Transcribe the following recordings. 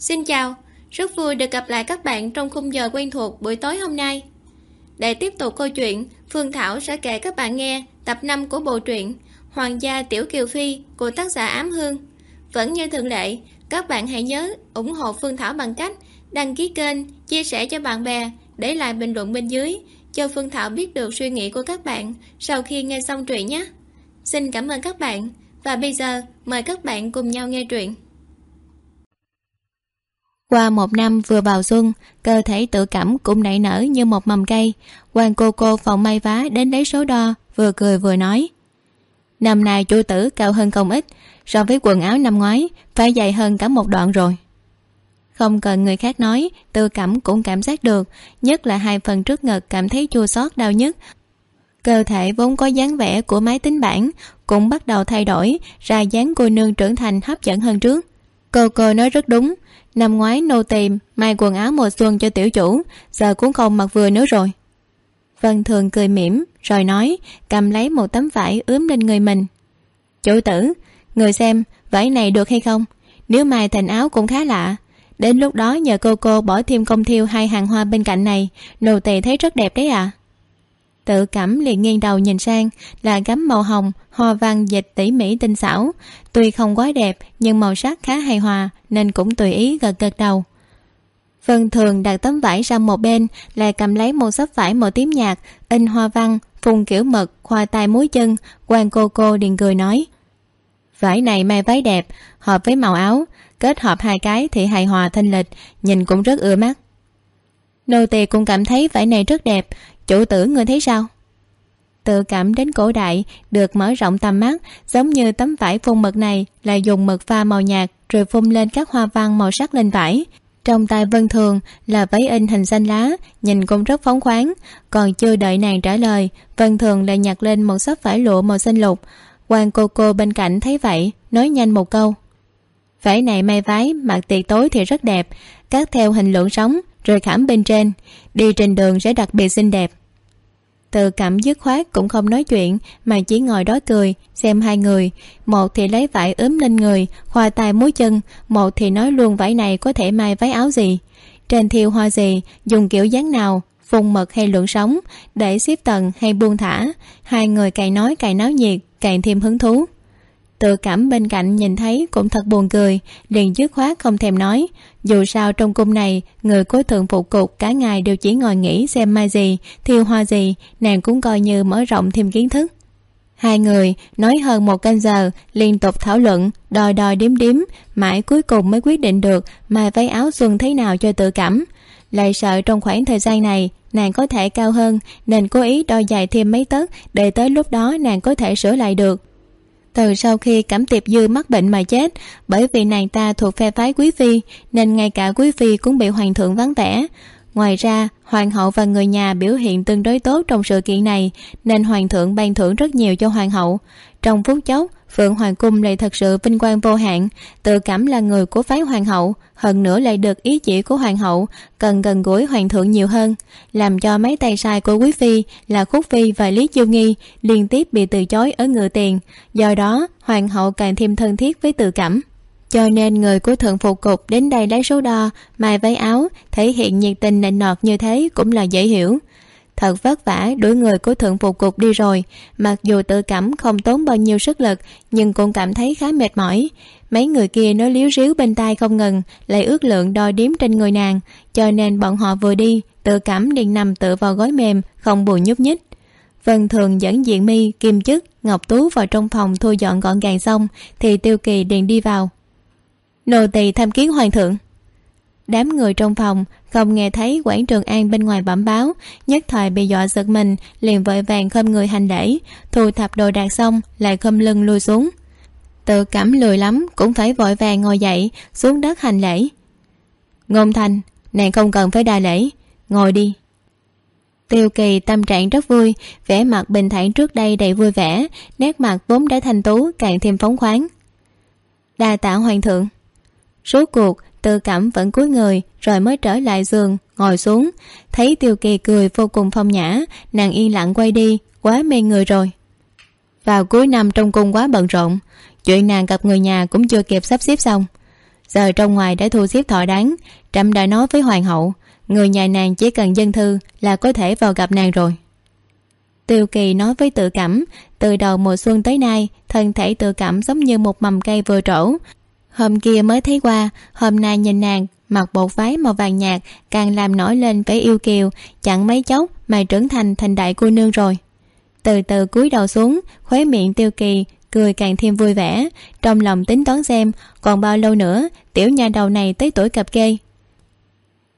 Xin chào, rất vui được gặp lại các bạn trong khung giờ quen thuộc buổi tối hôm nay. Để tiếp tục câu chuyện, Phương Thảo sẽ kể các bạn nghe tập 5 của bộ truyện Hoàng gia Tiểu Kiều Phi của tác giả Ám Hương. Vẫn như thường lệ, các bạn hãy nhớ ủng hộ Phương Thảo bằng cách đăng ký kênh, chia sẻ cho bạn bè, để lại bình luận bên dưới cho Phương Thảo biết được suy nghĩ của các bạn sau khi nghe xong truyện nhé. Xin cảm ơn các bạn và bây giờ mời các bạn cùng nhau nghe truyện. Qua một năm vừa vào xuân, cơ thể tự cảm cũng nảy nở như một mầm cây. Hoàng cô cô phòng may vá đến lấy số đo, vừa cười vừa nói. Năm nay chu tử cao hơn không ít, so với quần áo năm ngoái, phải dài hơn cả một đoạn rồi. Không cần người khác nói, tự cảm cũng cảm giác được, nhất là hai phần trước ngực cảm thấy chua xót đau nhất. Cơ thể vốn có dáng vẻ của máy tính bảng, cũng bắt đầu thay đổi, ra dáng cô nương trưởng thành hấp dẫn hơn trước. Cô cô nói rất đúng, năm ngoái nô tìm may quần áo mùa xuân cho tiểu chủ giờ cũng không mặc vừa nữa rồi. Vân thường cười mỉm rồi nói cầm lấy một tấm vải ướm lên người mình. Chủ tử người xem vải này được hay không? Nếu mài thành áo cũng khá lạ. Đến lúc đó nhờ cô cô bỏ thêm công thiêu hai hàng hoa bên cạnh này nô tỳ thấy rất đẹp đấy à tự cảm liền nghiêng đầu nhìn sang, là gấm màu hồng, hoa văn dịch tỉ mỉ tinh xảo. Tuy không quá đẹp, nhưng màu sắc khá hài hòa, nên cũng tùy ý gật gật đầu. Vân thường đặt tấm vải sang một bên lại cầm lấy một sấp vải màu tím nhạt, in hoa văn phùng kiểu mực, khoa tay múi chân. Quan cô cô điền cười nói, vải này may váy đẹp, hợp với màu áo. Kết hợp hai cái thì hài hòa thanh lịch, nhìn cũng rất ưa mắt. Nô tỳ cũng cảm thấy vải này rất đẹp chủ tử người thấy sao? Tự cảm đến cổ đại, được mở rộng tầm mắt, giống như tấm vải phun mực này là dùng mực pha màu nhạt rồi phun lên các hoa văn màu sắc lên vải. Trong tay vân thường là váy in hình xanh lá, nhìn cũng rất phóng khoáng. Còn chưa đợi nàng trả lời, vân thường lại nhặt lên một xấp vải lụa màu xanh lục. Quan cô cô bên cạnh thấy vậy, nói nhanh một câu. Vải này may váy mặc tiệc tối thì rất đẹp, cắt theo hình lượng sống, rồi khảm bên trên. Đi trên đường sẽ đặc biệt xinh đẹp từ cảm dứt khoát cũng không nói chuyện, mà chỉ ngồi đó cười, xem hai người. Một thì lấy vải ướm lên người khoa tay múi chân. Một thì nói luôn vải này có thể may váy áo gì. Trên thiêu hoa gì, dùng kiểu dáng nào phun mật hay lượng sóng, để xếp tầng hay buông thả. Hai người cày nói cày náo nhiệt, càng thêm hứng thú tự cảm bên cạnh nhìn thấy cũng thật buồn cười, liền dứt khoát không thèm nói. Dù sao trong cung này, người cố thượng phụ cục cả ngày đều chỉ ngồi nghĩ xem mai gì, thiêu hoa gì, nàng cũng coi như mở rộng thêm kiến thức. Hai người nói hơn một canh giờ, liên tục thảo luận, đòi đòi điếm điếm mãi cuối cùng mới quyết định được mai váy áo xuân thế nào cho tự cảm. Lại sợ trong khoảng thời gian này, nàng có thể cao hơn, nên cố ý đo dài thêm mấy tấc để tới lúc đó nàng có thể sửa lại được từ sau khi cẩm tiệp dư mắc bệnh mà chết, bởi vì nàng ta thuộc phe phái quý phi, nên ngay cả quý phi cũng bị hoàng thượng vắng vẻ. Ngoài ra, hoàng hậu và người nhà biểu hiện tương đối tốt trong sự kiện này, nên hoàng thượng ban thưởng rất nhiều cho hoàng hậu. Trong phút chốc phượng hoàng cung lại thật sự vinh quang vô hạn. Tự cảm là người của phái hoàng hậu, hơn nữa lại được ý chỉ của hoàng hậu, cần gần gũi hoàng thượng nhiều hơn. Làm cho mấy tay sai của quý phi là khúc phi và lý chiêu nghi liên tiếp bị từ chối ở ngựa tiền. Do đó, hoàng hậu càng thêm thân thiết với tự cảm. Cho nên người của thượng phụ cục đến đây lấy số đo mài váy áo, thể hiện nhiệt tình nịnh nọt như thế cũng là dễ hiểu thật vất vả, đuổi người của thượng phụ cục đi rồi. Mặc dù tự cảm không tốn bao nhiêu sức lực, nhưng cũng cảm thấy khá mệt mỏi. Mấy người kia nói liếu ríu bên tai không ngừng, lại ước lượng đo điếm trên người nàng. Cho nên bọn họ vừa đi, tự cảm liền nằm tựa vào gối mềm, không buồn nhúc nhích. Vân thường dẫn diện mi, kim chức, ngọc tú vào trong phòng thu dọn gọn gàng xong, thì tiêu kỳ liền đi vào. Nô tỳ tham kiến hoàng thượng đám người trong phòng không nghe thấy quản trường an bên ngoài bẩm báo. Nhất thời bị dọa giật mình, liền vội vàng khom người hành lễ. Thu thập đồ đạc xong, lại khom lưng lui xuống. Tự cảm lười lắm, cũng phải vội vàng ngồi dậy, xuống đất hành lễ. Ngôn thành, nàng không cần phải đà lễ, ngồi đi. Tiêu kỳ tâm trạng rất vui, vẻ mặt bình thản trước đây đầy vui vẻ, nét mặt vốn đã thanh tú, càng thêm phóng khoáng. Đa tạ hoàng thượng. Rốt cuộc tự cảm vẫn cúi người, rồi mới trở lại giường, ngồi xuống. Thấy tiêu kỳ cười vô cùng phong nhã, nàng yên lặng quay đi, quá mê người rồi. Vào cuối năm trong cung quá bận rộn, chuyện nàng gặp người nhà cũng chưa kịp sắp xếp xong. Giờ trong ngoài đã thu xếp thọ đáng trẫm đã nói với hoàng hậu, người nhà nàng chỉ cần dân thư là có thể vào gặp nàng rồi. Tiêu kỳ nói với tự cảm từ đầu mùa xuân tới nay, thân thể tự cảm giống như một mầm cây vừa trổ hôm kia mới thấy qua, hôm nay nhìn nàng, mặc bộ váy màu vàng nhạt, càng làm nổi lên vẻ yêu kiều. Chẳng mấy chốc mà trưởng thành thành đại cô nương rồi. Từ từ cúi đầu xuống, khóe miệng tiêu kỳ, cười càng thêm vui vẻ. Trong lòng tính toán xem, còn bao lâu nữa, tiểu nha đầu này tới tuổi cập kê.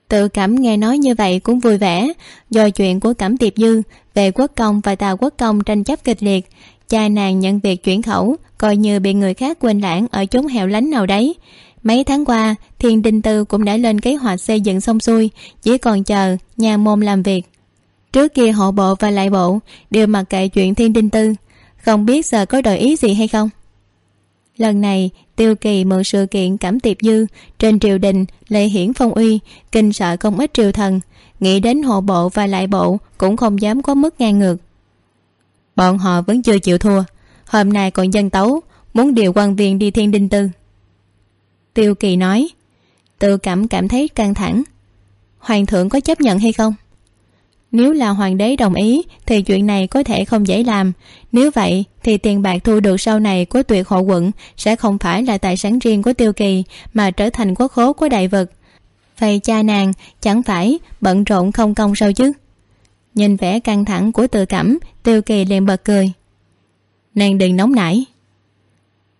Tự cảm nghe nói như vậy cũng vui vẻ. Do chuyện của cẩm tiệp dư về quốc công và tào quốc công tranh chấp kịch liệt, cha nàng nhận việc chuyển khẩu coi như bị người khác quên lãng ở chốn hẻo lánh nào đấy. Mấy tháng qua thiên đinh tư cũng đã lên kế hoạch xây dựng xong xuôi, chỉ còn chờ nhà môn làm việc. Trước kia hộ bộ và lại bộ đều mặc kệ chuyện thiên đinh tư không biết giờ có đổi ý gì hay không? Lần này, tiêu kỳ mượn sự kiện cảm tiệp dư trên triều đình lệ hiển phong uy, kinh sợ không ít triều thần. Nghĩ đến hộ bộ và lại bộ cũng không dám có mức ngang ngược. Bọn họ vẫn chưa chịu thua hôm nay còn dân tấu, muốn điều quan viên đi thiên đinh tư. Tiêu kỳ nói, tự cảm cảm thấy căng thẳng. Hoàng thượng có chấp nhận hay không? Nếu là hoàng đế đồng ý, thì chuyện này có thể không dễ làm. Nếu vậy, thì tiền bạc thu được sau này của tuyệt hộ quận sẽ không phải là tài sản riêng của tiêu kỳ, mà trở thành quốc khố của đại vật vậy cha nàng, chẳng phải bận rộn không công sao chứ? Nhìn vẻ căng thẳng của tự cảm, tiêu kỳ liền bật cười nàng đừng nóng nảy.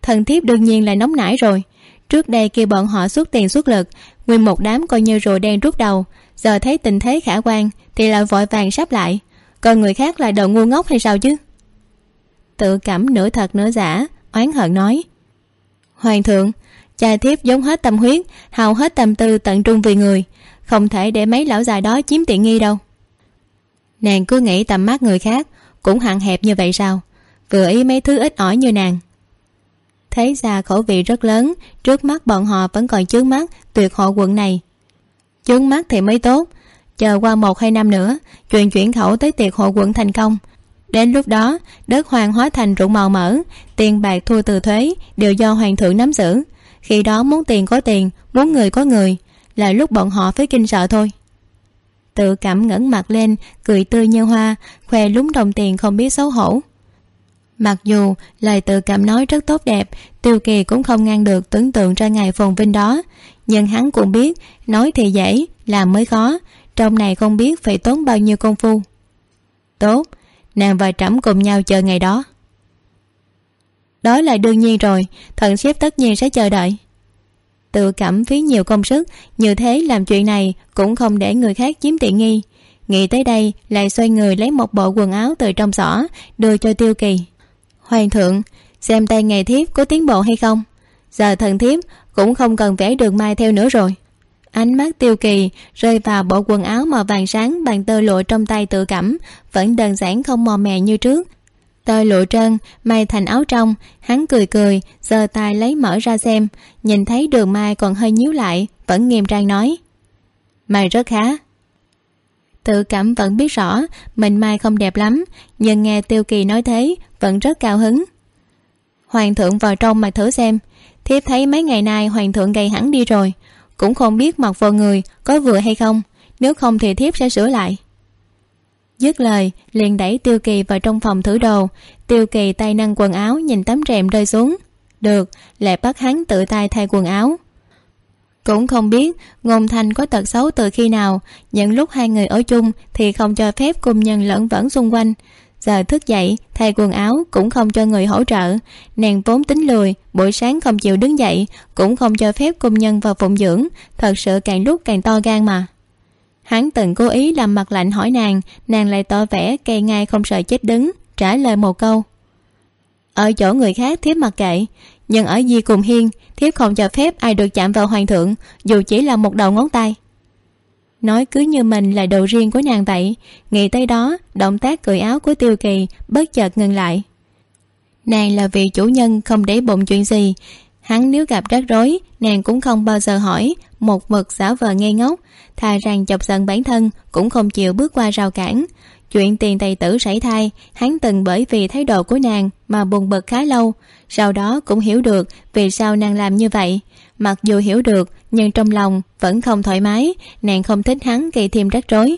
Thần thiếp đương nhiên là nóng nảy rồi. Trước đây kia bọn họ xuất tiền xuất lực, nguyên một đám coi như rồi đen rút đầu. Giờ thấy tình thế khả quan, thì lại vội vàng sắp lại. Còn người khác là đồ ngu ngốc hay sao chứ? Tự cảm nửa thật nửa giả, oán hận nói. Hoàng thượng, cha thiếp giống hết tâm huyết hào hết tâm tư tận trung vì người. Không thể để mấy lão già đó chiếm tiện nghi đâu. Nàng cứ nghĩ tầm mắt người khác cũng hạn hẹp như vậy sao? Vừa ý mấy thứ ít ỏi như nàng. Thấy ra khẩu vị rất lớn, trước mắt bọn họ vẫn còn chướng mắt, tuyệt hộ quận này. Chướng mắt thì mới tốt, chờ qua một hai năm nữa, chuyện chuyển khẩu tới tiệc hộ quận thành công. Đến lúc đó, đất hoàng hóa thành ruộng màu mỡ, tiền bạc thua từ thuế, đều do hoàng thượng nắm giữ. Khi đó muốn tiền có tiền, muốn người có người, là lúc bọn họ phải kinh sợ thôi. Tự cảm ngẩng mặt lên, cười tươi như hoa, khoe lúng đồng tiền không biết xấu hổ mặc dù lời tự cảm nói rất tốt đẹp, tiêu kỳ cũng không ngăn được tưởng tượng ra ngày phồn vinh đó. Nhưng hắn cũng biết, nói thì dễ, làm mới khó. Trong này không biết phải tốn bao nhiêu công phu. Tốt, nàng và trẫm cùng nhau chờ ngày đó. Đó là đương nhiên rồi, thần xếp tất nhiên sẽ chờ đợi. Tự cảm phí nhiều công sức, như thế làm chuyện này cũng không để người khác chiếm tiện nghi. Nghĩ tới đây, lại xoay người lấy một bộ quần áo từ trong xỏ, đưa cho tiêu kỳ hoàng thượng, xem tay ngày thiếp có tiến bộ hay không. Giờ thần thiếp cũng không cần vẽ đường mai theo nữa rồi. Ánh mắt tiêu kỳ rơi vào bộ quần áo màu vàng sáng bàn tơ lụa trong tay tự cảm, vẫn đơn giản không mò mè như trước. Tơ lụa trơn may thành áo trong, hắn cười cười, giơ tay lấy mở ra xem, nhìn thấy đường mai còn hơi nhíu lại, vẫn nghiêm trang nói. Mày rất khá. Tự cảm vẫn biết rõ, mình mai không đẹp lắm, nhưng nghe tiêu kỳ nói thế vẫn rất cao hứng. Hoàng thượng vào trong mà thử xem. Thiếp thấy mấy ngày nay hoàng thượng gầy hẳn đi rồi, cũng không biết mặc vào người có vừa hay không, nếu không thì thiếp sẽ sửa lại. Dứt lời, liền đẩy tiêu kỳ vào trong phòng thử đồ. Tiêu kỳ tay nâng quần áo nhìn tấm rèm rơi xuống. Được lại bắt hắn tự tay thay quần áo. Cũng không biết ngôn thanh có tật xấu từ khi nào những lúc hai người ở chung thì không cho phép cung nhân lẫn vẫn xung quanh giờ thức dậy, thay quần áo cũng không cho người hỗ trợ. Nàng vốn tính lười, buổi sáng không chịu đứng dậy, cũng không cho phép công nhân vào phụng dưỡng. Thật sự càng lúc càng to gan mà. Hắn từng cố ý làm mặt lạnh hỏi nàng nàng lại tỏ vẻ cây ngay không sợ chết đứng, trả lời một câu. Ở chỗ người khác thiếp mặc kệ, nhưng ở di cùng hiên, thiếp không cho phép ai được chạm vào hoàng thượng, dù chỉ là một đầu ngón tay nói cứ như mình là đồ riêng của nàng vậy. Nghĩ tới đó, động tác cởi áo của tiêu kỳ bất chợt ngừng lại. Nàng là vị chủ nhân, không để bụng chuyện gì. Hắn nếu gặp rắc rối, nàng cũng không bao giờ hỏi. Một mực giả vờ ngây ngốc, thà rằng chọc giận bản thân cũng không chịu bước qua rào cản. Chuyện tiền tài tử sảy thai, hắn từng bởi vì thái độ của nàng mà buồn bực khá lâu. Sau đó cũng hiểu được vì sao nàng làm như vậy mặc dù hiểu được, nhưng trong lòng vẫn không thoải mái, nàng không thích hắn gây thêm rắc rối.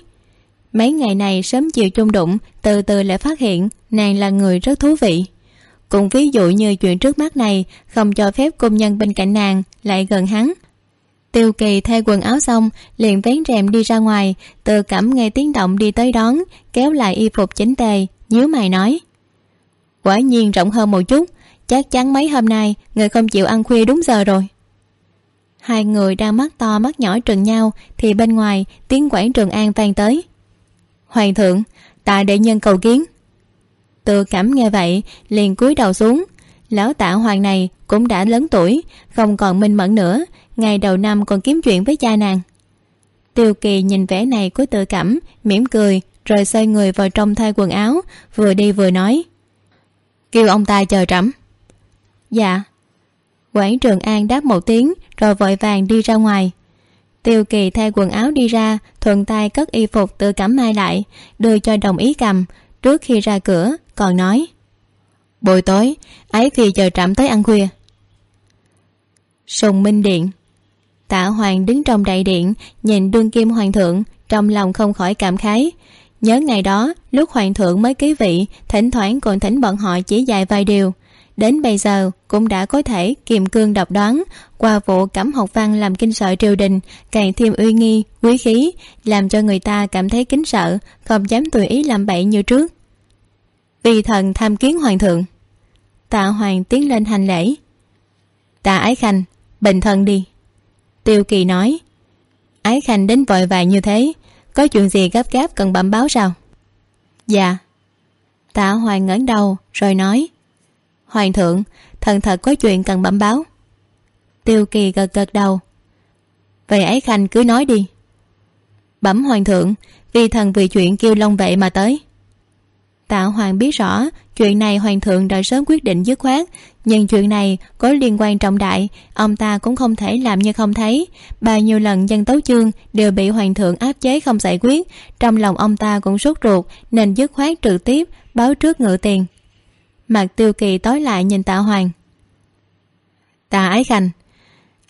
Mấy ngày này sớm chiều chung đụng, từ từ lại phát hiện nàng là người rất thú vị. Cũng ví dụ như chuyện trước mắt này, không cho phép công nhân bên cạnh nàng lại gần hắn. Tiêu kỳ thay quần áo xong, liền vén rèm đi ra ngoài từ cảm nghe tiếng động đi tới đón, kéo lại y phục chỉnh tề, nhíu mày nói. Quả nhiên rộng hơn một chút, chắc chắn mấy hôm nay người không chịu ăn khuya đúng giờ rồi hai người đang mắt to mắt nhỏ trừng nhau thì bên ngoài tiếng quảng trường an vang tới. Hoàng thượng, tạ đệ nhân cầu kiến. Tự cảm nghe vậy, liền cúi đầu xuống. Lão tạ hoàng này cũng đã lớn tuổi, không còn minh mẫn nữa, ngày đầu năm còn kiếm chuyện với cha nàng. Tiêu kỳ nhìn vẻ này của tự cảm, mỉm cười, rồi xoay người vào trong thay quần áo, vừa đi vừa nói. Kêu ông ta chờ trẫm. Dạ quảng trường an đáp một tiếng, rồi vội vàng đi ra ngoài. Tiêu kỳ thay quần áo đi ra, thuận tay cất y phục tự cẩm mai lại, đưa cho đồng ý cầm. Trước khi ra cửa, còn nói, buổi tối, ấy khi chờ trạm tới ăn khuya. Sùng minh điện. Tạ hoàng đứng trong đại điện, nhìn đương kim hoàng thượng, trong lòng không khỏi cảm khái. Nhớ ngày đó, lúc hoàng thượng mới ký vị, thỉnh thoảng còn thỉnh bọn họ chỉ dạy vài điều đến bây giờ cũng đã có thể kiềm cương độc đoán, qua vụ cẩm học văn làm kinh sợ triều đình, càng thêm uy nghi, quý khí, làm cho người ta cảm thấy kính sợ, không dám tùy ý làm bậy như trước. Vì thần tham kiến hoàng thượng, tạ hoàng tiến lên hành lễ. Tạ ái khanh, bình thân đi. Tiêu kỳ nói, ái khanh đến vội vàng như thế, có chuyện gì gấp gáp cần bẩm báo sao? Dạ. Tạ hoàng ngẩng đầu, rồi nói hoàng thượng, thần thật có chuyện cần bẩm báo. Tiêu kỳ gật gật đầu. Vậy ấy khanh cứ nói đi. Bẩm hoàng thượng, vì thần vì chuyện kêu long vệ mà tới. Tạ hoàng biết rõ chuyện này hoàng thượng đã sớm quyết định dứt khoát, nhưng chuyện này có liên quan trọng đại, ông ta cũng không thể làm như không thấy. Bao nhiêu lần dân tấu chương đều bị hoàng thượng áp chế không giải quyết, trong lòng ông ta cũng sốt ruột, nên dứt khoát trực tiếp báo trước ngự tiền mặt tiêu kỳ tối lại nhìn tạ hoàng. Tạ ái khanh,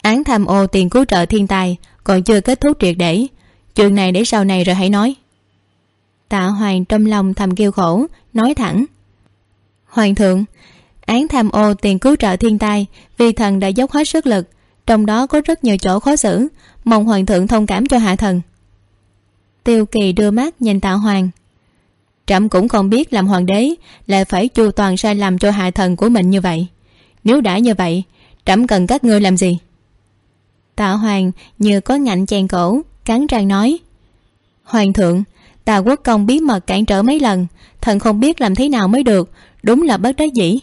án tham ô tiền cứu trợ thiên tài còn chưa kết thúc triệt để. Chuyện này để sau này rồi hãy nói. Tạ hoàng trong lòng thầm kêu khổ, nói thẳng. Hoàng thượng, án tham ô tiền cứu trợ thiên tai vì thần đã dốc hết sức lực, trong đó có rất nhiều chỗ khó xử. Mong hoàng thượng thông cảm cho hạ thần. Tiêu kỳ đưa mắt nhìn tạ hoàng trẫm cũng không biết làm hoàng đế lại phải chu toàn sai lầm cho hạ thần của mình như vậy. Nếu đã như vậy, trẫm cần các ngươi làm gì? Tạ hoàng như có ngạnh chèn cổ, cắn răng nói, hoàng thượng, tà quốc công bí mật cản trở mấy lần, thần không biết làm thế nào mới được, đúng là bất đắc dĩ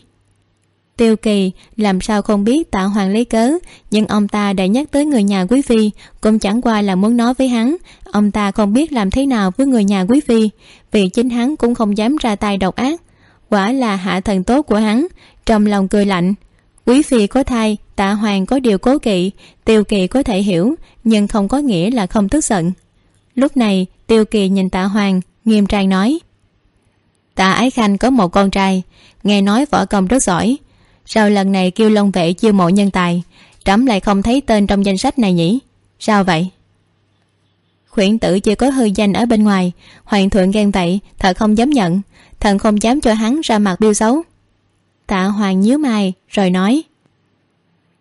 tiêu kỳ, làm sao không biết tạ hoàng lấy cớ? Nhưng ông ta đã nhắc tới người nhà quý phi, cũng chẳng qua là muốn nói với hắn. Ông ta không biết làm thế nào với người nhà quý phi, vì chính hắn cũng không dám ra tay độc ác. Quả là hạ thần tốt của hắn, trong lòng cười lạnh. Quý phi có thai tạ hoàng có điều cố kỵ, tiêu kỳ có thể hiểu, nhưng không có nghĩa là không tức giận. Lúc này, tiêu kỳ nhìn tạ hoàng, nghiêm trang nói. Tạ ái khanh có một con trai, nghe nói võ công rất giỏi sao lần này kêu long vệ chiêu mộ nhân tài, trẫm lại không thấy tên trong danh sách này nhỉ? Sao vậy? Khuyển tử chưa có hư danh ở bên ngoài, hoàng thượng ghen vậy, thật không dám nhận, thần không dám cho hắn ra mặt biêu xấu. Tạ hoàng nhíu mày, rồi nói,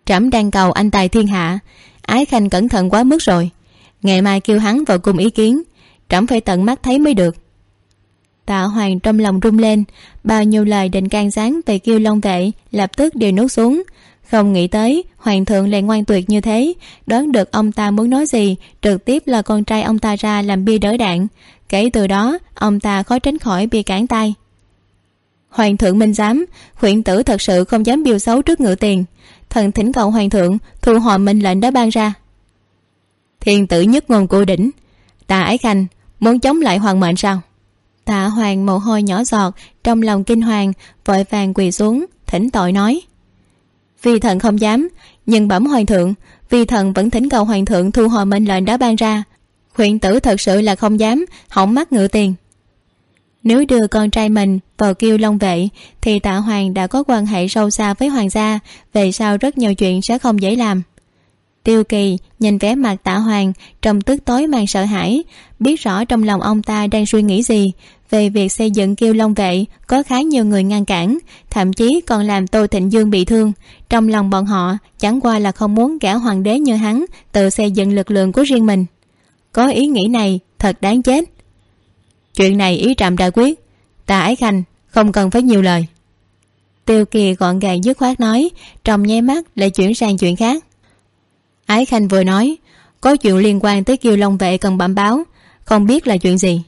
trẫm đang cầu anh tài thiên hạ, ái khanh cẩn thận quá mức rồi. Ngày mai kêu hắn vào cùng ý kiến, trẫm phải tận mắt thấy mới được tạ hoàng trong lòng rung lên. Bao nhiêu lời định can gián về kêu long vệ, lập tức đều nuốt xuống. Không nghĩ tới, hoàng thượng lại ngoan tuyệt như thế. Đoán được ông ta muốn nói gì, trực tiếp là con trai ông ta ra làm bia đỡ đạn. Kể từ đó, ông ta khó tránh khỏi bị cản tay. Hoàng thượng minh giám, Khuyển tử thật sự không dám biêu xấu trước ngự tiền. Thần thỉnh cầu hoàng thượng thu hồi mệnh lệnh đã ban ra. Thiên tử nhất ngôn cô đỉnh. Tà ái khanh, muốn chống lại hoàng mệnh sao? Tạ hoàng mồ hôi nhỏ giọt trong lòng kinh hoàng, vội vàng quỳ xuống, thỉnh tội nói. Vì thần không dám, nhưng bẩm hoàng thượng vì thần vẫn thỉnh cầu hoàng thượng thu hồi mệnh lệnh đã ban ra. Huyện tử thật sự là không dám, hỏng mắt ngự tiền. Nếu đưa con trai mình vào kêu long vệ, thì tạ hoàng đã có quan hệ sâu xa với hoàng gia, về sau rất nhiều chuyện sẽ không dễ làm. Tiêu kỳ nhìn vẻ mặt tạ hoàng, trong tức tối mang sợ hãi, biết rõ trong lòng ông ta đang suy nghĩ gì về việc xây dựng kiêu long vệ, có khá nhiều người ngăn cản, thậm chí còn làm tô thịnh dương bị thương. Trong lòng bọn họ, chẳng qua là không muốn gã hoàng đế như hắn, tự xây dựng lực lượng của riêng mình. Có ý nghĩ này, thật đáng chết. Chuyện này ý trạm đã quyết. Ta ái khanh, không cần phải nhiều lời. Tiêu kỳ gọn gàng dứt khoát nói, trong nháy mắt lại chuyển sang chuyện khác. Ái khanh vừa nói, có chuyện liên quan tới kiêu long vệ cần bẩm báo, không biết là chuyện gì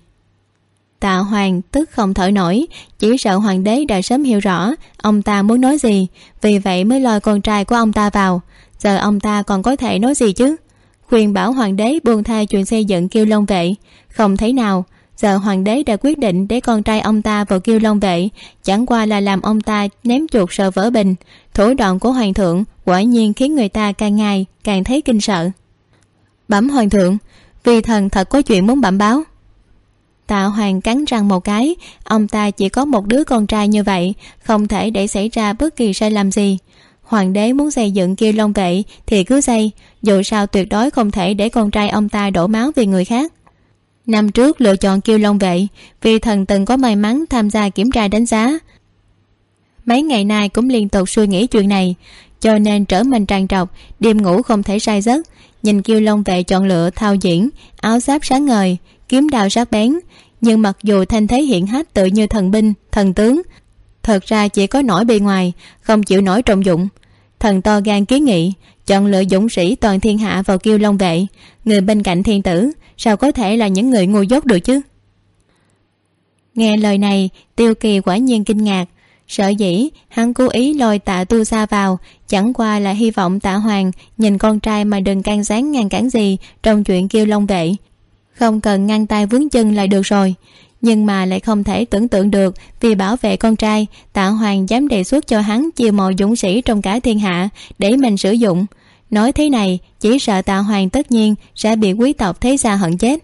tạ hoàng tức không thở nổi. Chỉ sợ hoàng đế đã sớm hiểu rõ ông ta muốn nói gì, vì vậy mới lôi con trai của ông ta vào. Giờ ông ta còn có thể nói gì chứ? Khuyên bảo hoàng đế buông tha chuyện xây dựng kiêu long vệ. Không thấy nào, giờ hoàng đế đã quyết định để con trai ông ta vào kiêu long vệ. Chẳng qua là làm ông ta ném chuột sợ vỡ bình. Thủ đoạn của hoàng thượng quả nhiên khiến người ta càng ngày càng thấy kinh sợ. Bẩm hoàng thượng vì thần thật có chuyện muốn bẩm báo tạ hoàng cắn răng một cái. Ông ta chỉ có một đứa con trai như vậy, không thể để xảy ra bất kỳ sai lầm gì. Hoàng đế muốn xây dựng kia long vệ thì cứ xây, dù sao tuyệt đối không thể để con trai ông ta đổ máu vì người khác. Năm trước lựa chọn kiêu long vệ, vì thần từng có may mắn tham gia kiểm tra đánh giá. Mấy ngày nay cũng liên tục suy nghĩ chuyện này, cho nên trở mình tràn trọc, đêm ngủ không thể sai giấc. Nhìn kiêu long vệ chọn lựa thao diễn, áo giáp sáng ngời kiếm đào sắc bén. Nhưng mặc dù thanh thế hiện hết tự như thần binh, thần tướng, thật ra chỉ có nổi bề ngoài, không chịu nổi trọng dụng. Thần to gan kiến nghị, chọn lựa dũng sĩ toàn thiên hạ vào kiêu long vệ, người bên cạnh thiên tử, sao có thể là những người ngu dốt được chứ? Nghe lời này, tiêu kỳ quả nhiên kinh ngạc. Sợ dĩ hắn cố ý lôi tạ tu sa vào, chẳng qua là hy vọng tạ hoàng nhìn con trai mà đừng can gián ngăn cản gì trong chuyện kiêu long vệ không cần ngăn tay vướng chân lại được rồi. Nhưng mà lại không thể tưởng tượng được, vì bảo vệ con trai, tạ hoàng dám đề xuất cho hắn chia mọi dũng sĩ trong cả thiên hạ để mình sử dụng. Nói thế này, chỉ sợ tạ hoàng tất nhiên sẽ bị quý tộc thế gia hận chết.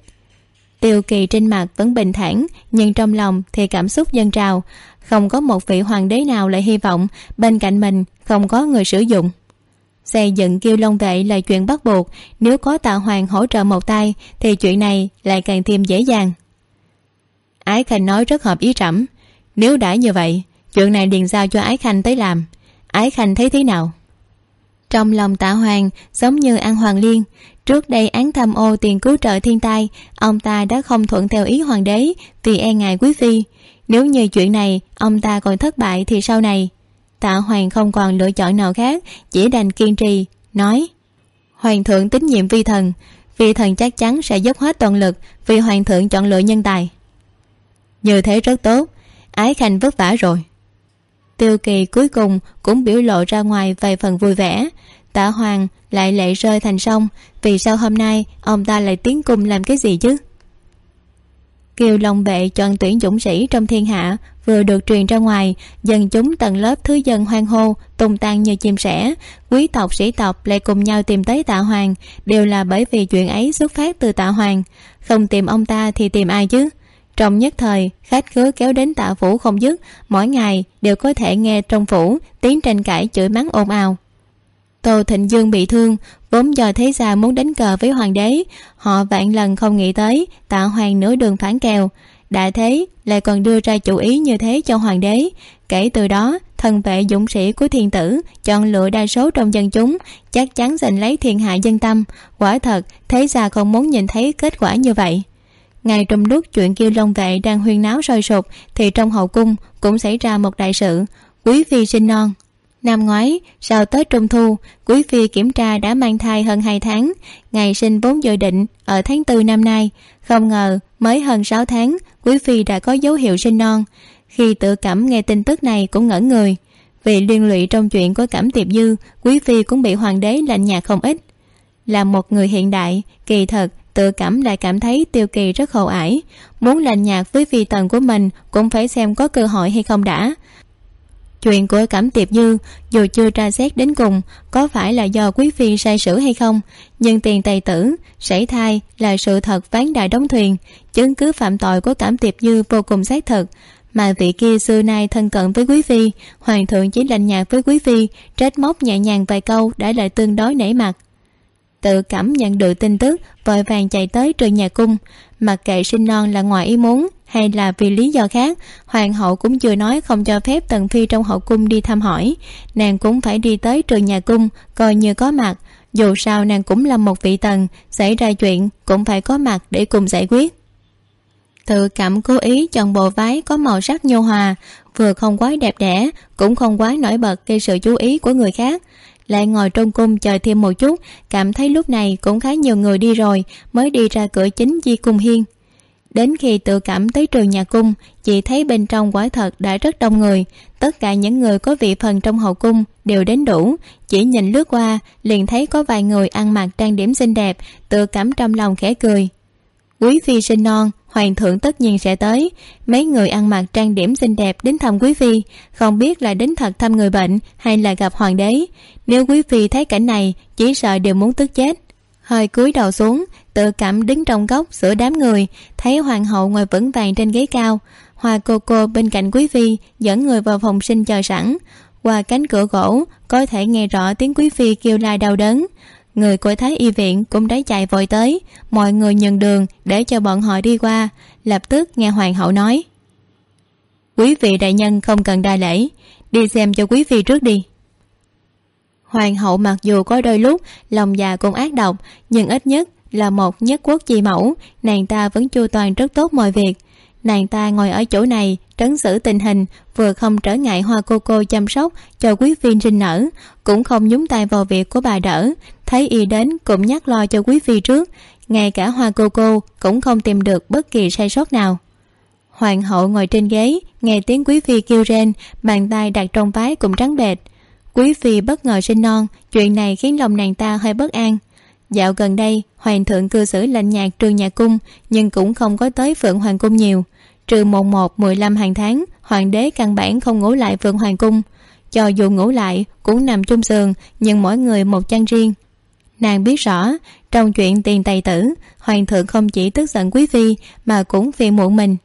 Tiêu kỳ trên mặt vẫn bình thản, nhưng trong lòng thì cảm xúc dân trào. Không có một vị hoàng đế nào lại hy vọng, bên cạnh mình không có người sử dụng xây dựng kiêu long vệ là chuyện bắt buộc. Nếu có tạ hoàng hỗ trợ một tay, thì chuyện này lại càng thêm dễ dàng. Ái khanh nói rất hợp ý trẫm. Nếu đã như vậy, chuyện này liền giao cho ái khanh tới làm. Ái khanh thấy thế nào? Trong lòng tạ hoàng giống như an hoàng liên. Trước đây án tham ô tiền cứu trợ thiên tai, ông ta đã không thuận theo ý hoàng đế vì e ngại quý phi. Nếu như chuyện này ông ta còn thất bại thì sau này tạ hoàng không còn lựa chọn nào khác, chỉ đành kiên trì, nói, hoàng thượng tín nhiệm vi thần vi thần chắc chắn sẽ dốc hết toàn lực vì hoàng thượng chọn lựa nhân tài. Như thế rất tốt, ái khanh vất vả rồi. Tiêu kỳ cuối cùng cũng biểu lộ ra ngoài vài phần vui vẻ. Tạ hoàng lại lệ rơi thành sông, vì sao hôm nay ông ta lại tiến cung làm cái gì chứ? Kiều long vệ chọn tuyển dũng sĩ trong thiên hạ, vừa được truyền ra ngoài, dân chúng tầng lớp thứ dân hoang hô, tung tăng như chim sẻ. Quý tộc, sĩ tộc lại cùng nhau tìm tới tạ hoàng, đều là bởi vì chuyện ấy xuất phát từ tạ hoàng. Không tìm ông ta thì tìm ai chứ? Trong nhất thời, khách khứa kéo đến tạ phủ không dứt, mỗi ngày đều có thể nghe trong phủ tiếng tranh cãi chửi mắng ồn ào tô thịnh dương bị thương, vốn do thế gia muốn đánh cờ với hoàng đế, họ vạn lần không nghĩ tới, tạ hoàng nửa đường phản kèo. Đã thế, lại còn đưa ra chủ ý như thế cho hoàng đế. Kể từ đó thần vệ dũng sĩ của thiên tử chọn lựa đa số trong dân chúng, chắc chắn giành lấy thiên hạ dân tâm. Quả thật, thế gia không muốn nhìn thấy kết quả như vậy. Ngay trong lúc chuyện kiêu long vệ đang huyên náo sôi sục, thì trong hậu cung cũng xảy ra một đại sự. Quý phi sinh non năm ngoái, sau tết trung thu, quý phi kiểm tra đã mang thai hơn hai tháng, ngày sinh vốn dự định ở tháng tư năm nay. Không ngờ, mới hơn sáu tháng, quý phi đã có dấu hiệu sinh non. Khi tự cảm nghe tin tức này cũng ngỡ người. Vì liên lụy trong chuyện của cảm tiệp dư, quý phi cũng bị hoàng đế lạnh nhạt không ít. Là một người hiện đại, kỳ thật, tự cảm lại cảm thấy tiêu kỳ rất hậu ải. Muốn lạnh nhạt với phi tần của mình cũng phải xem có cơ hội hay không đã chuyện của cẩm tiệp như, dù chưa tra xét đến cùng, có phải là do quý phi sai sử hay không? Nhưng tiền tài tử, sảy thai là sự thật ván đại đóng thuyền, chứng cứ phạm tội của cẩm tiệp dư vô cùng xác thực. Mà vị kia xưa nay thân cận với quý phi, hoàng thượng chỉ lạnh nhạt với quý phi, trách móc nhẹ nhàng vài câu đã lại tương đối nể mặt. Tự cảm nhận được tin tức, vội vàng chạy tới trường nhà cung. Mặc kệ sinh non là ngoài ý muốn hay là vì lý do khác, hoàng hậu cũng chưa nói không cho phép tần phi trong hậu cung đi thăm hỏi. Nàng cũng phải đi tới trường nhà cung, coi như có mặt. Dù sao nàng cũng là một vị tần, xảy ra chuyện cũng phải có mặt để cùng giải quyết. Tự cảm cố ý chọn bộ váy có màu sắc nhu hòa, vừa không quá đẹp đẽ, cũng không quá nổi bật gây sự chú ý của người khác. Lại ngồi trong cung chờ thêm một chút, cảm thấy lúc này cũng khá nhiều người đi rồi, mới đi ra cửa chính di cung hiên đến khi tự cảm tới trường nhà cung, chị thấy bên trong quả thật đã rất đông người. Tất cả những người có vị phần trong hậu cung đều đến đủ. Chỉ nhìn lướt qua, liền thấy có vài người ăn mặc trang điểm xinh đẹp, tự cảm trong lòng khẽ cười. Quý phi sinh non, hoàng thượng tất nhiên sẽ tới. Mấy người ăn mặc trang điểm xinh đẹp đến thăm quý phi. Không biết là đến thật thăm người bệnh hay là gặp hoàng đế. Nếu quý phi thấy cảnh này, chỉ sợ đều muốn tức chết. Hơi cúi đầu xuống tự cảm đứng trong góc giữa đám người, thấy hoàng hậu ngồi vững vàng trên ghế cao. Hoa cô cô bên cạnh quý phi dẫn người vào phòng sinh chờ sẵn. Qua cánh cửa gỗ, có thể nghe rõ tiếng quý phi kêu la đau đớn. Người của thái y viện cũng đã chạy vội tới. Mọi người nhường đường để cho bọn họ đi qua. Lập tức nghe hoàng hậu nói. Quý vị đại nhân không cần đa lễ. Đi xem cho quý phi trước đi. Hoàng hậu mặc dù có đôi lúc lòng già cũng ác độc, nhưng ít nhất là một nhất quốc chi mẫu. Nàng ta vẫn chu toàn rất tốt mọi việc. Nàng ta ngồi ở chỗ này, trấn xử tình hình, vừa không trở ngại hoa cô cô chăm sóc cho quý phi sinh nở, cũng không nhúng tay vào việc của bà đỡ. Thấy y đến cũng nhắc lo cho quý phi trước. Ngay cả hoa cô cô cũng không tìm được bất kỳ sai sót nào. Hoàng hậu ngồi trên ghế, nghe tiếng quý phi kêu rên, bàn tay đặt trong váy cũng trắng bệt. quý phi bất ngờ sinh non, chuyện này khiến lòng nàng ta hơi bất an dạo gần đây, hoàng thượng cư xử lạnh nhạt trường nhà cung, nhưng cũng không có tới phượng hoàng cung nhiều. Trừ mùng một, mười lăm hàng tháng, hoàng đế căn bản không ngủ lại phượng hoàng cung. Cho dù ngủ lại, cũng nằm chung giường, nhưng mỗi người một chăn riêng. Nàng biết rõ, trong chuyện tiền tài tử, hoàng thượng không chỉ tức giận quý phi, mà cũng phiền muộn mình.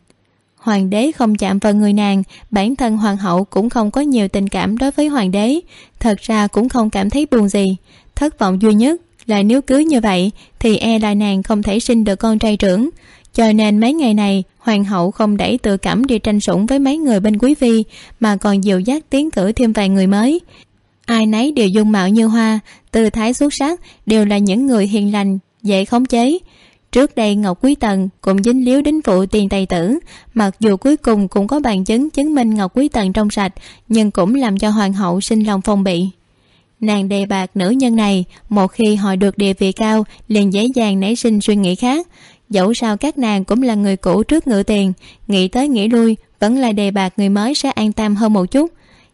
Hoàng đế không chạm vào người nàng, bản thân hoàng hậu cũng không có nhiều tình cảm đối với hoàng đế. Thật ra cũng không cảm thấy buồn gì. Thất vọng duy nhất là nếu cưới như vậy, thì e là nàng không thể sinh được con trai trưởng. Cho nên mấy ngày này, hoàng hậu không đẩy tự cảm đi tranh sủng với mấy người bên quý phi, mà còn dìu dắt tiến cử thêm vài người mới. Ai nấy đều dung mạo như hoa, tư thái xuất sắc, đều là những người hiền lành, dễ khống chế. Trước đây ngọc quý tần cũng dính líu đến vụ tiền tài tử, mặc dù cuối cùng cũng có bằng chứng chứng minh ngọc quý tần trong sạch, nhưng cũng làm cho hoàng hậu sinh lòng phong bị nàng đề bạc nữ nhân này, một khi họ được địa vị cao, liền dễ dàng nảy sinh suy nghĩ khác. Dẫu sao các nàng cũng là người cũ trước ngựa tiền, nghĩ tới nghĩ lui, vẫn là đề bạc người mới sẽ an tâm hơn một chút.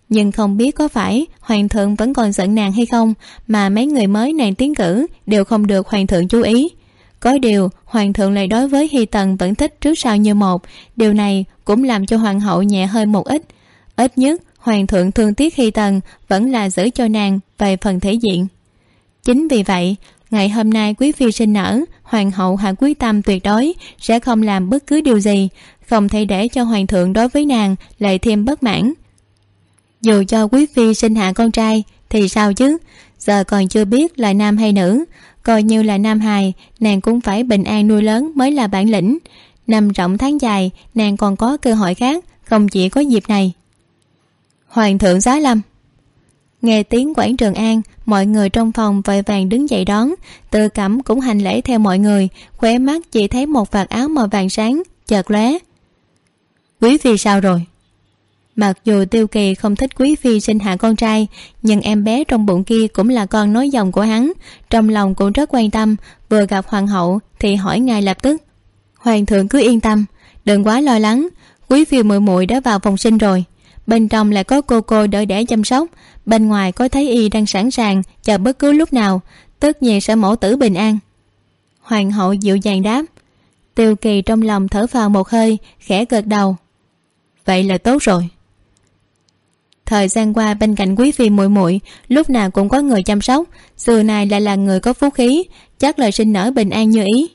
Nhưng không biết có phải hoàng thượng vẫn còn giận nàng hay không, mà mấy người mới nàng tiến cử đều không được hoàng thượng chú ý. Có điều, hoàng thượng lại đối với hy tần vẫn thích trước sau như một, điều này cũng làm cho hoàng hậu nhẹ hơi một ít. Ít nhất hoàng thượng thương tiếc hy tần vẫn là giữ cho nàng về phần thể diện. Chính vì vậy, ngày hôm nay quý phi sinh nở, hoàng hậu hạ quyết tâm tuyệt đối sẽ không làm bất cứ điều gì, không thể để cho hoàng thượng đối với nàng lại thêm bất mãn. Dù cho quý phi sinh hạ con trai thì sao chứ? Giờ còn chưa biết là nam hay nữ, coi như là nam hài, nàng cũng phải bình an nuôi lớn mới là bản lĩnh. Năm rộng tháng dài, nàng còn có cơ hội khác, không chỉ có dịp này hoàng thượng giá lâm. Nghe tiếng quảng trường an, mọi người trong phòng vội vàng đứng dậy đón. Tự cẩm cũng hành lễ theo mọi người, khóe mắt chỉ thấy một vạt áo màu vàng sáng, chợt lóe. Quý phi sao rồi? Mặc dù tiêu kỳ không thích quý phi sinh hạ con trai, nhưng em bé trong bụng kia cũng là con nối dòng của hắn, trong lòng cũng rất quan tâm. Vừa gặp hoàng hậu thì hỏi ngay lập tức. Hoàng thượng cứ yên tâm, đừng quá lo lắng, quý phi muội muội đã vào phòng sinh rồi bên trong lại có cô cô đỡ đẻ chăm sóc. Bên ngoài có thấy y đang sẵn sàng chờ bất cứ lúc nào. Tất nhiên sẽ mẫu tử bình an. Hoàng hậu dịu dàng đáp. Tiêu kỳ trong lòng thở phào một hơi, khẽ gật đầu. Vậy là tốt rồi. Thời gian qua bên cạnh quý phi muội muội, lúc nào cũng có người chăm sóc. Xưa này lại là người có phú khí, chắc lời sinh nở bình an như ý.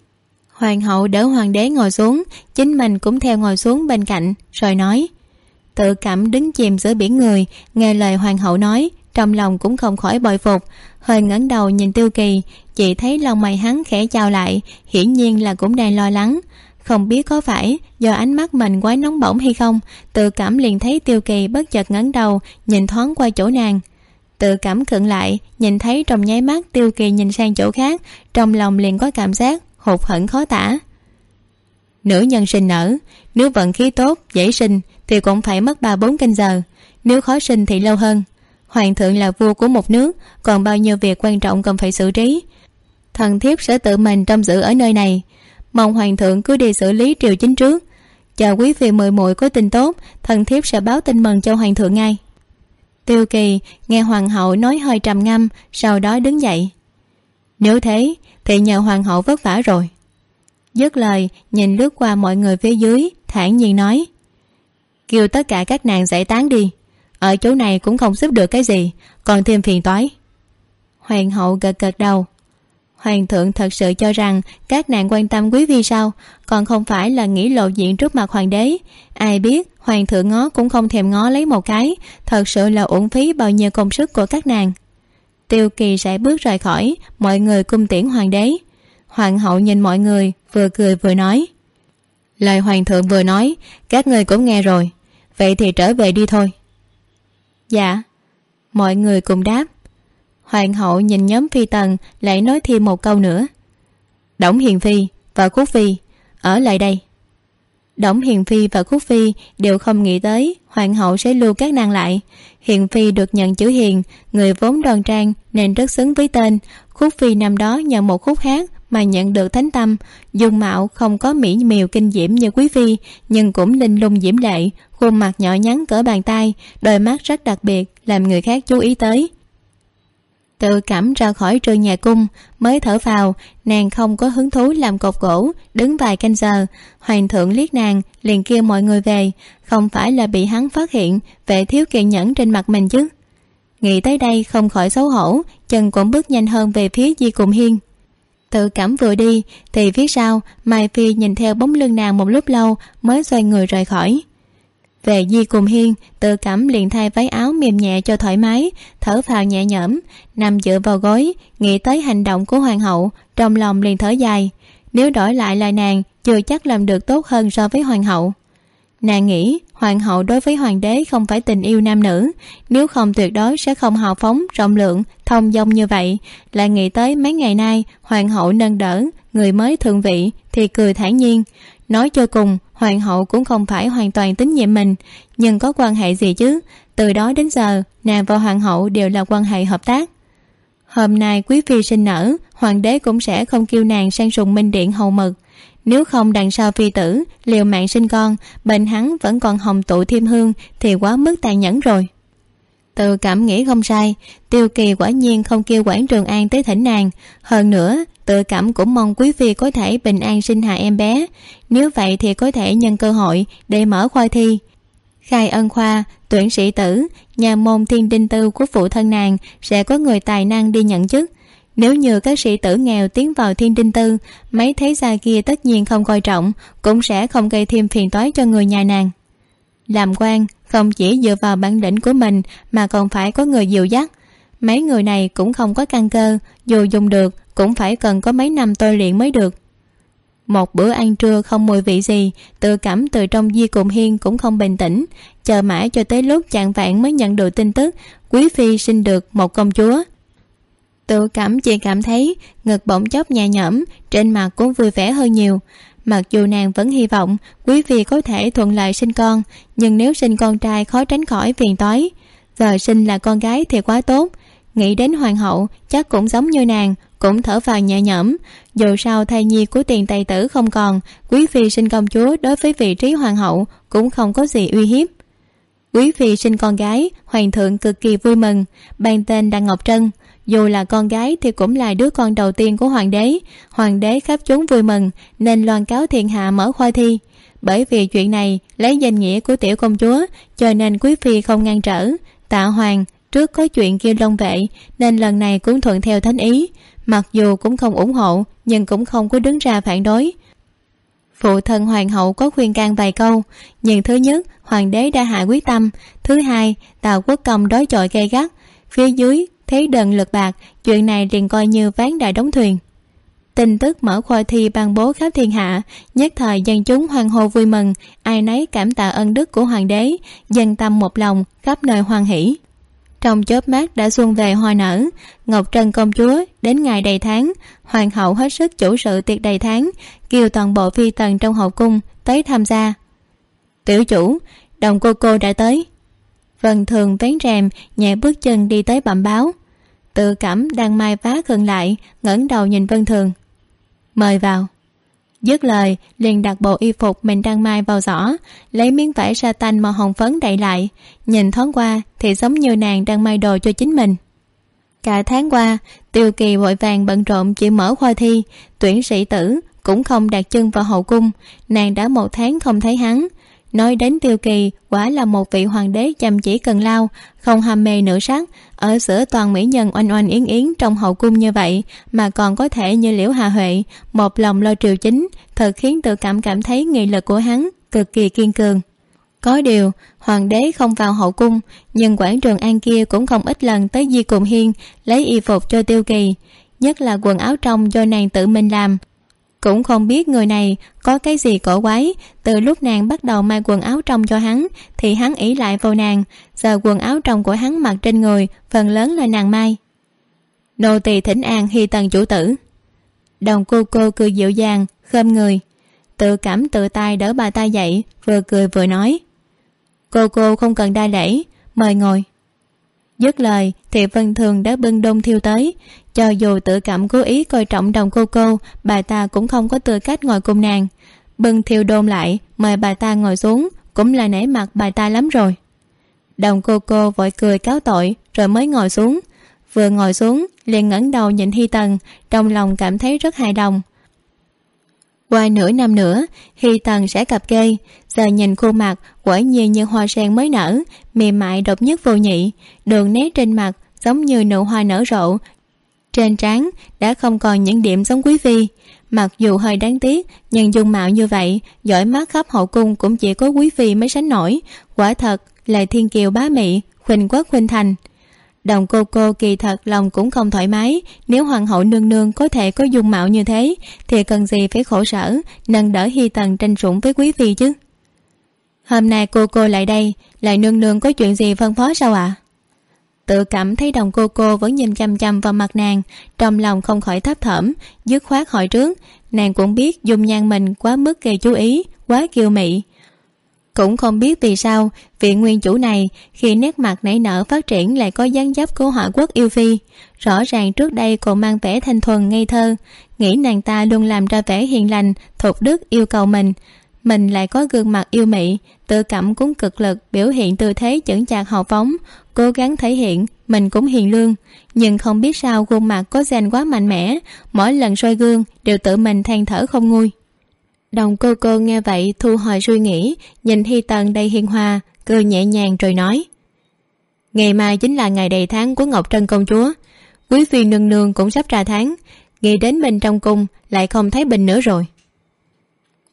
Hoàng hậu đỡ hoàng đế ngồi xuống, chính mình cũng theo ngồi xuống bên cạnh, rồi nói tự cảm đứng chìm giữa biển người, nghe lời hoàng hậu nói, trong lòng cũng không khỏi bội phục. Hơi ngẩng đầu nhìn tiêu kỳ chị thấy lòng mày hắn khẽ chào lại, hiển nhiên là cũng đang lo lắng. Không biết có phải do ánh mắt mình quá nóng bỏng hay không, tự cảm liền thấy tiêu kỳ bất chợt ngẩng đầu, nhìn thoáng qua chỗ nàng. Tự cảm khựng lại, nhìn thấy trong nháy mắt tiêu kỳ nhìn sang chỗ khác, trong lòng liền có cảm giác hụt hẫng khó tả. Nữ nhân sinh nở, nếu vận khí tốt, dễ sinh thì cũng phải mất ba bốn canh giờ, nếu khó sinh thì lâu hơn. Hoàng thượng là vua của một nước, còn bao nhiêu việc quan trọng cần phải xử trí. Thần thiếp sẽ tự mình trông giữ ở nơi này. Mong hoàng thượng cứ đi xử lý triều chính trước. Chờ quý vị mười muội có tin tốt, thần thiếp sẽ báo tin mừng cho hoàng thượng ngay. Tiêu kỳ nghe hoàng hậu nói hơi trầm ngâm, sau đó đứng dậy. Nếu thế, thì nhờ hoàng hậu vất vả rồi. Dứt lời, nhìn lướt qua mọi người phía dưới, thản nhiên nói kêu tất cả các nàng giải tán đi. Ở chỗ này cũng không giúp được cái gì, còn thêm phiền toái. Hoàng hậu gật gật đầu. Hoàng thượng thật sự cho rằng các nàng quan tâm quý vi sao? Còn không phải là nghĩ lộ diện trước mặt hoàng đế. Ai biết, hoàng thượng ngó cũng không thèm ngó lấy một cái. Thật sự là uổng phí bao nhiêu công sức của các nàng. Tiêu kỳ sẽ bước rời khỏi, mọi người cung tiễn hoàng đế. Hoàng hậu nhìn mọi người, vừa cười vừa nói lời hoàng thượng vừa nói, các người cũng nghe rồi. Vậy thì trở về đi thôi. Dạ. Mọi người cùng đáp. Hoàng hậu nhìn nhóm phi tần, lại nói thêm một câu nữa. Đổng hiền phi và khúc phi, ở lại đây. Đổng hiền phi và khúc phi đều không nghĩ tới hoàng hậu sẽ lưu các nàng lại. Hiền phi được nhận chữ hiền, người vốn đoan trang nên rất xứng với tên. Khúc phi năm đó nhận một khúc hát mà nhận được thánh tâm. Dung mạo không có mỹ miều kinh diễm như quý phi, nhưng cũng linh lung diễm lệ, khuôn mặt nhỏ nhắn cỡ bàn tay, đôi mắt rất đặc biệt, làm người khác chú ý tới. Tự cảm ra khỏi trường nhà cung, mới thở vào nàng không có hứng thú làm cột gỗ, đứng vài canh giờ. Hoàng thượng liếc nàng, liền kêu mọi người về. Không phải là bị hắn phát hiện, vẻ thiếu kiên nhẫn trên mặt mình chứ. Nghĩ tới đây không khỏi xấu hổ, chân cũng bước nhanh hơn về phía di cùng hiên tự cảm vừa đi, thì phía sau mai phi nhìn theo bóng lưng nàng một lúc lâu, mới xoay người rời khỏi. Về di cùng hiên, tự cảm liền thay váy áo mềm nhẹ cho thoải mái, thở phào nhẹ nhõm, nằm dựa vào gối, nghĩ tới hành động của hoàng hậu, trong lòng liền thở dài. Nếu đổi lại là nàng, chưa chắc làm được tốt hơn so với hoàng hậu. Nàng nghĩ hoàng hậu đối với hoàng đế không phải tình yêu nam nữ. Nếu không tuyệt đối sẽ không hào phóng, rộng lượng, thông dong như vậy. Lại nghĩ tới mấy ngày nay, hoàng hậu nâng đỡ, người mới thượng vị, thì cười thản nhiên. Nói cho cùng, hoàng hậu cũng không phải hoàn toàn tín nhiệm mình. Nhưng có quan hệ gì chứ? Từ đó đến giờ, nàng và hoàng hậu đều là quan hệ hợp tác. Hôm nay quý phi sinh nở, hoàng đế cũng sẽ không kêu nàng sang sùng minh điện hầu mực nếu không đằng sau phi tử, liều mạng sinh con, bệnh hắn vẫn còn hồng tụ thêm hương thì quá mức tàn nhẫn rồi. Tự cảm nghĩ không sai, tiêu kỳ quả nhiên không kêu quản trường an tới thỉnh nàng. Hơn nữa, tự cảm cũng mong quý phi có thể bình an sinh hạ em bé. Nếu vậy thì có thể nhân cơ hội để mở khoa thi. Khai ân khoa, tuyển sĩ tử, nhà môn thiên đinh tư của phụ thân nàng sẽ có người tài năng đi nhận chức nếu như các sĩ tử nghèo tiến vào thiên đinh tư, mấy thế gia kia tất nhiên không coi trọng, cũng sẽ không gây thêm phiền toái cho người nhà nàng. Làm quan không chỉ dựa vào bản lĩnh của mình mà còn phải có người dìu dắt. Mấy người này cũng không có căn cơ, dù dùng được cũng phải cần có mấy năm tôi luyện mới được. Một bữa ăn trưa không mùi vị gì, tự cảm từ trong di cùng hiên cũng không bình tĩnh, chờ mãi cho tới lúc chạng vạn mới nhận được tin tức, quý phi sinh được một công chúa tự cảm chỉ cảm thấy ngực bỗng chốc nhẹ nhõm, trên mặt cũng vui vẻ hơn nhiều. Mặc dù nàng vẫn hy vọng quý vị có thể thuận lợi sinh con, nhưng nếu sinh con trai khó tránh khỏi phiền toái. Giờ sinh là con gái thì quá tốt. Nghĩ đến hoàng hậu, chắc cũng giống như nàng, cũng thở vào nhẹ nhõm. Dù sao thai nhi của tiền tài tử không còn, quý phi sinh công chúa đối với vị trí hoàng hậu cũng không có gì uy hiếp. Quý phi sinh con gái, hoàng thượng cực kỳ vui mừng. Ban tên đặng ngọc trân dù là con gái thì cũng là đứa con đầu tiên của hoàng đế. Hoàng đế khắp chúng vui mừng, nên loan cáo thiên hạ mở khoa thi. Bởi vì chuyện này lấy danh nghĩa của tiểu công chúa, cho nên quý phi không ngăn trở. Tạ hoàng, trước có chuyện kêu long vệ, nên lần này cũng thuận theo thánh ý. Mặc dù cũng không ủng hộ, nhưng cũng không có đứng ra phản đối. Phụ thân hoàng hậu có khuyên can vài câu, nhưng thứ nhất, hoàng đế đã hạ quyết tâm. Thứ hai, tào quốc công đối chọi gay gắt. Phía dưới thấy đần lực bạc, chuyện này liền coi như ván đại đóng thuyền. Tin tức mở khoa thi ban bố khắp thiên hạ, nhất thời dân chúng hoan hô vui mừng, ai nấy cảm tạ ân đức của hoàng đế dân tâm một lòng khắp nơi hoan hỷ. Trong chớp mắt đã xuân về hoa nở, ngọc trân công chúa đến ngày đầy tháng, hoàng hậu hết sức chủ sự tiệc đầy tháng, kêu toàn bộ phi tần trong hậu cung tới tham gia. Tiểu chủ, đồng cô cô đã tới vân thường vén rèm, nhẹ bước chân đi tới bẩm báo. Tự cảm đang mai vá khựng lại, ngẩng đầu nhìn vân thường. Mời vào. Dứt lời, liền đặt bộ y phục mình đang mai vào giỏ, lấy miếng vải sa tanh màu hồng phấn đậy lại. Nhìn thoáng qua thì giống như nàng đang may đồ cho chính mình. Cả tháng qua, tiêu kỳ vội vàng bận rộn chỉ mở khoa thi, tuyển sĩ tử cũng không đặt chân vào hậu cung, nàng đã một tháng không thấy hắn nói đến tiêu kỳ, quả là một vị hoàng đế chăm chỉ cần lao, không ham mê nữ sắc ở giữa toàn mỹ nhân oanh oanh yến yến trong hậu cung như vậy, mà còn có thể như liễu hà huệ, một lòng lo triều chính, thật khiến tự cảm cảm thấy nghị lực của hắn cực kỳ kiên cường. Có điều, hoàng đế không vào hậu cung, nhưng quảng trường an kia cũng không ít lần tới di cùng hiên, lấy y phục cho tiêu kỳ, nhất là quần áo trong do nàng tự mình làm cũng không biết người này có cái gì cổ quái. Từ lúc nàng bắt đầu may quần áo trong cho hắn, thì hắn ỉ lại vào nàng. Giờ quần áo trong của hắn mặc trên người, phần lớn là nàng may nô tỳ thỉnh an hy tần chủ tử. Đồng cô cô cười dịu dàng khơm người. Tự cảm tự tay đỡ bà ta dậy, vừa cười vừa nói. Cô cô không cần đa lễ, mời ngồi dứt lời, thì vân thường đã bưng đôn thiêu tới. Cho dù tự cảm cố ý coi trọng đồng cô cô, bà ta cũng không có tư cách ngồi cùng nàng. Bưng thiêu đôn lại, mời bà ta ngồi xuống, cũng là nể mặt bà ta lắm rồi. Đồng cô cô vội cười cáo tội, rồi mới ngồi xuống. Vừa ngồi xuống, liền ngẩng đầu nhìn hy tần, trong lòng cảm thấy rất hài lòng qua nửa năm nữa, hy tần sẽ cặp kê. Giờ nhìn khuôn mặt quả nhiên như hoa sen mới nở, mềm mại độc nhất vô nhị. Đường nét trên mặt giống như nụ hoa nở rộ. Trên trán đã không còn những điểm giống quý phi. Mặc dù hơi đáng tiếc, nhưng dung mạo như vậy, giỏi mắt khắp hậu cung cũng chỉ có quý phi mới sánh nổi. Quả thật là thiên kiều bá mị khuynh quốc khuynh thành đồng cô cô kỳ thật lòng cũng không thoải mái. Nếu hoàng hậu nương nương có thể có dung mạo như thế, thì cần gì phải khổ sở, nâng đỡ hy tần tranh sủng với quý phi chứ? Hôm nay cô cô lại đây, lại nương nương có chuyện gì phân phó sao ạ? À? tự cảm thấy đồng cô cô vẫn nhìn chăm chăm vào mặt nàng, trong lòng không khỏi thấp thỏm, dứt khoát hỏi trước. Nàng cũng biết dung nhan mình quá mức gây chú ý, quá kiêu mị cũng không biết vì sao, vị nguyên chủ này, khi nét mặt nảy nở phát triển lại có dáng dấp của họa quốc yêu phi. Rõ ràng trước đây còn mang vẻ thanh thuần ngây thơ, nghĩ nàng ta luôn làm ra vẻ hiền lành, thục đức yêu cầu mình. Mình lại có gương mặt yêu mị, tự cảm cũng cực lực, biểu hiện tư thế chững chạc hào phóng, cố gắng thể hiện, mình cũng hiền lương. Nhưng không biết sao khuôn mặt có gen quá mạnh mẽ, mỗi lần soi gương đều tự mình than thở không nguôi đồng cô cô nghe vậy thu hồi suy nghĩ, nhìn hy tần đầy hiền hòa, cười nhẹ nhàng rồi nói, ngày mai chính là ngày đầy tháng của ngọc trân công chúa. Quý phi nương nương cũng sắp ra tháng, nghĩ đến bên trong cung lại không thấy bình nữa rồi.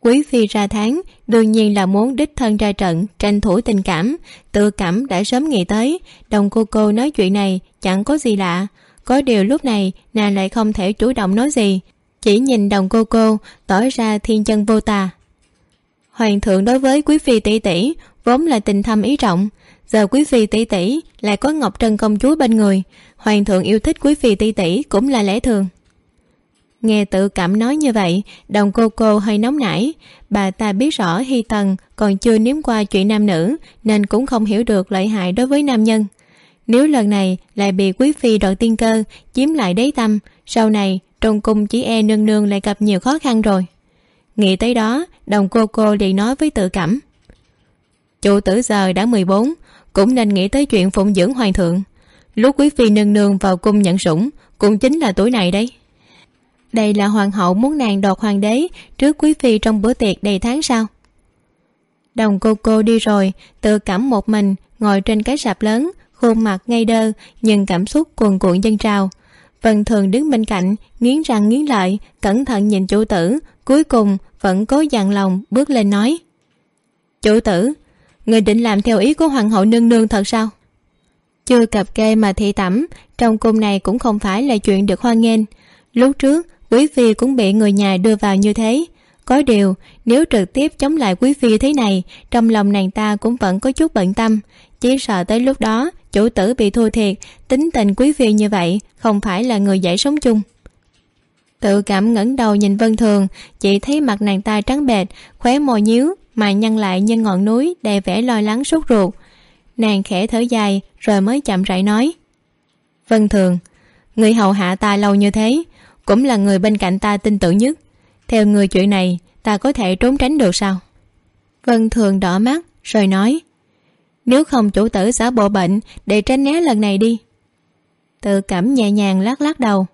Quý phi ra tháng, đương nhiên là muốn đích thân ra trận, tranh thủ tình cảm, tự cảm đã sớm nghĩ tới. Đồng cô cô nói chuyện này chẳng có gì lạ, có điều lúc này nàng lại không thể chủ động nói gì chỉ nhìn đồng cô cô, tỏ ra thiên chân vô tà. Hoàng thượng đối với quý phi tỷ tỷ, vốn là tình thâm ý trọng giờ quý phi tỷ tỷ lại có ngọc trân công chúa bên người. Hoàng thượng yêu thích quý phi tỷ tỷ cũng là lẽ thường. Nghe tự cảm nói như vậy, đồng cô cô hơi nóng nảy. Bà ta biết rõ hy tần còn chưa nếm qua chuyện nam nữ, nên cũng không hiểu được lợi hại đối với nam nhân. Nếu lần này lại bị quý phi đoạt tiên cơ, chiếm lại đế tâm, sau này trong cung chỉ e nương nương lại gặp nhiều khó khăn rồi. Nghĩ tới đó, đồng cô cô liền nói với tự cảm. Chủ tử giờ đã mười bốn, cũng nên nghĩ tới chuyện phụng dưỡng hoàng thượng. Lúc quý phi nương nương vào cung nhận sủng, cũng chính là tuổi này đấy. Đây là hoàng hậu muốn nàng đoạt hoàng đế trước quý phi trong bữa tiệc đầy tháng sau đồng cô cô đi rồi, tự cảm một mình, ngồi trên cái sạp lớn, khuôn mặt ngây đơ, nhưng cảm xúc cuồn cuộn dân trào vân thường đứng bên cạnh, nghiến răng nghiến lợi, cẩn thận nhìn chủ tử, cuối cùng vẫn cố dặn lòng bước lên nói, chủ tử, người định làm theo ý của hoàng hậu nương nương thật sao? Chưa cập kê mà thị tẩm, trong cung này cũng không phải là chuyện được hoan nghênh. Lúc trước, quý phi cũng bị người nhà đưa vào như thế. Có điều, nếu trực tiếp chống lại quý phi thế này, trong lòng nàng ta cũng vẫn có chút bận tâm. Chỉ sợ tới lúc đó chủ tử bị thua thiệt, tính tình quý phi như vậy, không phải là người dễ sống chung. Tự cảm ngẩng đầu nhìn vân thường, chỉ thấy mặt nàng ta trắng bệch, khóe môi nhíu, mà nhăn lại như ngọn núi, đầy vẻ lo lắng sốt ruột. Nàng khẽ thở dài, rồi mới chậm rãi nói. Vân thường, người hầu hạ ta lâu như thế, cũng là người bên cạnh ta tin tưởng nhất. Theo người chuyện này, ta có thể trốn tránh được sao? Vân thường đỏ mắt, rồi nói nếu không chủ tử xả bộ bệnh, để tránh né lần này đi. Tự cảm nhẹ nhàng lắc lắc đầu.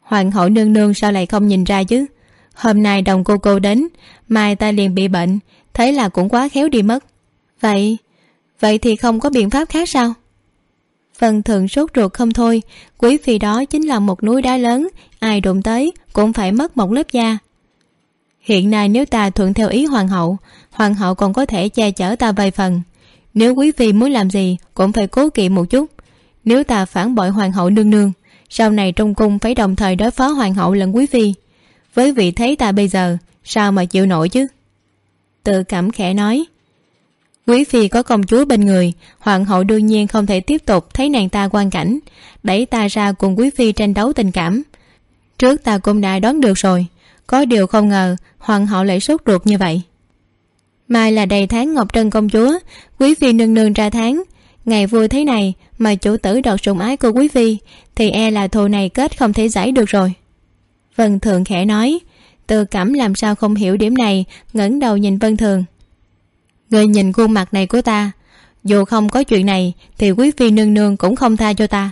Hoàng hậu nương nương sao lại không nhìn ra chứ? Hôm nay đồng cô cô đến, mai ta liền bị bệnh, thế là cũng quá khéo đi mất. Vậy vậy thì không có biện pháp khác sao? Phần thường sốt ruột không thôi, quý phi đó chính là một núi đá lớn, ai đụng tới cũng phải mất một lớp da. Hiện nay nếu ta thuận theo ý hoàng hậu hoàng hậu còn có thể che chở ta vài phần nếu quý phi muốn làm gì, cũng phải cố kỵ một chút. Nếu ta phản bội hoàng hậu nương nương, sau này trong cung phải đồng thời đối phó hoàng hậu lẫn quý phi. Với vị thế ta bây giờ, sao mà chịu nổi chứ? Tự cảm khẽ nói. Quý phi có công chúa bên người, hoàng hậu đương nhiên không thể tiếp tục thấy nàng ta quan cảnh, đẩy ta ra cùng quý phi tranh đấu tình cảm. Trước ta cũng đã đoán được rồi, có điều không ngờ, hoàng hậu lại sốt ruột như vậy mai là đầy tháng ngọc trân công chúa, quý phi nương nương ra tháng. Ngày vui thế này mà chủ tử đọt sủng ái của quý phi, thì e là thù này kết không thể giải được rồi. Vân thường khẽ nói từ cảm làm sao không hiểu điểm này, ngẩng đầu nhìn vân thường. Người nhìn khuôn mặt này của ta, dù không có chuyện này, thì quý phi nương nương cũng không tha cho ta.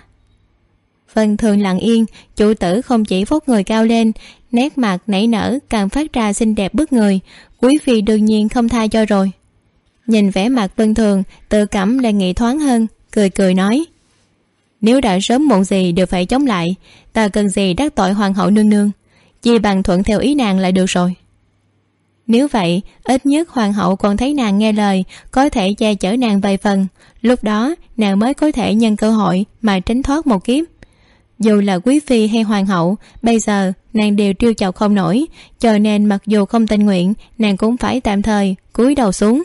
Vân thường lặng yên, chủ tử không chỉ phốt người cao lên nét mặt nảy nở, càng phát ra xinh đẹp bức người. Quý phi đương nhiên không tha cho rồi. Nhìn vẻ mặt vân thường, tự cảm lại nghĩ thoáng hơn, cười cười nói. Nếu đã sớm muộn gì đều phải chống lại, ta cần gì đắc tội hoàng hậu nương nương? Chỉ bằng thuận theo ý nàng lại được rồi. Nếu vậy, ít nhất hoàng hậu còn thấy nàng nghe lời, có thể che chở nàng vài phần. Lúc đó, nàng mới có thể nhân cơ hội mà tránh thoát một kiếp dù là quý phi hay hoàng hậu, bây giờ nàng đều trêu chọc không nổi, cho nên mặc dù không tình nguyện, nàng cũng phải tạm thời cúi đầu xuống.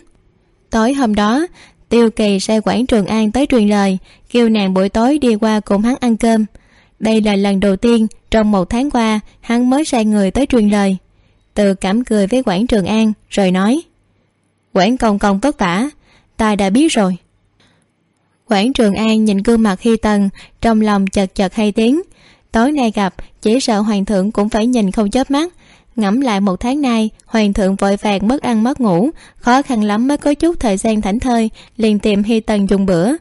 Tối hôm đó, tiêu kỳ sai quản trường an tới truyền lời, kêu nàng buổi tối đi qua cùng hắn ăn cơm. Đây là lần đầu tiên trong một tháng qua hắn mới sai người tới truyền lời. Từ cảm cười với quản trường an, rồi nói, quản công công vất vả, ta đã biết rồi quản trường an nhìn gương mặt hy tần trong lòng chật chật hay tiếng. Tối nay gặp, chỉ sợ hoàng thượng cũng phải nhìn không chớp mắt. Ngẫm lại một tháng nay, hoàng thượng vội vàng mất ăn mất ngủ, khó khăn lắm mới có chút thời gian thảnh thơi, liền tìm hy tần dùng bữa.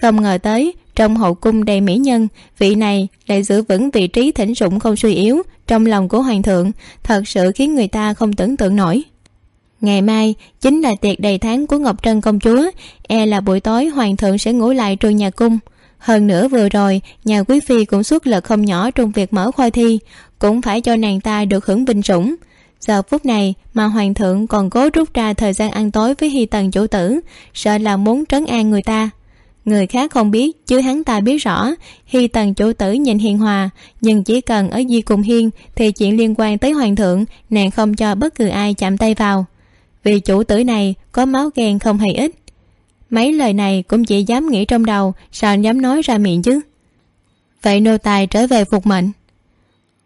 Không ngờ tới, trong hậu cung đầy mỹ nhân, vị này lại giữ vững vị trí thỉnh sủng không suy yếu trong lòng của hoàng thượng, thật sự khiến người ta không tưởng tượng nổi ngày mai, chính là tiệc đầy tháng của ngọc trân công chúa e là buổi tối hoàng thượng sẽ ngủ lại trường nhà cung. Hơn nữa vừa rồi, nhà quý phi cũng xuất lực không nhỏ trong việc mở khoa thi, cũng phải cho nàng ta được hưởng vinh sủng. Giờ phút này mà hoàng thượng còn cố rút ra thời gian ăn tối với hy tần chủ tử, sợ là muốn trấn an người ta. Người khác không biết, chứ hắn ta biết rõ, hy tần chủ tử nhìn hiền hòa, nhưng chỉ cần ở di cùng hiên thì chuyện liên quan tới hoàng thượng, nàng không cho bất cứ ai chạm tay vào vì chủ tử này có máu ghen không hề ít. Mấy lời này cũng chỉ dám nghĩ trong đầu, sao dám nói ra miệng chứ? Vậy nô tài trở về phục mệnh.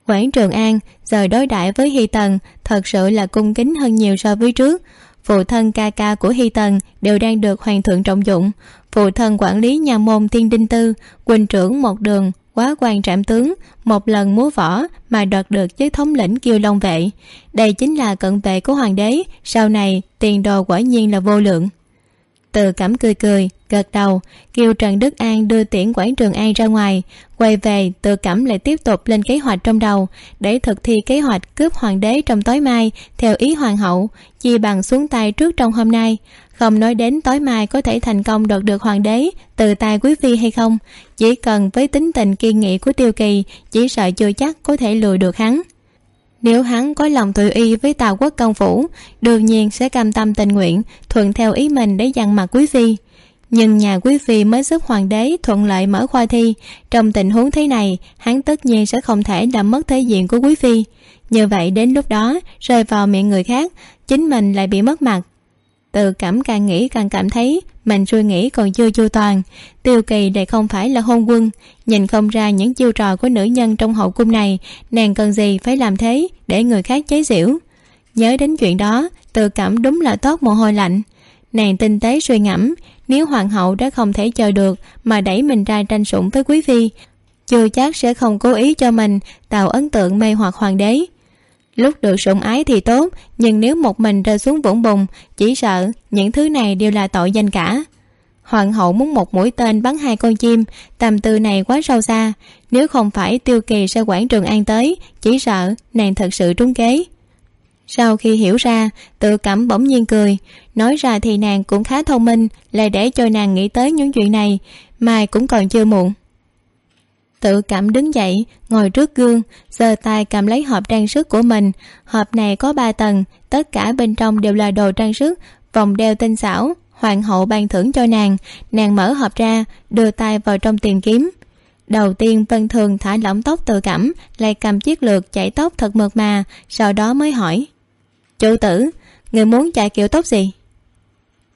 Quảng trường an giờ đối đãi với hy tần, thật sự là cung kính hơn nhiều so với trước. Phụ thân ca ca của hy tần đều đang được hoàng thượng trọng dụng. Phụ thân quản lý nhà môn thiên đinh tư quỳnh trưởng một đường quá quan trạm tướng, một lần múa võ mà đoạt được chức thống lĩnh kiêu long vệ. Đây chính là cận vệ của hoàng đế, sau này tiền đồ quả nhiên là vô lượng. Từ cảm cười cười, gật đầu kêu trần đức an đưa tiễn quảng trường an ra ngoài, quay về từ cảm lại tiếp tục lên kế hoạch trong đầu, để thực thi kế hoạch cướp hoàng đế trong tối mai, theo ý hoàng hậu, chi bằng xuống tay trước trong hôm nay không nói đến tối mai có thể thành công đoạt được hoàng đế, từ tay quý phi hay không. Chỉ cần với tính tình kiên nghị của tiêu kỳ, chỉ sợ chưa chắc có thể lùi được hắn. Nếu hắn có lòng tự y với tào quốc công phủ, đương nhiên sẽ cam tâm tình nguyện, thuận theo ý mình để dằn mặt quý phi. Nhưng nhà quý phi mới giúp hoàng đế thuận lợi mở khoa thi. Trong tình huống thế này, hắn tất nhiên sẽ không thể làm mất thể diện của quý phi. Như vậy đến lúc đó, rơi vào miệng người khác, chính mình lại bị mất mặt tự cảm càng nghĩ càng cảm thấy mình suy nghĩ còn chưa chu toàn. Tiêu kỳ đây không phải là hôn quân. Nhìn không ra những chiêu trò của nữ nhân trong hậu cung này, nàng cần gì phải làm thế để người khác chế giễu? Nhớ đến chuyện đó, tự cảm đúng là tốt mồ hôi lạnh. Nàng tinh tế suy ngẫm, nếu hoàng hậu đã không thể chờ được mà đẩy mình ra tranh sủng với quý phi, chưa chắc sẽ không cố ý cho mình tạo ấn tượng mê hoặc hoàng đế lúc được sủng ái thì tốt, nhưng nếu một mình rơi xuống vũng bùn, chỉ sợ những thứ này đều là tội danh cả. Hoàng hậu muốn một mũi tên bắn hai con chim, tầm tư này quá sâu xa. Nếu không phải tiêu kỳ sẽ quản trường an tới, chỉ sợ nàng thật sự trúng kế. Sau khi hiểu ra, tự cảm bỗng nhiên cười, nói ra thì nàng cũng khá thông minh, lại để cho nàng nghĩ tới những chuyện này, mai cũng còn chưa muộn tự cảm đứng dậy, ngồi trước gương, giơ tay cầm lấy hộp trang sức của mình. Hộp này có ba tầng, tất cả bên trong đều là đồ trang sức, vòng đeo tinh xảo, hoàng hậu ban thưởng cho nàng. Nàng mở hộp ra, đưa tay vào trong tìm kiếm. Đầu tiên vân thường thả lỏng tóc tự cảm, lại cầm chiếc lược chạy tóc thật mượt mà, sau đó mới hỏi, chủ tử, người muốn chạy kiểu tóc gì?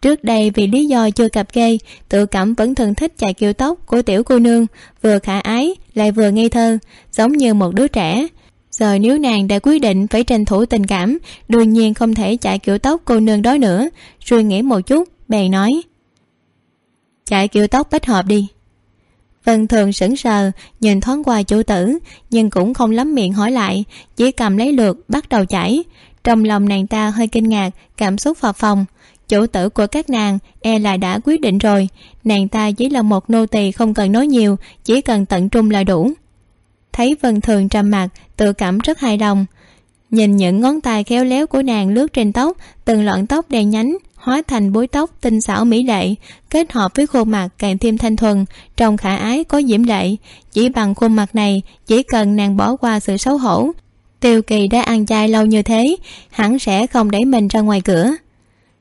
Trước đây vì lý do chưa cặp kê, tự cảm vẫn thường thích chạy kiểu tóc của tiểu cô nương, vừa khả ái, lại vừa ngây thơ, giống như một đứa trẻ. Giờ nếu nàng đã quyết định phải tranh thủ tình cảm, đương nhiên không thể chạy kiểu tóc cô nương đó nữa. Suy nghĩ một chút, bèn nói, chạy kiểu tóc bách hợp đi. Vân thường sững sờ, nhìn thoáng qua chủ tử, nhưng cũng không lắm miệng hỏi lại, chỉ cầm lấy lượt bắt đầu chảy. Trong lòng nàng ta hơi kinh ngạc, cảm xúc phập phồng chủ tử của các nàng e là đã quyết định rồi. Nàng ta chỉ là một nô tỳ không cần nói nhiều, chỉ cần tận trung là đủ. Thấy vân thường trầm mặc, tự cảm rất hài lòng. Nhìn những ngón tay khéo léo của nàng lướt trên tóc, từng lọn tóc đen nhánh, hóa thành búi tóc tinh xảo mỹ lệ, kết hợp với khuôn mặt càng thêm thanh thuần, trong khả ái có diễm lệ. Chỉ bằng khuôn mặt này, chỉ cần nàng bỏ qua sự xấu hổ, tiêu kỳ đã ăn chay lâu như thế, hẳn sẽ không đẩy mình ra ngoài cửa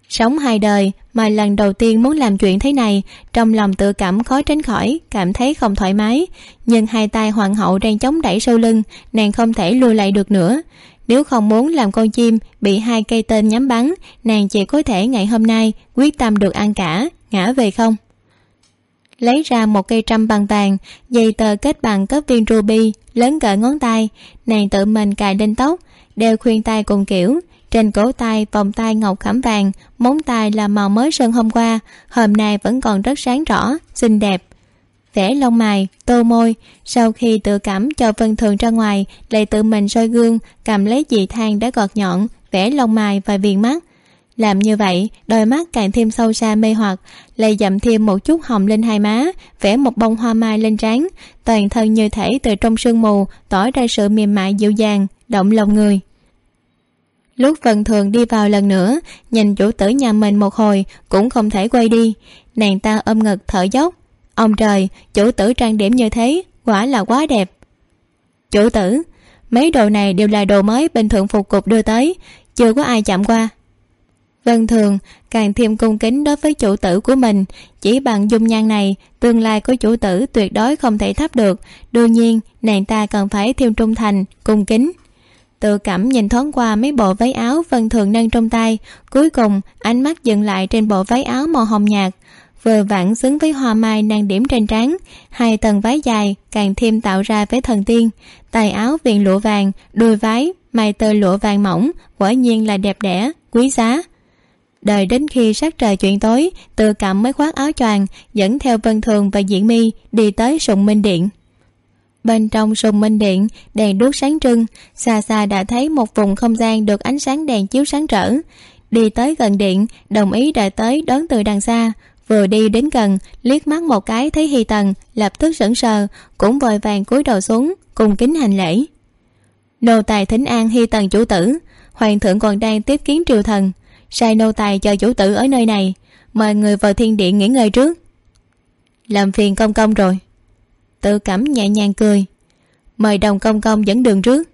sống hai đời mà lần đầu tiên muốn làm chuyện thế này, trong lòng tự cảm khó tránh khỏi, cảm thấy không thoải mái. Nhưng hai tay hoàng hậu đang chống đẩy sau lưng, nàng không thể lùi lại được nữa. Nếu không muốn làm con chim bị hai cây tên nhắm bắn, nàng chỉ có thể ngày hôm nay quyết tâm được ăn cả, ngã về không. Lấy ra một cây trăm bằng vàng, dây tờ kết bằng cấp viên ruby, lớn cỡ ngón tay, nàng tự mình cài lên tóc, đeo khuyên tay cùng kiểu trên cổ tay, vòng tay ngọc khảm vàng, móng tay là màu mới sơn hôm qua. Hôm nay vẫn còn rất sáng rõ, xinh đẹp. Vẽ lông mày, tô môi. Sau khi tự cảm cho vân thường ra ngoài, lại tự mình soi gương, cầm lấy dị than đã gọt nhọn, vẽ lông mày và viền mắt. Làm như vậy, đôi mắt càng thêm sâu xa mê hoặc, lại dậm thêm một chút hồng lên hai má, vẽ một bông hoa mai lên trán. Toàn thân như thể từ trong sương mù tỏ ra sự mềm mại dịu dàng, động lòng người lúc vân thường đi vào lần nữa, nhìn chủ tử nhà mình một hồi, cũng không thể quay đi. Nàng ta ôm ngực thở dốc. Ông trời, chủ tử trang điểm như thế, quả là quá đẹp. Chủ tử, mấy đồ này đều là đồ mới bình thường phục cục đưa tới, chưa có ai chạm qua. Vân thường càng thêm cung kính đối với chủ tử của mình, chỉ bằng dung nhan này, tương lai của chủ tử tuyệt đối không thể thấp được. Đương nhiên, nàng ta cần phải thêm trung thành, cung kính tự cảm nhìn thoáng qua mấy bộ váy áo vân thường nâng trong tay. Cuối cùng, ánh mắt dừng lại trên bộ váy áo màu hồng nhạt. Vừa vặn xứng với hoa mai nàng điểm trên trán. Hai tầng váy dài càng thêm tạo ra vẻ thần tiên. Tài áo viền lụa vàng, đôi váy mài tơ lụa vàng mỏng, quả nhiên là đẹp đẽ, quý giá. Đợi đến khi sắc trời chuyện tối, tự cảm mới khoác áo choàng, dẫn theo vân thường và diễn mi đi tới sùng minh điện bên trong sùng minh điện, đèn đốt sáng trưng, xa xa đã thấy một vùng không gian được ánh sáng đèn chiếu sáng trở đi tới gần điện, đồng ý đã tới đón từ đằng xa. Vừa đi đến gần, liếc mắt một cái thấy hi tần, lập tức sững sờ, cũng vội vàng cúi đầu xuống cùng kính hành lễ. Nô tài thính an hi tần chủ tử, hoàng thượng còn đang tiếp kiến triều thần. Sai nô tài cho chủ tử ở nơi này, mời người vào thiên điện nghỉ ngơi trước. Làm phiền công công rồi tự cảm nhẹ nhàng cười. Mời đồng công công dẫn đường trước.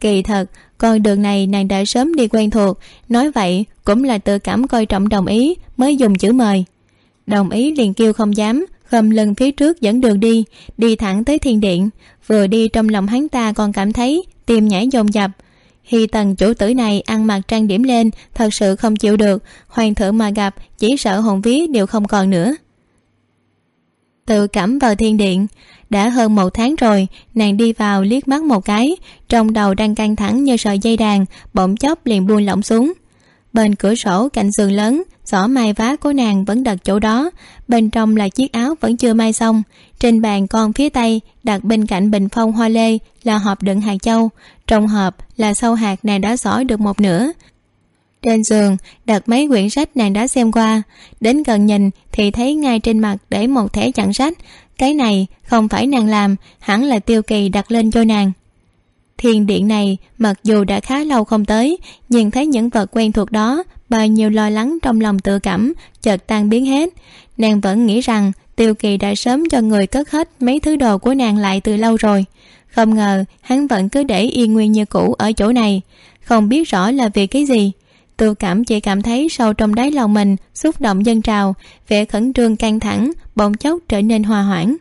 Kỳ thật, con đường này nàng đã sớm đi quen thuộc. Nói vậy, cũng là tự cảm coi trọng đồng ý, mới dùng chữ mời. Đồng ý liền kêu không dám, khom lưng phía trước dẫn đường đi đi thẳng tới thiên điện. Vừa đi trong lòng hắn ta còn cảm thấy tim nhảy dồn dập. Khi tần chủ tử này ăn mặc trang điểm lên, thật sự không chịu được. Hoàng thượng mà gặp, chỉ sợ hồn vía đều không còn nữa tự cảm vào thiên điện. Đã hơn một tháng rồi, nàng đi vào liếc mắt một cái, trong đầu đang căng thẳng như sợi dây đàn, bỗng chốc liền buông lỏng xuống. Bên cửa sổ cạnh giường lớn, giỏ mai vá của nàng vẫn đặt chỗ đó, bên trong là chiếc áo vẫn chưa may xong. Trên bàn con phía tây đặt bên cạnh bình phong hoa lê là hộp đựng hạt châu, trong hộp là sâu hạt nàng đã xỏ được một nửa trên giường, đặt mấy quyển sách nàng đã xem qua. Đến gần nhìn thì thấy ngay trên mặt để một thẻ chặn sách. Cái này không phải nàng làm, hẳn là tiêu kỳ đặt lên cho nàng. Thiền điện này mặc dù đã khá lâu không tới nhìn thấy những vật quen thuộc đó, bao nhiêu lo lắng trong lòng tự cảm, chợt tan biến hết. Nàng vẫn nghĩ rằng tiêu kỳ đã sớm cho người cất hết mấy thứ đồ của nàng lại từ lâu rồi. Không ngờ hắn vẫn cứ để yên nguyên như cũ ở chỗ này. Không biết rõ là vì cái gì tự cảm chỉ cảm thấy sâu trong đáy lòng mình, xúc động dân trào, vẻ khẩn trương căng thẳng, bỗng chốc trở nên hòa hoãn.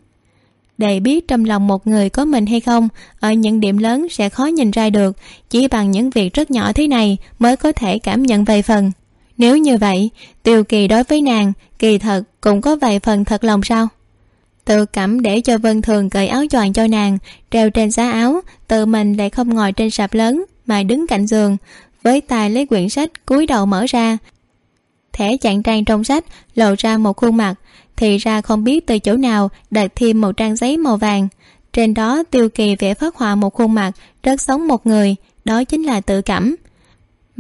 Để biết trong lòng một người có mình hay không, ở những điểm lớn sẽ khó nhìn ra được, chỉ bằng những việc rất nhỏ thế này mới có thể cảm nhận vài phần. Nếu như vậy, tiêu kỳ đối với nàng, kỳ thật cũng có vài phần thật lòng sao? Tự cảm để cho vân thường cởi áo choàng cho nàng, treo trên giá áo, tự mình lại không ngồi trên sạp lớn, mà đứng cạnh giường với tay lấy quyển sách cúi đầu mở ra. Thẻ chặn trang trong sách lộ ra một khuôn mặt, thì ra không biết từ chỗ nào đặt thêm một trang giấy màu vàng. Trên đó tiêu kỳ vẽ phát họa một khuôn mặt rất sống một người, đó chính là tự cảm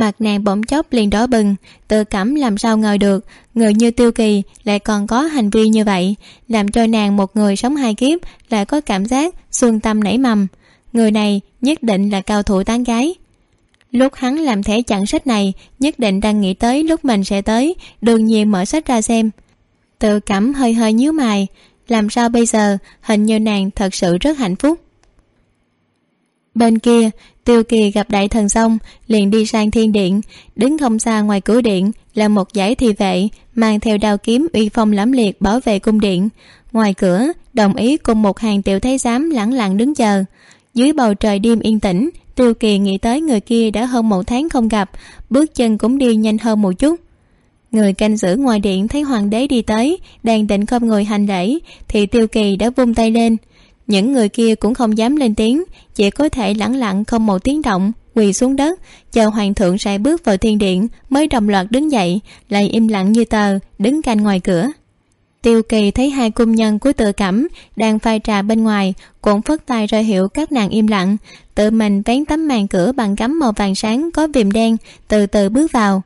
mặt nàng bỗng chốc liền đỏ bừng, tự cảm làm sao ngờ được, người như tiêu kỳ lại còn có hành vi như vậy, làm cho nàng một người sống hai kiếp lại có cảm giác xương tâm nảy mầm. Người này nhất định là cao thủ tán gái lúc hắn làm thẻ chặn sách này, nhất định đang nghĩ tới lúc mình sẽ tới. Đương nhiên mở sách ra xem. Tự cảm hơi hơi nhíu mày. Làm sao bây giờ? Hình như nàng thật sự rất hạnh phúc. Bên kia, tiêu kỳ gặp đại thần xong, liền đi sang thiên điện. Đứng không xa ngoài cửa điện là một dãy thị vệ, mang theo đao kiếm uy phong lẫm liệt bảo vệ cung điện. Ngoài cửa, đồng ý cùng một hàng tiểu thái giám lẳng lặng đứng chờ dưới bầu trời đêm yên tĩnh, tiêu kỳ nghĩ tới người kia đã hơn một tháng không gặp, bước chân cũng đi nhanh hơn một chút. Người canh giữ ngoài điện thấy hoàng đế đi tới, đang định không ngồi hành lễ, thì tiêu kỳ đã vung tay lên. Những người kia cũng không dám lên tiếng, chỉ có thể lẳng lặng không một tiếng động, quỳ xuống đất, chờ hoàng thượng sẽ bước vào thiên điện mới đồng loạt đứng dậy, lại im lặng như tờ, đứng canh ngoài cửa tiêu kỳ thấy hai cung nhân của tự cẩm đang pha trà bên ngoài, cũng phất tay ra hiệu các nàng im lặng. Tự mình vén tấm màn cửa bằng cắm màu vàng sáng có viền đen từ từ bước vào.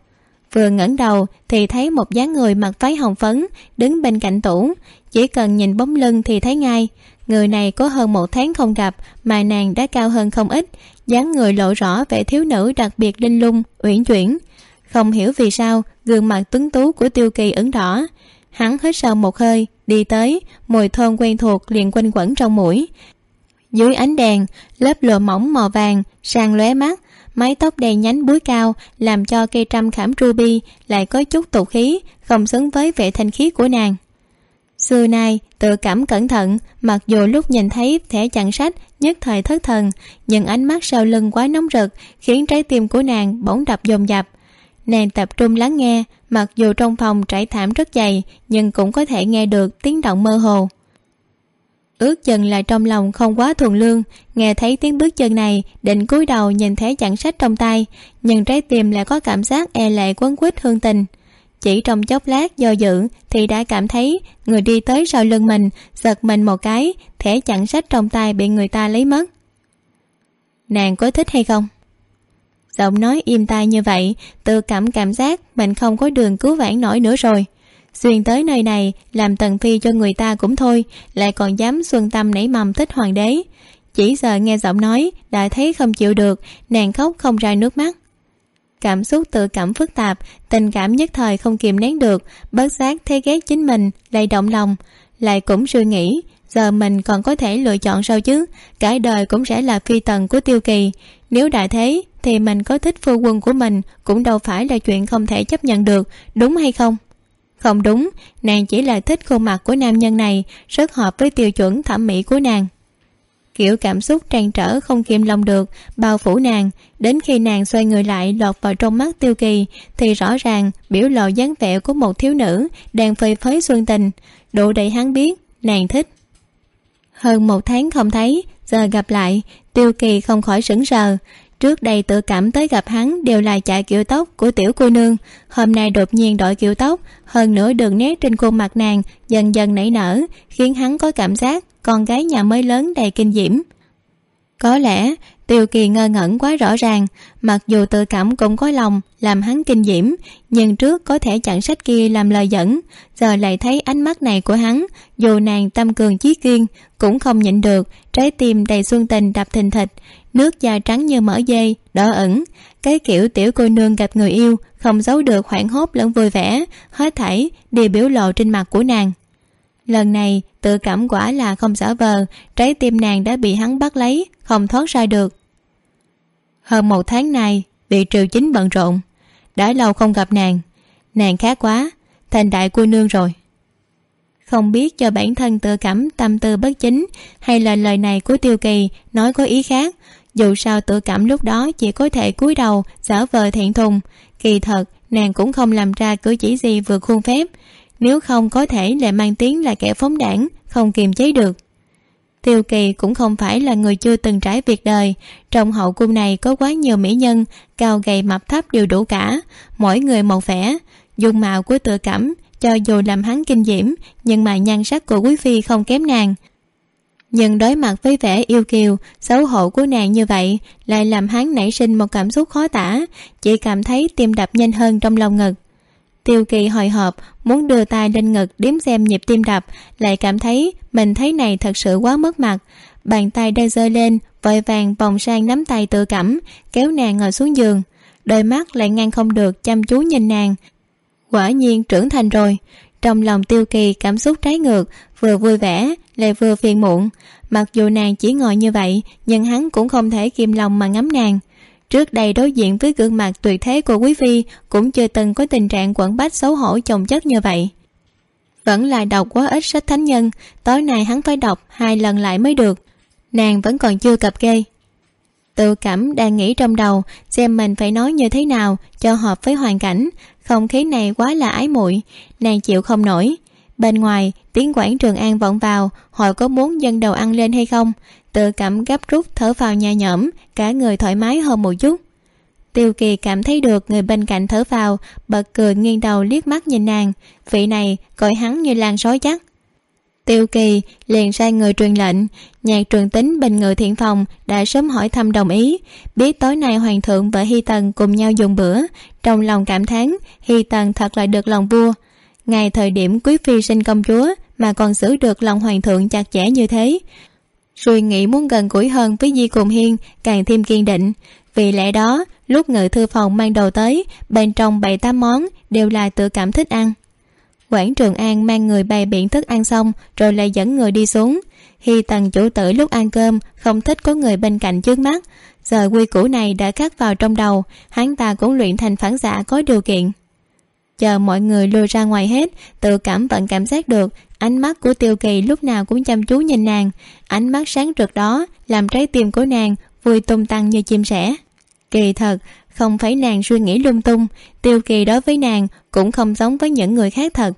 Vừa ngẩng đầu thì thấy một dáng người mặc váy hồng phấn đứng bên cạnh tủ. Chỉ cần nhìn bóng lưng thì thấy ngay. Người này có hơn một tháng không gặp mà nàng đã cao hơn không ít. Dáng người lộ rõ vẻ thiếu nữ đặc biệt linh lung, uyển chuyển. Không hiểu vì sao, gương mặt tuấn tú của tiêu kỳ ửng đỏ hắn hít sâu một hơi, đi tới, mùi thơm quen thuộc liền quanh quẩn trong mũi. Dưới ánh đèn, lớp lụa mỏng màu vàng sang lóe mắt, mái tóc đen nhánh búi cao làm cho cây trăm khảm ruby lại có chút tục khí, không xứng với vẻ thanh khiết của nàng. Xưa nay, tự cảm cẩn thận, mặc dù lúc nhìn thấy thẻ chặn sách, nhất thời thất thần, nhưng ánh mắt sau lưng quá nóng rực khiến trái tim của nàng bỗng đập dồn dập nàng tập trung lắng nghe, mặc dù trong phòng trải thảm rất dày, nhưng cũng có thể nghe được tiếng động mơ hồ. Ước chừng là trong lòng không quá thuần lương, nghe thấy tiếng bước chân này, định cúi đầu nhìn thấy chặn sách trong tay, nhưng trái tim lại có cảm giác e lệ quấn quýt hương tình. Chỉ trong chốc lát do dự thì đã cảm thấy người đi tới sau lưng mình, giật mình một cái thẻ chặn sách trong tay bị người ta lấy mất. Nàng có thích hay không? Giọng nói im tai như vậy tự cảm cảm giác mình không có đường cứu vãn nổi nữa rồi. Xuyên tới nơi này, làm tần phi cho người ta cũng thôi, lại còn dám xuân tâm nảy mầm thích hoàng đế. Chỉ giờ nghe giọng nói, đã thấy không chịu được, nàng khóc không ra nước mắt. Cảm xúc tự cảm phức tạp, tình cảm nhất thời không kìm nén được bất giác thấy ghét chính mình lại động lòng, lại cũng suy nghĩ giờ mình còn có thể lựa chọn sao chứ? Cả đời cũng sẽ là phi tần của tiêu kỳ. Nếu đã thế, thì mình có thích phu quân của mình cũng đâu phải là chuyện không thể chấp nhận được, đúng hay không? Không đúng, nàng chỉ là thích khuôn mặt của nam nhân này, rất hợp với tiêu chuẩn thẩm mỹ của nàng. Kiểu cảm xúc tràn trở không kiềm lòng được, bao phủ nàng. Đến khi nàng xoay người lại lọt vào trong mắt tiêu kỳ, thì rõ ràng biểu lộ dáng vẻ của một thiếu nữ đang phơi phới xuân tình. Độ đầy hắn biết, nàng thích hơn một tháng không thấy, giờ gặp lại, tiêu kỳ không khỏi sững sờ. Trước đây tự cảm tới gặp hắn đều là chạy kiểu tóc của tiểu cô nương. Hôm nay đột nhiên đổi kiểu tóc, hơn nữa đường nét trên khuôn mặt nàng dần dần nảy nở, khiến hắn có cảm giác con gái nhà mới lớn đầy kinh diễm. Có lẽ tiêu kỳ ngơ ngẩn quá rõ ràng, mặc dù tự cảm cũng có lòng làm hắn kinh diễm, nhưng trước có thể chặn sách kia làm lời dẫn giờ lại thấy ánh mắt này của hắn, dù nàng tâm cường chí kiên, cũng không nhịn được, trái tim đầy xuân tình đập thình thịch, nước da trắng như mỡ dây đỏ ẩn cái kiểu tiểu cô nương gặp người yêu, không giấu được hoảng hốt lẫn vui vẻ, hết thảy đều biểu lộ trên mặt của nàng. Lần này, tự cảm quả là không sở vờ, trái tim nàng đã bị hắn bắt lấy không thoát ra được. Hơn một tháng này bị triều chính bận rộn, đã lâu không gặp nàng. Nàng khá quá, thành đại cô nương rồi. Không biết cho bản thân tự cảm tâm tư bất chính hay là lời này của tiêu kỳ nói có ý khác, dù sao tự cảm lúc đó chỉ có thể cúi đầu, giả vờ thiện thùng. Kỳ thật, nàng cũng không làm ra cử chỉ gì vượt khuôn phép. Nếu không có thể lại mang tiếng là kẻ phóng đảng, không kiềm chế được tiêu kỳ cũng không phải là người chưa từng trải việc đời. Trong hậu cung này có quá nhiều mỹ nhân, cao gầy mập thấp đều đủ cả. Mỗi người một vẻ. Dung mạo của tự cảm, cho dù làm hắn kinh diễm, nhưng mà nhan sắc của quý phi không kém nàng. Nhưng đối mặt với vẻ yêu kiều, xấu hổ của nàng như vậy, lại làm hắn nảy sinh một cảm xúc khó tả. Chỉ cảm thấy tim đập nhanh hơn trong lòng ngực tiêu kỳ hồi hộp, muốn đưa tay lên ngực đếm xem nhịp tim đập, lại cảm thấy mình thấy này thật sự quá mất mặt. Bàn tay đang giơ lên, vội vàng vòng sang nắm tay tự cảm, kéo nàng ngồi xuống giường. Đôi mắt lại ngăn không được chăm chú nhìn nàng. Quả nhiên trưởng thành rồi. Trong lòng tiêu kỳ cảm xúc trái ngược, vừa vui vẻ, lại vừa phiền muộn. Mặc dù nàng chỉ ngồi như vậy, nhưng hắn cũng không thể kìm lòng mà ngắm nàng trước đây đối diện với gương mặt tuyệt thế của quý phi, cũng chưa từng có tình trạng quẩn bách xấu hổ chồng chất như vậy. Vẫn là đọc quá ít sách thánh nhân, tối nay hắn phải đọc hai lần lại mới được. Nàng vẫn còn chưa cập kê. Tự cảm đang nghĩ trong đầu, xem mình phải nói như thế nào cho hợp với hoàn cảnh. Không khí này quá là ái muội, nàng chịu không nổi bên ngoài, tiếng quản trường an vọng vào, hỏi có muốn dâng đầu ăn lên hay không. Tự cảm gấp rút thở vào nhà nhõm, cả người thoải mái hơn một chút. Tiêu kỳ cảm thấy được người bên cạnh thở vào, bật cười nghiêng đầu liếc mắt nhìn nàng. Vị này coi hắn như lan sói chắc. Tiêu kỳ liền sai người truyền lệnh. Nhạc trường tính bên người thiện phòng đã sớm hỏi thăm đồng ý. Biết tối nay hoàng thượng và hy tần cùng nhau dùng bữa. Trong lòng cảm thán, hy tần thật là được lòng vua ngày thời điểm quý phi sinh công chúa mà còn giữ được lòng hoàng thượng chặt chẽ như thế. Suy nghĩ muốn gần gũi hơn với di cùng hiên, càng thêm kiên định. Vì lẽ đó, lúc ngự thư phòng mang đồ tới, bên trong bảy tám món đều là tự cảm thích ăn. Quảng trường an mang người bày biện thức ăn xong rồi lại dẫn người đi xuống. Hi tần chủ tử lúc ăn cơm không thích có người bên cạnh trước mắt. Giờ quy củ này đã khắc vào trong đầu, hắn ta cũng luyện thành phản xạ có điều kiện chờ mọi người lùi ra ngoài hết, tự cảm vẫn cảm giác được ánh mắt của tiêu kỳ lúc nào cũng chăm chú nhìn nàng. Ánh mắt sáng rực đó làm trái tim của nàng vui tung tăng như chim sẻ. Kỳ thật, không phải nàng suy nghĩ lung tung, tiêu kỳ đối với nàng cũng không giống với những người khác thật.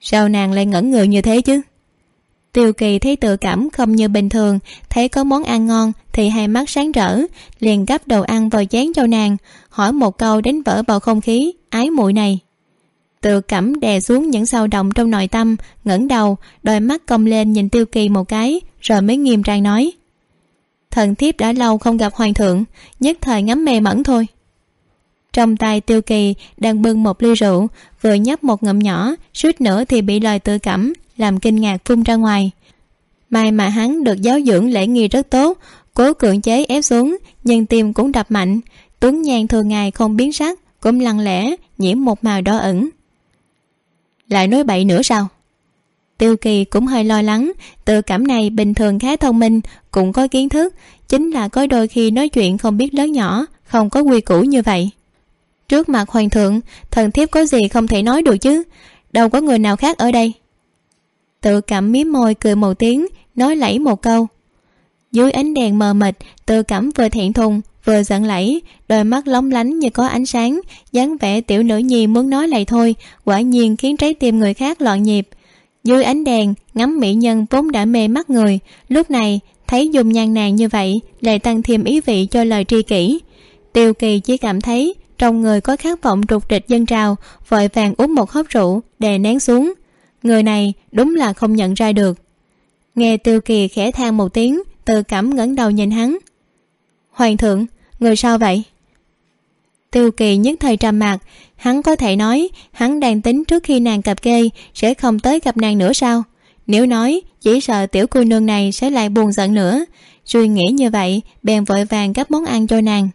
Sao nàng lại ngẩn người như thế chứ? Tiêu kỳ thấy tự cảm không như bình thường, thấy có món ăn ngon thì hai mắt sáng rỡ, liền gắp đồ ăn vào chén cho nàng hỏi một câu đánh vỡ bầu không khí, ái muội này. Tự cảm đè xuống những sâu động trong nội tâm, ngẩng đầu, đôi mắt cong lên nhìn tiêu kỳ một cái, rồi mới nghiêm trang nói. Thần thiếp đã lâu không gặp hoàng thượng, nhất thời ngắm mê mẩn thôi. Trong tay tiêu kỳ đang bưng một ly rượu, vừa nhấp một ngụm nhỏ, suýt nữa thì bị lời tự cảm làm kinh ngạc phun ra ngoài. May mà hắn được giáo dưỡng lễ nghi rất tốt, cố cưỡng chế ép xuống, nhưng tim cũng đập mạnh tuấn nhan thường ngày không biến sắc, cũng lặng lẽ nhiễm một màu đỏ ẩn lại nói bậy nữa sao? Tiêu kỳ cũng hơi lo lắng tự cảm này bình thường khá thông minh, cũng có kiến thức, chính là có đôi khi nói chuyện không biết lớn nhỏ, không có quy củ như vậy. Trước mặt hoàng thượng, thần thiếp có gì không thể nói được chứ? Đâu có người nào khác ở đây. Tự cảm mím môi cười một tiếng, nói lẫy một câu. Dưới ánh đèn mờ mịt, tự cảm vừa thẹn thùng vừa giận lẫy, đôi mắt lóng lánh như có ánh sáng, dáng vẻ tiểu nữ nhi muốn nói lại thôi, quả nhiên khiến trái tim người khác loạn nhịp. Dưới ánh đèn, ngắm mỹ nhân vốn đã mê mắt người, lúc này thấy dùng nhan nàng như vậy lại tăng thêm ý vị cho lời tri kỷ. Tiêu kỳ chỉ cảm thấy trong người có khát vọng trục trịch dân trào, vội vàng uống một hớp rượu đè nén xuống. Người này đúng là không nhận ra được. Nghe tiêu kỳ khẽ than một tiếng, tự cảm ngẩng đầu nhìn hắn. Hoàng thượng người sao vậy? Tiêu kỳ nhất thời trầm mặc, hắn có thể nói hắn đang tính trước khi nàng cặp kê sẽ không tới gặp nàng nữa sao? Nếu nói chỉ sợ tiểu cô nương này sẽ lại buồn giận nữa suy nghĩ như vậy bèn vội vàng gấp món ăn cho nàng.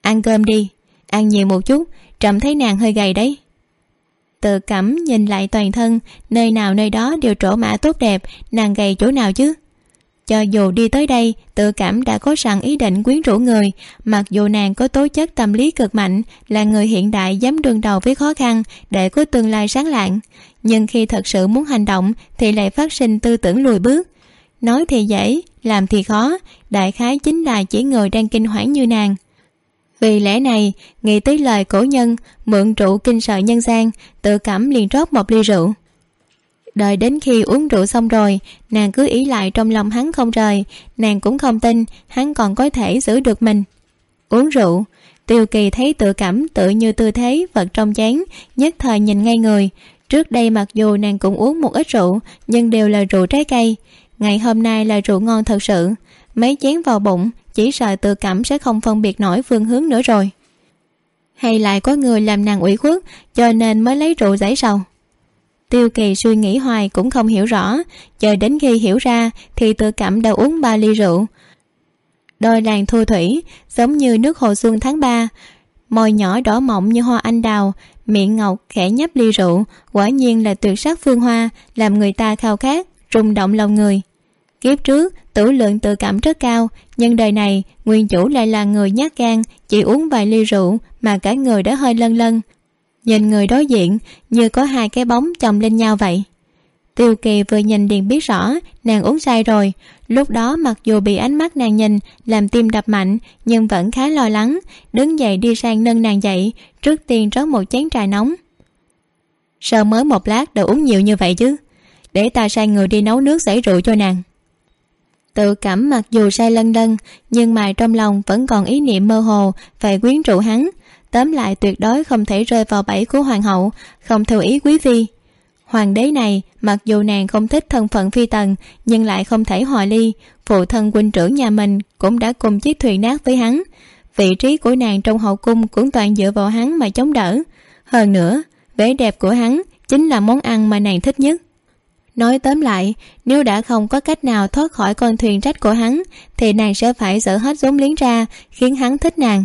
Ăn cơm đi ăn nhiều một chút trầm thấy nàng hơi gầy đấy. Tự cẩm nhìn lại toàn thân nơi nào nơi đó đều trổ mã tốt đẹp nàng gầy chỗ nào chứ? Cho dù đi tới đây, tự cảm đã có sẵn ý định quyến rũ người. Mặc dù nàng có tố chất tâm lý cực mạnh, là người hiện đại dám đương đầu với khó khăn, để có tương lai sáng lạng. Nhưng khi thật sự muốn hành động, thì lại phát sinh tư tưởng lùi bước. Nói thì dễ, làm thì khó, đại khái chính là chỉ người đang kinh hoảng như nàng. Vì lẽ này, nghĩ tới lời cổ nhân, mượn rượu kinh sợ nhân gian, tự cảm liền rót một ly rượu đợi đến khi uống rượu xong rồi, nàng cứ ý lại trong lòng hắn không rời, nàng cũng không tin hắn còn có thể giữ được mình. Uống rượu, tiêu kỳ thấy tự cảm tự như tư thế vật trong chén, nhất thời nhìn ngay người. Trước đây mặc dù nàng cũng uống một ít rượu, nhưng đều là rượu trái cây. Ngày hôm nay là rượu ngon thật sự. Mấy chén vào bụng, chỉ sợ tự cảm sẽ không phân biệt nổi phương hướng nữa rồi. Hay lại có người làm nàng ủy khuất, cho nên mới lấy rượu giải sầu tiêu kỳ suy nghĩ hoài cũng không hiểu rõ, chờ đến khi hiểu ra thì tự cảm đã uống ba ly rượu. Đôi làng thu thủy, giống như nước hồ xuân tháng ba, môi nhỏ đỏ mọng như hoa anh đào, miệng ngọc khẽ nhấp ly rượu, quả nhiên là tuyệt sắc phương hoa, làm người ta khao khát, rung động lòng người. Kiếp trước, tử lượng tự cảm rất cao, nhưng đời này, nguyên chủ lại là người nhát gan, chỉ uống vài ly rượu mà cả người đã hơi lân lân nhìn người đối diện như có hai cái bóng chồng lên nhau vậy. Tiêu kỳ vừa nhìn liền biết rõ nàng uống say rồi. Lúc đó mặc dù bị ánh mắt nàng nhìn làm tim đập mạnh, nhưng vẫn khá lo lắng, đứng dậy đi sang nâng nàng dậy, trước tiên rót một chén trà nóng. Sao mới một lát đã uống nhiều như vậy chứ? Để ta sai người đi nấu nước giải rượu cho nàng. Tự cảm mặc dù say lân lân, nhưng mà trong lòng vẫn còn ý niệm mơ hồ phải quyến rũ hắn tóm lại tuyệt đối không thể rơi vào bẫy của hoàng hậu. Không theo ý quý phi. Hoàng đế này, mặc dù nàng không thích thân phận phi tần, nhưng lại không thể hòa ly. Phụ thân huynh trưởng nhà mình cũng đã cùng chiếc thuyền nát với hắn. Vị trí của nàng trong hậu cung cũng toàn dựa vào hắn mà chống đỡ. Hơn nữa, vẻ đẹp của hắn chính là món ăn mà nàng thích nhất. Nói tóm lại, nếu đã không có cách nào thoát khỏi con thuyền trách của hắn, thì nàng sẽ phải dỡ hết vốn liếng ra, khiến hắn thích nàng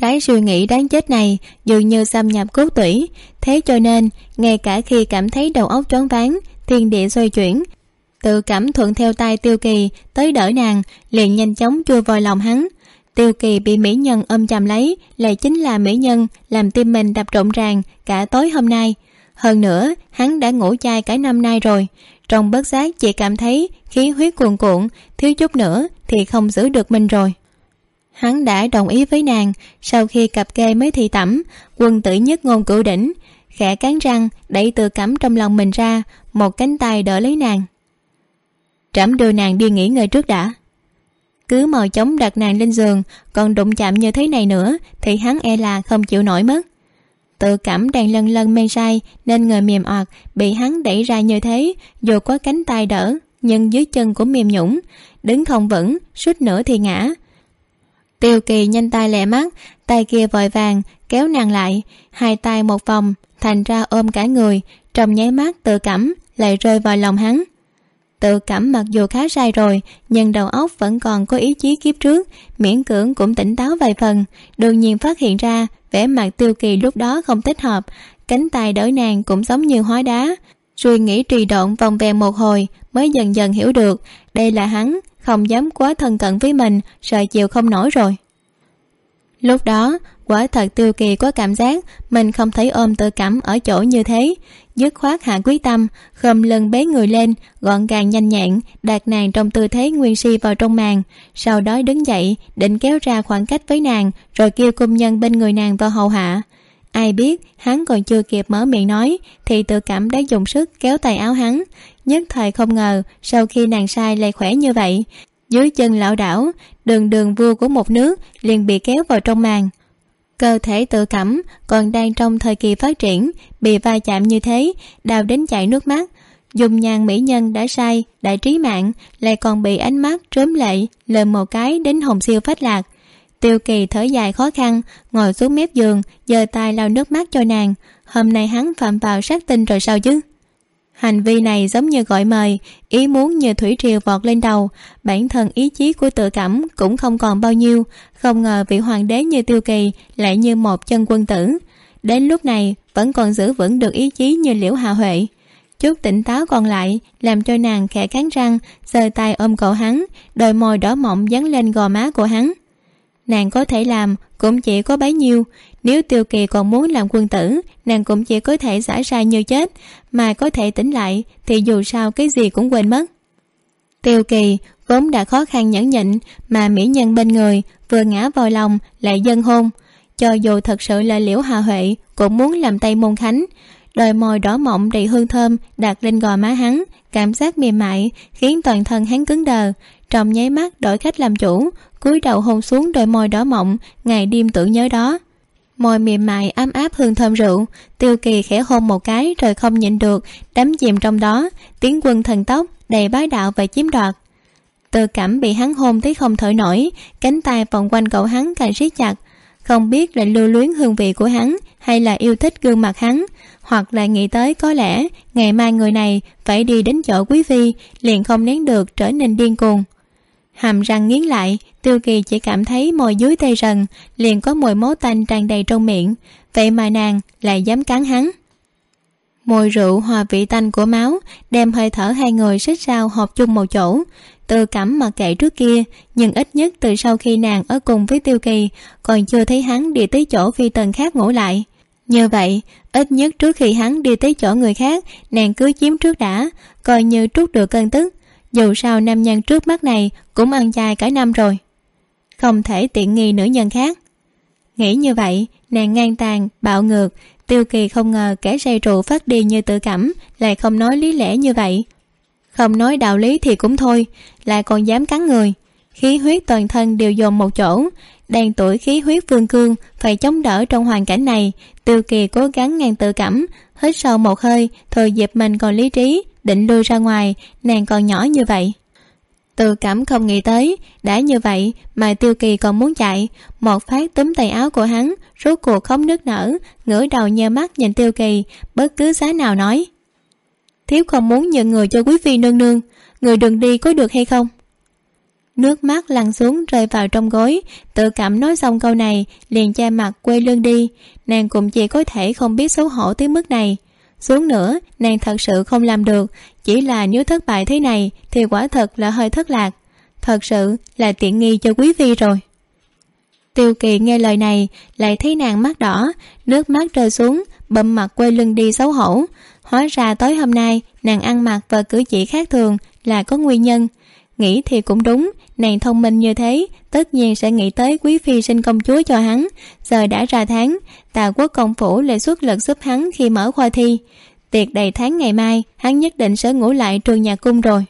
cái suy nghĩ đáng chết này, dường như xâm nhập cốt tủy. Thế cho nên, ngay cả khi cảm thấy đầu óc choáng váng, thiên địa xoay chuyển, tự cảm thuận theo tay tiêu kỳ tới đỡ nàng, liền nhanh chóng chui vào lòng hắn. Tiêu kỳ bị mỹ nhân ôm chầm lấy, lại chính là mỹ nhân làm tim mình đập rộn ràng cả tối hôm nay. Hơn nữa, hắn đã ngủ chai cả năm nay rồi. Trong bất giác chị cảm thấy khí huyết cuồn cuộn, thiếu chút nữa thì không giữ được mình rồi hắn đã đồng ý với nàng. Sau khi cặp kê mới thị tẩm, quân tử nhất ngôn cửu đỉnh, khẽ cán răng, đẩy tự cẩm trong lòng mình ra, một cánh tay đỡ lấy nàng. Trẫm đưa nàng đi nghỉ ngơi trước đã. Cứ mò chống đặt nàng lên giường, còn đụng chạm như thế này nữa, thì hắn e là không chịu nổi mất. Tự cảm đang lân lân men say, nên người mềm oạt, bị hắn đẩy ra như thế, dù có cánh tay đỡ, nhưng dưới chân cũng mềm nhũng đứng không vững, suýt nữa thì ngã tiêu kỳ nhanh tay lẹ mắt, tay kia vội vàng kéo nàng lại, hai tay một vòng, thành ra ôm cả người, trong nháy mắt tự cảm lại rơi vào lòng hắn. Tự cảm mặc dù khá sai rồi, nhưng đầu óc vẫn còn có ý chí kiếp trước, miễn cưỡng cũng tỉnh táo vài phần, đương nhiên phát hiện ra vẻ mặt tiêu kỳ lúc đó không thích hợp, cánh tay đỡ nàng cũng giống như hóa đá. Suy nghĩ trì độn vòng vèo một hồi mới dần dần hiểu được, đây là hắn không dám quá thân cận với mình sợ chịu không nổi rồi. Lúc đó, quả thật tiêu kỳ có cảm giác mình không thấy ôm tự cảm ở chỗ như thế. Dứt khoát hạ quyết tâm, khom lưng bế người lên, gọn gàng nhanh nhẹn, đặt nàng trong tư thế nguyên si vào trong màn. Sau đó đứng dậy, định kéo ra khoảng cách với nàng, rồi kêu cung nhân bên người nàng vào hầu hạ. Ai biết, hắn còn chưa kịp mở miệng nói, thì tự cảm đã dùng sức kéo tay áo hắn nhất thời không ngờ, sau khi nàng sai lại khỏe như vậy. Dưới chân lão đảo, đường đường vua của một nước liền bị kéo vào trong màn. Cơ thể tự cảm còn đang trong thời kỳ phát triển, bị va chạm như thế đào đến chảy nước mắt. Dùng nhàn mỹ nhân đã sai, đại trí mạng, lại còn bị ánh mắt trớm lệ lờm một cái đến hồng siêu phách lạc. Tiêu kỳ thở dài khó khăn, ngồi xuống mép giường, giơ tay lau nước mắt cho nàng. Hôm nay hắn phạm vào sát tinh rồi sao chứ? Hành vi này giống như gọi mời, ý muốn như thủy triều vọt lên đầu. Bản thân ý chí của tự cảm cũng không còn bao nhiêu, không ngờ vị hoàng đế như tiêu kỳ lại như một chân quân tử. Đến lúc này, vẫn còn giữ vững được ý chí như liễu hạ huệ. Chút tỉnh táo còn lại làm cho nàng khẽ cắn răng, giơ tay ôm cậu hắn, đôi môi đỏ mọng dán lên gò má của hắn. Nàng có thể làm cũng chỉ có bấy nhiêu nếu tiêu kỳ còn muốn làm quân tử, nàng cũng chỉ có thể giả ra như chết. Mà có thể tỉnh lại, thì dù sao cái gì cũng quên mất. Tiêu kỳ vốn đã khó khăn nhẫn nhịn, mà mỹ nhân bên người vừa ngã vào lòng lại dân hôn. Cho dù thật sự là liễu hà huệ, cũng muốn làm tay môn khánh. Đôi môi đỏ mọng đầy hương thơm đặt lên gò má hắn, cảm giác mềm mại, khiến toàn thân hắn cứng đờ. Trong nháy mắt đổi khách làm chủ, cúi đầu hôn xuống đôi môi đỏ mọng, ngày đêm tưởng nhớ đó môi mềm mại, ấm áp hương thơm rượu. Tiêu kỳ khẽ hôn một cái rồi không nhịn được, đắm chìm trong đó. Tiến quân thần tốc, đầy bái đạo và chiếm đoạt. Tự cảm bị hắn hôn thấy không thở nổi, cánh tay vòng quanh cậu hắn càng siết chặt. Không biết là lưu luyến hương vị của hắn hay là yêu thích gương mặt hắn, hoặc là nghĩ tới có lẽ ngày mai người này phải đi đến chỗ quý phi, liền không nén được trở nên điên cuồng hàm răng nghiến lại, tiêu kỳ chỉ cảm thấy môi dưới tê rần, liền có mùi máu tanh tràn đầy trong miệng. Vậy mà nàng lại dám cắn hắn. Mùi rượu hòa vị tanh của máu đem hơi thở hai người xích sao hợp chung một chỗ. Từ cẩm mà kệ trước kia, nhưng ít nhất từ sau khi nàng ở cùng với tiêu kỳ, còn chưa thấy hắn đi tới chỗ phi tần khác ngủ lại. Như vậy, ít nhất trước khi hắn đi tới chỗ người khác, nàng cứ chiếm trước đã, coi như trút được cơn tức dù sao nam nhân trước mắt này cũng ăn chay cả năm rồi. Không thể tiện nghi nữ nhân khác. Nghĩ như vậy, nàng ngang tàn, bạo ngược, tiêu kỳ không ngờ kẻ say rượu phát đi như tự cảm lại không nói lý lẽ như vậy. Không nói đạo lý thì cũng thôi, lại còn dám cắn người. Khí huyết toàn thân đều dồn một chỗ, đang tuổi khí huyết vương cương phải chống đỡ trong hoàn cảnh này, tiêu kỳ cố gắng ngăn tự cảm, hít sâu một hơi, thôi dịp mình còn lý trí định lui ra ngoài, nàng còn nhỏ như vậy. Tự cảm không nghĩ tới, đã như vậy mà tiêu kỳ còn muốn chạy. Một phát túm tay áo của hắn, rốt cuộc khóc nước nở, ngửa đầu nheo mắt nhìn tiêu kỳ, bất cứ giá nào nói. Thiếu không muốn nhận người cho quý phi nương nương, người đừng đi có được hay không? Nước mắt lăn xuống rơi vào trong gối, tự cảm nói xong câu này, liền che mặt quay lưng đi. Nàng cũng chỉ có thể không biết xấu hổ tới mức này xuống nữa, nàng thật sự không làm được. Chỉ là nếu thất bại thế này, thì quả thật là hơi thất lạc. Thật sự là tiện nghi cho quý phi rồi. Tiêu kỳ nghe lời này, lại thấy nàng mắt đỏ, nước mắt rơi xuống, bậm mặt quay lưng đi xấu hổ. Hóa ra tối hôm nay, nàng ăn mặc và cử chỉ khác thường là có nguyên nhân nghĩ thì cũng đúng, nàng thông minh như thế, tất nhiên sẽ nghĩ tới quý phi sinh công chúa cho hắn. Giờ đã ra tháng, tà quốc công phủ lại xuất lực giúp hắn khi mở khoa thi. Tiệc đầy tháng ngày mai, hắn nhất định sẽ ngủ lại trường nhà cung rồi.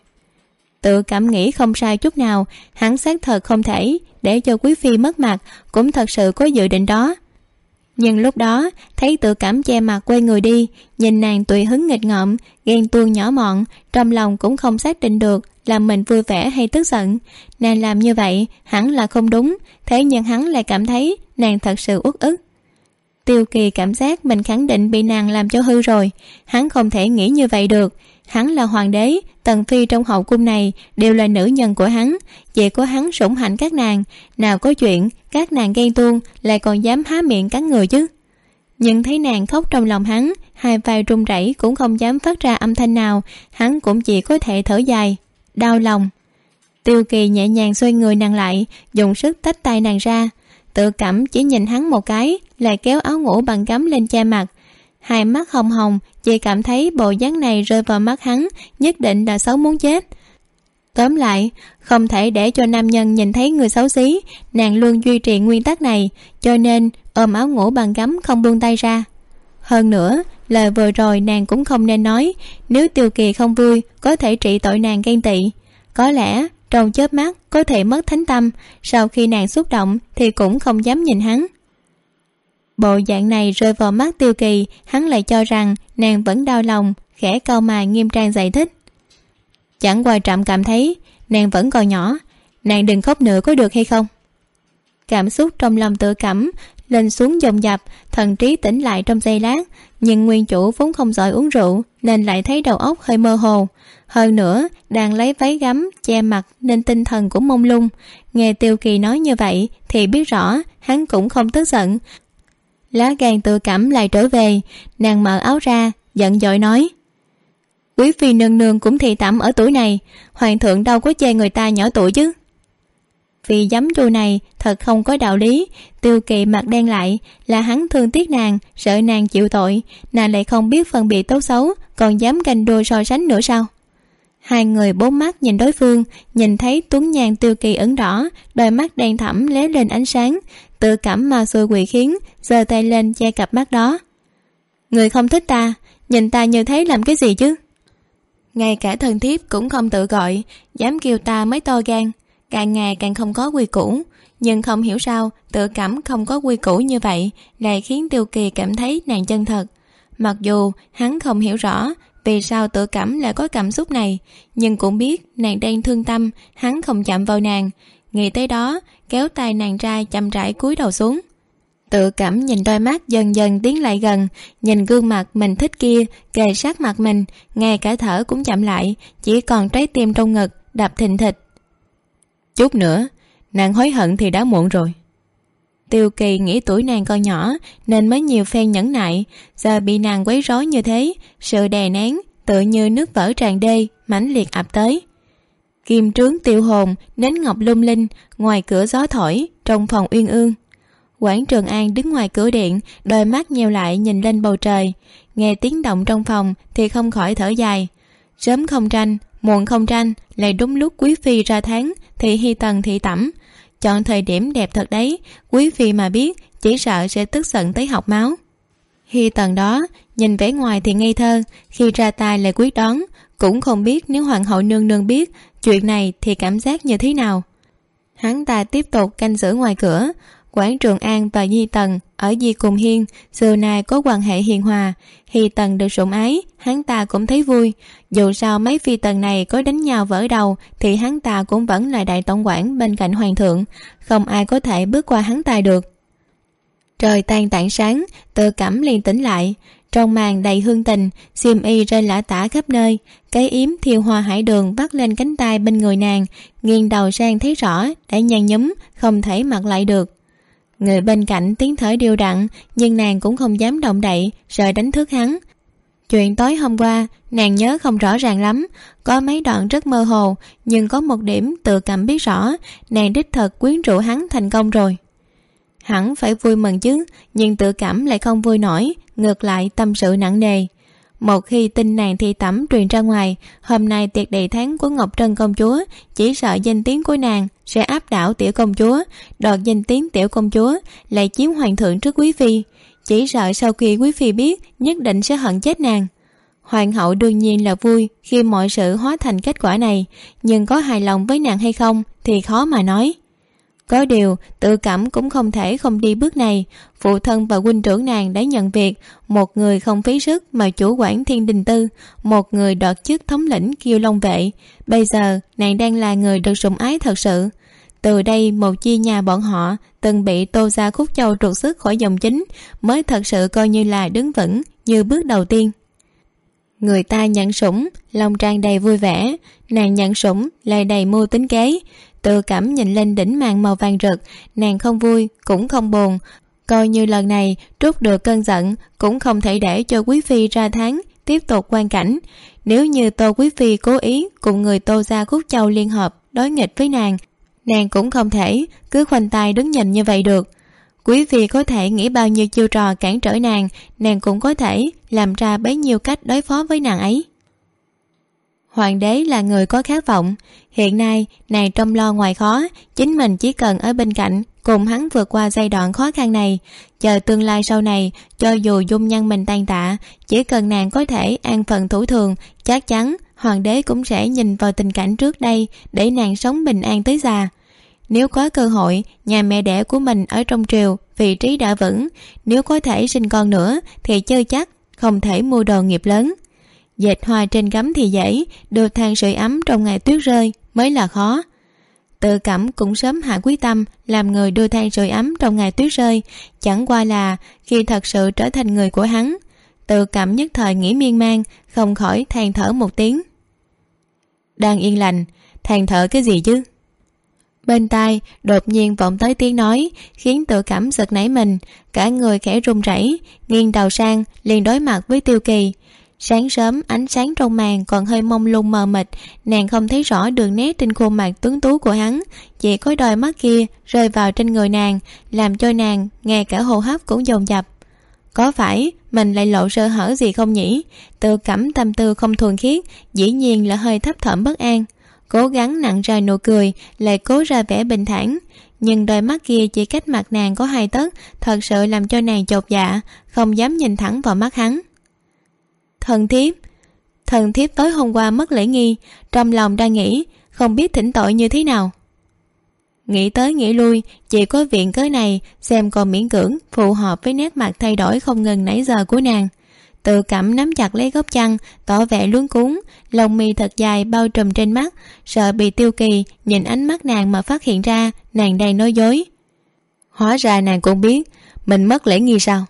Tự cảm nghĩ không sai chút nào, hắn xác thật không thể, để cho quý phi mất mặt, cũng thật sự có dự định đó nhưng lúc đó, thấy tự cảm che mặt quay người đi, nhìn nàng tùy hứng nghịch ngợm, ghen tuông nhỏ mọn, trong lòng cũng không xác định được làm mình vui vẻ hay tức giận. Nàng làm như vậy, hẳn là không đúng, thế nhưng hắn lại cảm thấy nàng thật sự uất ức. Tiêu kỳ cảm giác mình khẳng định bị nàng làm cho hư rồi, hắn không thể nghĩ như vậy được hắn là hoàng đế, tần phi trong hậu cung này đều là nữ nhân của hắn. Vậy có hắn sủng hạnh các nàng. Nào có chuyện, các nàng ghen tuông lại còn dám há miệng cắn người chứ. Nhưng thấy nàng khóc trong lòng hắn, hai vai run rẩy cũng không dám phát ra âm thanh nào. Hắn cũng chỉ có thể thở dài, đau lòng. Tiêu kỳ nhẹ nhàng xoay người nàng lại, dùng sức tách tay nàng ra. Tự cảm chỉ nhìn hắn một cái, lại kéo áo ngủ bằng gấm lên che mặt hai mắt hồng hồng, chị cảm thấy bộ dáng này rơi vào mắt hắn, nhất định là xấu muốn chết. Tóm lại, không thể để cho nam nhân nhìn thấy người xấu xí, nàng luôn duy trì nguyên tắc này, cho nên ôm áo ngủ bằng gấm không buông tay ra. Hơn nữa, lời vừa rồi nàng cũng không nên nói, nếu tiêu kỳ không vui, có thể trị tội nàng ghen tị. Có lẽ, trong chớp mắt, có thể mất thánh tâm, sau khi nàng xúc động thì cũng không dám nhìn hắn bộ dạng này rơi vào mắt tiêu kỳ, hắn lại cho rằng nàng vẫn đau lòng, khẽ cau mày nghiêm trang giải thích. Chẳng qua trạm cảm thấy, nàng vẫn còn nhỏ, nàng đừng khóc nữa có được hay không? Cảm xúc trong lòng tự cảm lên xuống dồn dập, thần trí tỉnh lại trong giây lát, nhưng nguyên chủ vốn không giỏi uống rượu nên lại thấy đầu óc hơi mơ hồ. Hơn nữa, đang lấy váy gấm che mặt nên tinh thần cũng mông lung. Nghe tiêu kỳ nói như vậy thì biết rõ hắn cũng không tức giận lá gan tự cảm lại trở về, nàng mở áo ra, giận dội nói, quý phi nương nương cũng thị tẩm ở tuổi này, hoàng thượng đâu có chê người ta nhỏ tuổi chứ. Vì giấm trù này, thật không có đạo lý, tiêu kỳ mặt đen lại, là hắn thương tiếc nàng, sợ nàng chịu tội, nàng lại không biết phân biệt tốt xấu, còn dám ganh đua so sánh nữa sao? Hai người bốn mắt nhìn đối phương, nhìn thấy tuấn nhàn tiêu kỳ ẩn đỏ, đôi mắt đen thẳm lé lên ánh sáng tự cảm mà xui quỷ khiến, giơ tay lên che cặp mắt đó. Người không thích ta, nhìn ta như thế làm cái gì chứ? Ngay cả thần thiếp cũng không tự gọi, dám kêu ta mới to gan. Càng ngày càng không có quy củ. Nhưng không hiểu sao, tự cảm không có quy củ như vậy lại khiến tiêu kỳ cảm thấy nàng chân thật. Mặc dù hắn không hiểu rõ vì sao tự cảm lại có cảm xúc này, nhưng cũng biết nàng đang thương tâm, hắn không chạm vào nàng. Nghĩ tới đó kéo tay nàng ra chậm rãi cúi đầu xuống. Tự cảm nhìn đôi mắt dần dần tiến lại gần, nhìn gương mặt mình thích kia, kề sát mặt mình, ngay cả thở cũng chậm lại, chỉ còn trái tim trong ngực, đập thình thịch. Chút nữa, nàng hối hận thì đã muộn rồi. Tiêu kỳ nghĩ tuổi nàng còn nhỏ, nên mới nhiều phen nhẫn nại, giờ bị nàng quấy rối như thế, sự đè nén, tự như nước vỡ tràn đê, mãnh liệt ập tới kim trướng tiêu hồn, nến ngọc lung linh, ngoài cửa gió thổi, trong phòng uyên ương. Quảng trường an đứng ngoài cửa điện, đôi mắt nheo lại nhìn lên bầu trời. Nghe tiếng động trong phòng thì không khỏi thở dài. Sớm không tranh, muộn không tranh, lại đúng lúc quý phi ra tháng, thì hy tần thị tẩm. Chọn thời điểm đẹp thật đấy, quý phi mà biết, chỉ sợ sẽ tức giận tới học máu. Hy tần đó nhìn vẻ ngoài thì ngây thơ, khi ra tay lại quyết đoán, cũng không biết nếu hoàng hậu nương nương biết chuyện này thì cảm giác như thế nào. Hắn ta tiếp tục canh giữ ngoài cửa, quảng trường an và di tần ở di cùng hiên xưa nay có quan hệ hiền hòa. Hi tần được sủng ái, hắn ta cũng thấy vui. Dù sao mấy phi tần này có đánh nhau vỡ đầu thì hắn ta cũng vẫn là đại tổng quản bên cạnh hoàng thượng, không ai có thể bước qua hắn ta được. Trời tan tảng sáng tự cảm liền tỉnh lại trong màn đầy hương tình, xiêm y rơi lả tả khắp nơi. Cái yếm thiêu hoa hải đường bắt lên cánh tay bên người nàng. Nghiêng đầu sang thấy rõ, đã nhăn nhúm, không thể mặc lại được. Người bên cạnh tiếng thở đều đặn, nhưng nàng cũng không dám động đậy, sợ đánh thức hắn. Chuyện tối hôm qua, nàng nhớ không rõ ràng lắm. Có mấy đoạn rất mơ hồ, nhưng có một điểm tự cảm biết rõ. Nàng đích thật quyến rũ hắn thành công rồi hẳn phải vui mừng chứ, nhưng tự cảm lại không vui nổi, ngược lại tâm sự nặng nề. Một khi tin nàng thi tẩm truyền ra ngoài, hôm nay tiệc đầy tháng của ngọc trân công chúa, chỉ sợ danh tiếng của nàng sẽ áp đảo tiểu công chúa, đoạt danh tiếng tiểu công chúa lại chiếm hoàng thượng trước quý phi. Chỉ sợ sau khi quý phi biết, nhất định sẽ hận chết nàng. Hoàng hậu đương nhiên là vui khi mọi sự hóa thành kết quả này, nhưng có hài lòng với nàng hay không thì khó mà nói có điều, tự cảm cũng không thể không đi bước này. Phụ thân và huynh trưởng nàng đã nhận việc. Một người không phí sức mà chủ quản thiên đình tư. Một người đoạt chức thống lĩnh kiêu long vệ. Bây giờ, nàng đang là người được sủng ái thật sự. Từ đây, một chi nhà bọn họ từng bị tô ra khúc châu trục xuất khỏi dòng chính, mới thật sự coi như là đứng vững như bước đầu tiên. Người ta nhận sủng, lòng tràn đầy vui vẻ. Nàng nhận sủng, lại đầy mưu tính kế tự cảm nhìn lên đỉnh màn màu vàng rực, nàng không vui, cũng không buồn. Coi như lần này, trút được cơn giận, cũng không thể để cho quý phi ra tháng, tiếp tục quan cảnh. Nếu như tô quý phi cố ý cùng người tô gia khúc châu liên hợp, đối nghịch với nàng nàng cũng không thể cứ khoanh tay đứng nhìn như vậy được. Quý phi có thể nghĩ bao nhiêu chiêu trò cản trở nàng nàng cũng có thể làm ra bấy nhiêu cách đối phó với nàng ấy hoàng đế là người có khát vọng. Hiện nay, nàng trong lo ngoài khó, chính mình chỉ cần ở bên cạnh, cùng hắn vượt qua giai đoạn khó khăn này. Chờ tương lai sau này, cho dù dung nhân mình tan tạ, chỉ cần nàng có thể an phận thủ thường, chắc chắn hoàng đế cũng sẽ nhìn vào tình cảnh trước đây để nàng sống bình an tới già. Nếu có cơ hội, nhà mẹ đẻ của mình ở trong triều, vị trí đã vững. Nếu có thể sinh con nữa, thì chơi chắc không thể mua đồ nghiệp lớn dệt hoa trên gấm thì dễ được than sưởi ấm trong ngày tuyết rơi mới là khó. Tự cảm cũng sớm hạ quyết tâm làm người đưa than sưởi ấm trong ngày tuyết rơi, chẳng qua là khi thật sự trở thành người của hắn. Tự cảm nhất thời nghĩ miên man, không khỏi than thở một tiếng. Đang yên lành, than thở cái gì chứ? Bên tai, đột nhiên vọng tới tiếng nói, khiến tự cảm giật nảy mình. Cả người khẽ run rẩy, nghiêng đầu sang, liền đối mặt với tiêu kỳ sáng sớm, ánh sáng trong màn còn hơi mông lung mờ mịt. Nàng không thấy rõ đường nét trên khuôn mặt tuấn tú của hắn. Chỉ có đôi mắt kia rơi vào trên người nàng, làm cho nàng nghe cả hô hấp cũng dồn dập. Có phải mình lại lộ sơ hở gì không nhỉ? Tự cảm tâm tư không thuần khiết, dĩ nhiên là hơi thấp thỏm bất an. Cố gắng nặng ra nụ cười, lại cố ra vẻ bình thản. Nhưng đôi mắt kia chỉ cách mặt nàng có hai tấc, thật sự làm cho nàng chột dạ không dám nhìn thẳng vào mắt hắn thần thiếp. Thần thiếp tối hôm qua mất lễ nghi, trong lòng đang nghĩ, không biết thỉnh tội như thế nào. Nghĩ tới nghĩ lui, chỉ có viện cớ này, xem còn miễn cưỡng, phù hợp với nét mặt thay đổi không ngừng nãy giờ của nàng. Tự cảm nắm chặt lấy góc chăn, tỏ vẻ luống cuống, lông mi thật dài bao trùm trên mắt, sợ bị tiêu kỳ, nhìn ánh mắt nàng mà phát hiện ra, nàng đang nói dối. Hóa ra nàng cũng biết, mình mất lễ nghi sao?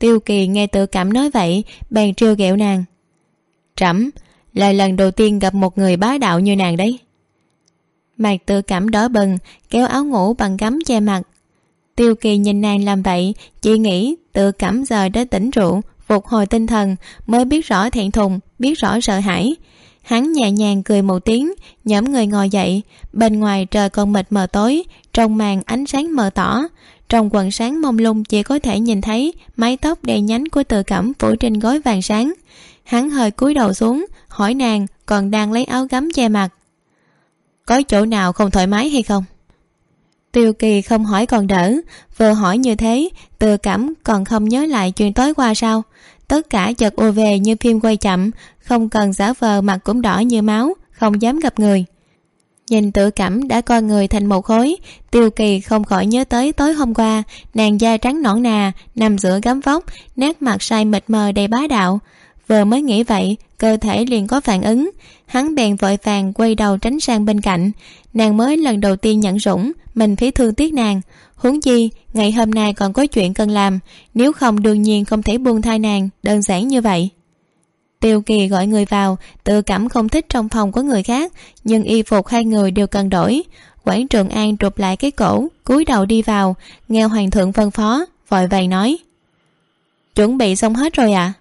Tiêu kỳ nghe tự cảm nói vậy, bèn trêu ghẹo nàng. Trẫm là lần đầu tiên gặp một người bá đạo như nàng đấy. Mạc tự cảm đỏ bừng, kéo áo ngủ bằng gấm che mặt. Tiêu kỳ nhìn nàng làm vậy, chỉ nghĩ tự cảm giờ đã tỉnh rượu, phục hồi tinh thần, mới biết rõ thẹn thùng, biết rõ sợ hãi. Hắn nhẹ nhàng cười một tiếng, Nhóm người ngồi dậy. Bên ngoài trời còn mịt mờ tối, trong màn ánh sáng mờ tỏ trong quần sáng mông lung chỉ có thể nhìn thấy mái tóc đen nhánh của tự cẩm phủ trên gối vàng sáng. Hắn hơi cúi đầu xuống, hỏi nàng còn đang lấy áo gấm che mặt. Có chỗ nào không thoải mái hay không? Tiêu kỳ không hỏi còn đỡ, vừa hỏi như thế, tự cảm còn không nhớ lại chuyện tối qua sao. Tất cả chợt ùa về như phim quay chậm, không cần giả vờ, mặt cũng đỏ như máu, không dám gặp người nhìn tự cảm đã coi người thành một khối, tiêu kỳ không khỏi nhớ tới tối hôm qua, nàng da trắng nõn nà, nằm giữa gấm vóc, nét mặt sai mịt mờ đầy bá đạo. Vừa mới nghĩ vậy, cơ thể liền có phản ứng. Hắn bèn vội vàng quay đầu tránh sang bên cạnh. Nàng mới lần đầu tiên nhận rủng, mình thấy thương tiếc nàng. Huống chi, ngày hôm nay còn có chuyện cần làm, nếu không đương nhiên không thể buông thai nàng, đơn giản như vậy tiêu kỳ gọi người vào, tự cảm không thích trong phòng của người khác, nhưng y phục hai người đều cần đổi. Quảng trường an trụp lại cái cổ, cúi đầu đi vào, nghe hoàng thượng phân phó, vội vàng nói. Chuẩn bị xong hết rồi ạ. À?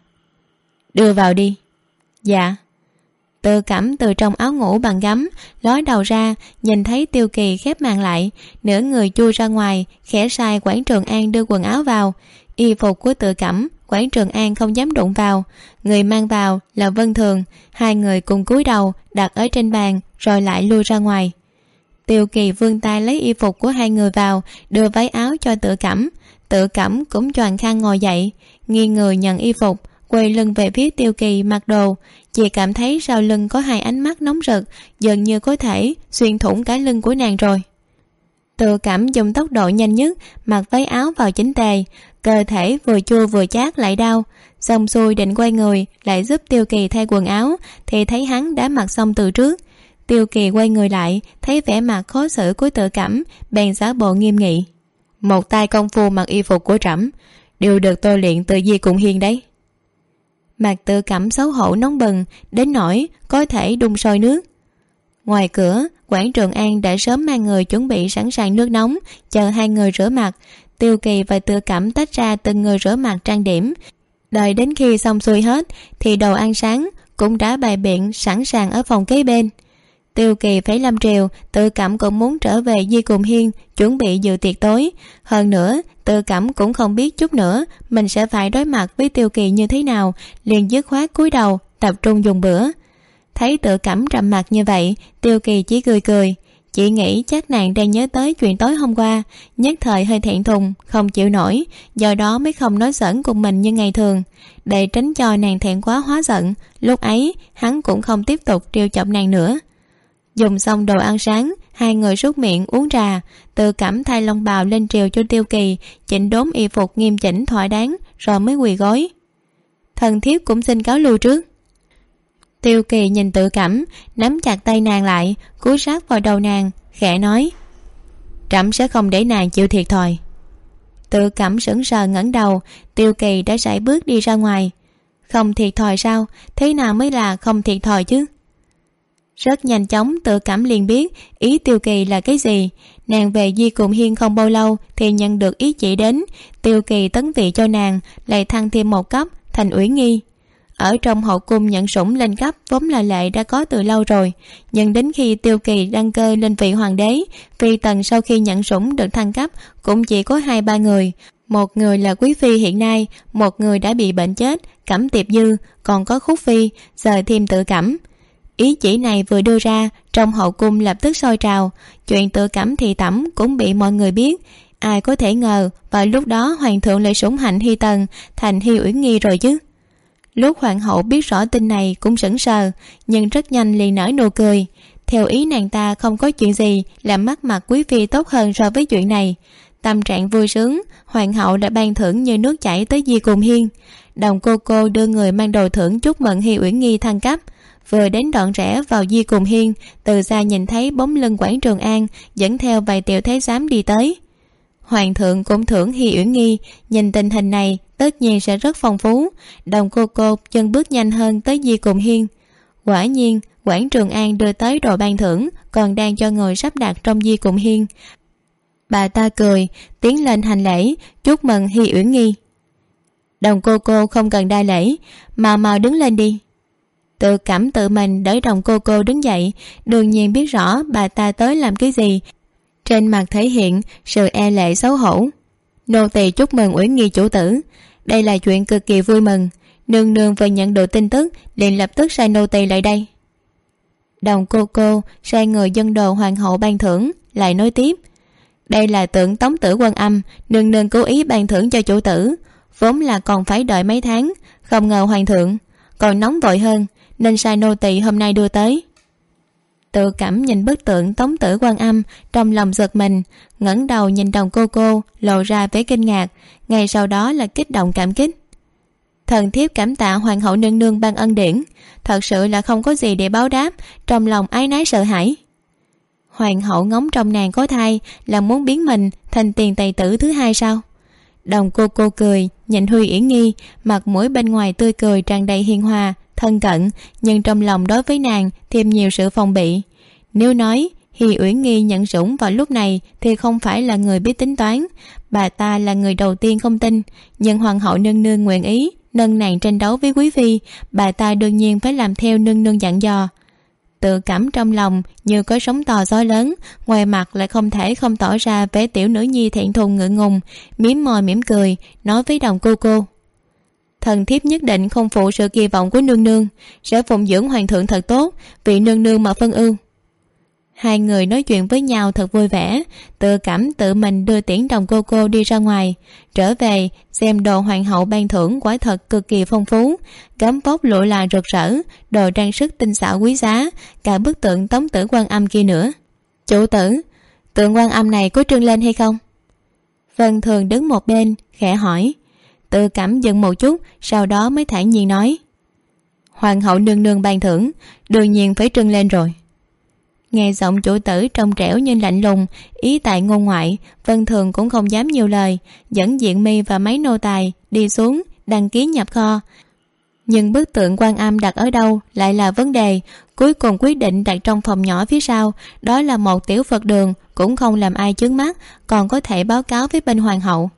đưa vào đi. Dạ. Tự cảm từ trong áo ngủ bằng gấm, ló đầu ra, nhìn thấy tiêu kỳ khép màn lại, nửa người chui ra ngoài, khẽ sai quảng trường an đưa quần áo vào. Y phục của tự cẩm quảng trường an không dám đụng vào. Người mang vào là vân thường, hai người cùng cúi đầu, đặt ở trên bàn, rồi lại lui ra ngoài. Tiêu kỳ vươn tay lấy y phục của hai người vào, đưa váy áo cho tự cẩm. Tự cẩm cũng choàng khăn ngồi dậy nghiêng người nhận y phục, quay lưng về phía tiêu kỳ mặc đồ. Chị cảm thấy sau lưng có hai ánh mắt nóng rực, dường như có thể xuyên thủng cả lưng của nàng rồi. Tự cảm dùng tốc độ nhanh nhất, mặc váy áo vào chính tề cơ thể vừa chua vừa chát lại đau. Xong xuôi định quay người, lại giúp tiêu kỳ thay quần áo, thì thấy hắn đã mặc xong từ trước. Tiêu kỳ quay người lại, thấy vẻ mặt khó xử của tự cảm, bèn giả bộ nghiêm nghị. Một tay công phu mặc y phục của trẫm đều được tôi luyện từ di cùng hiên đấy. Mặt tự cảm xấu hổ nóng bừng, đến nỗi có thể đun sôi nước. Ngoài cửa, quảng trường an đã sớm mang người chuẩn bị sẵn sàng nước nóng, chờ hai người rửa mặt tiêu kỳ và tự cảm tách ra từng người rửa mặt trang điểm. Đợi đến khi xong xuôi hết, thì đồ ăn sáng cũng đã bày biện sẵn sàng ở phòng kế bên. Tiêu kỳ phải lâm triều, tự cảm cũng muốn trở về di cùng hiên, chuẩn bị dự tiệc tối. Hơn nữa, tự cảm cũng không biết chút nữa mình sẽ phải đối mặt với tiêu kỳ như thế nào, liền dứt khoát cúi đầu, tập trung dùng bữa. Thấy tự cảm trầm mặt như vậy, tiêu kỳ chỉ cười cười chị nghĩ chắc nàng đang nhớ tới chuyện tối hôm qua. Nhất thời hơi thẹn thùng, không chịu nổi. Do đó mới không nói giỡn cùng mình như ngày thường. Để tránh cho nàng thẹn quá hóa giận, lúc ấy, hắn cũng không tiếp tục trêu chọc nàng nữa. Dùng xong đồ ăn sáng, hai người rút miệng uống trà. Tự cảm thay lông bào lên triều cho tiêu kỳ, chỉnh đốn y phục nghiêm chỉnh thỏa đáng, rồi mới quỳ gối. Thần thiếp cũng xin cáo lui trước tiêu kỳ nhìn tự cảm, nắm chặt tay nàng lại, cúi sát vào đầu nàng, khẽ nói, trẫm sẽ không để nàng chịu thiệt thòi. Tự cảm sững sờ ngẩng đầu, tiêu kỳ đã sải bước đi ra ngoài. Không thiệt thòi sao? Thế nào mới là không thiệt thòi chứ? Rất nhanh chóng tự cảm liền biết ý tiêu kỳ là cái gì. Nàng về di cùng hiên không bao lâu thì nhận được ý chỉ đến, tiêu kỳ tấn vị cho nàng, lại thăng thêm một cấp, thành ủy nghi ở trong hậu cung nhận sủng lên cấp vốn là lệ đã có từ lâu rồi. Nhưng đến khi tiêu kỳ đăng cơ lên vị hoàng đế, phi tần sau khi nhận sủng được thăng cấp, cũng chỉ có hai ba người. Một người là quý phi hiện nay, một người đã bị bệnh chết, cẩm tiệp dư, còn có khúc phi, giờ thêm tự cẩm. Ý chỉ này vừa đưa ra, trong hậu cung lập tức sôi trào. Chuyện tự cẩm thì tẩm cũng bị mọi người biết. Ai có thể ngờ, vào lúc đó hoàng thượng lại sủng hạnh hy tần, thành hy uyển nghi rồi chứ lúc hoàng hậu biết rõ tin này cũng sững sờ, nhưng rất nhanh liền nở nụ cười. Theo ý nàng ta không có chuyện gì làm mắt mặt quý phi tốt hơn so với chuyện này. Tâm trạng vui sướng, hoàng hậu đã ban thưởng như nước chảy tới di cùng hiên. Đồng cô cô đưa người mang đồ thưởng chúc mừng hi uyển nghi thăng cấp. Vừa đến đoạn rẽ vào di cùng hiên, từ xa nhìn thấy bóng lưng quảng trường an dẫn theo vài tiểu thái giám đi tới. Hoàng thượng cũng thưởng hi uyển nghi, nhìn tình hình này tất nhiên sẽ rất phong phú. Đồng cô cô chân bước nhanh hơn tới di cùng hiên. Quả nhiên, quảng trường an đưa tới đồ ban thưởng, còn đang cho người sắp đặt trong di cùng hiên. Bà ta cười, tiến lên hành lễ, chúc mừng hi uyển nghi. Đồng cô cô không cần đa lễ mà mau đứng lên đi. Tự cảm tự mình đỡ đồng cô cô đứng dậy, đương nhiên biết rõ bà ta tới làm cái gì. Trên mặt thể hiện sự e lệ xấu hổ. Nô tỳ chúc mừng uyển nghi chủ tử đây là chuyện cực kỳ vui mừng. Nương nương vừa nhận được tin tức, liền lập tức sai nô tỳ lại đây. Đồng cô cô sai người dân đồ hoàng hậu ban thưởng, lại nói tiếp. Đây là tượng tống tử quân âm, nương nương cố ý ban thưởng cho chủ tử. Vốn là còn phải đợi mấy tháng, không ngờ hoàng thượng, còn nóng vội hơn, nên sai nô tỳ hôm nay đưa tới tự cảm nhìn bức tượng tống tử quan âm, trong lòng giật mình, ngẩng đầu nhìn đồng cô cô, lộ ra vẻ kinh ngạc, ngay sau đó là kích động cảm kích. Thần thiếp cảm tạ hoàng hậu nương nương ban ân điển, thật sự là không có gì để báo đáp, trong lòng ái nái sợ hãi. Hoàng hậu ngóng trong nàng có thai, là muốn biến mình thành tiền tài tử thứ hai sao? Đồng cô cô cười, nhìn huy yển nghi, mặt mũi bên ngoài tươi cười tràn đầy hiền hòa thân cận, nhưng trong lòng đối với nàng thêm nhiều sự phòng bị. Nếu nói, hi uyển nghi nhận sủng vào lúc này thì không phải là người biết tính toán. Bà ta là người đầu tiên không tin, nhưng hoàng hậu nương nương nguyện ý, nâng nàng tranh đấu với quý phi, bà ta đương nhiên phải làm theo nương nương dặn dò. Tự cảm trong lòng như có sóng to gió lớn, ngoài mặt lại không thể không tỏ ra vẻ tiểu nữ nhi thẹn thùng ngượng ngùng mỉm môi mỉm cười, nói với đồng cô cô thần thiếp nhất định không phụ sự kỳ vọng của nương nương. Sẽ phụng dưỡng hoàng thượng thật tốt, vì nương nương mà phân ưu. Hai người nói chuyện với nhau thật vui vẻ. Tự cảm tự mình đưa tiễn đồng cô cô đi ra ngoài. Trở về, xem đồ hoàng hậu ban thưởng quả thật cực kỳ phong phú. Gấm vóc lụa là rực rỡ, đồ trang sức tinh xảo quý giá, cả bức tượng tống tử quan âm kia nữa. Chủ tử, tượng quan âm này có trưng lên hay không? Vân thường đứng một bên, khẽ hỏi tự cảm dừng một chút, sau đó mới thản nhiên nói. Hoàng hậu nương nương ban thưởng, đương nhiên phải trưng lên rồi. Nghe giọng chủ tử trong trẻo nhưng lạnh lùng, ý tại ngôn ngoại, vân thường cũng không dám nhiều lời, dẫn diện mi và mấy nô tài đi xuống, đăng ký nhập kho. Nhưng bức tượng quan âm đặt ở đâu lại là vấn đề, cuối cùng quyết định đặt trong phòng nhỏ phía sau, đó là một tiểu phật đường, cũng không làm ai chướng mắt, còn có thể báo cáo với bên hoàng hậu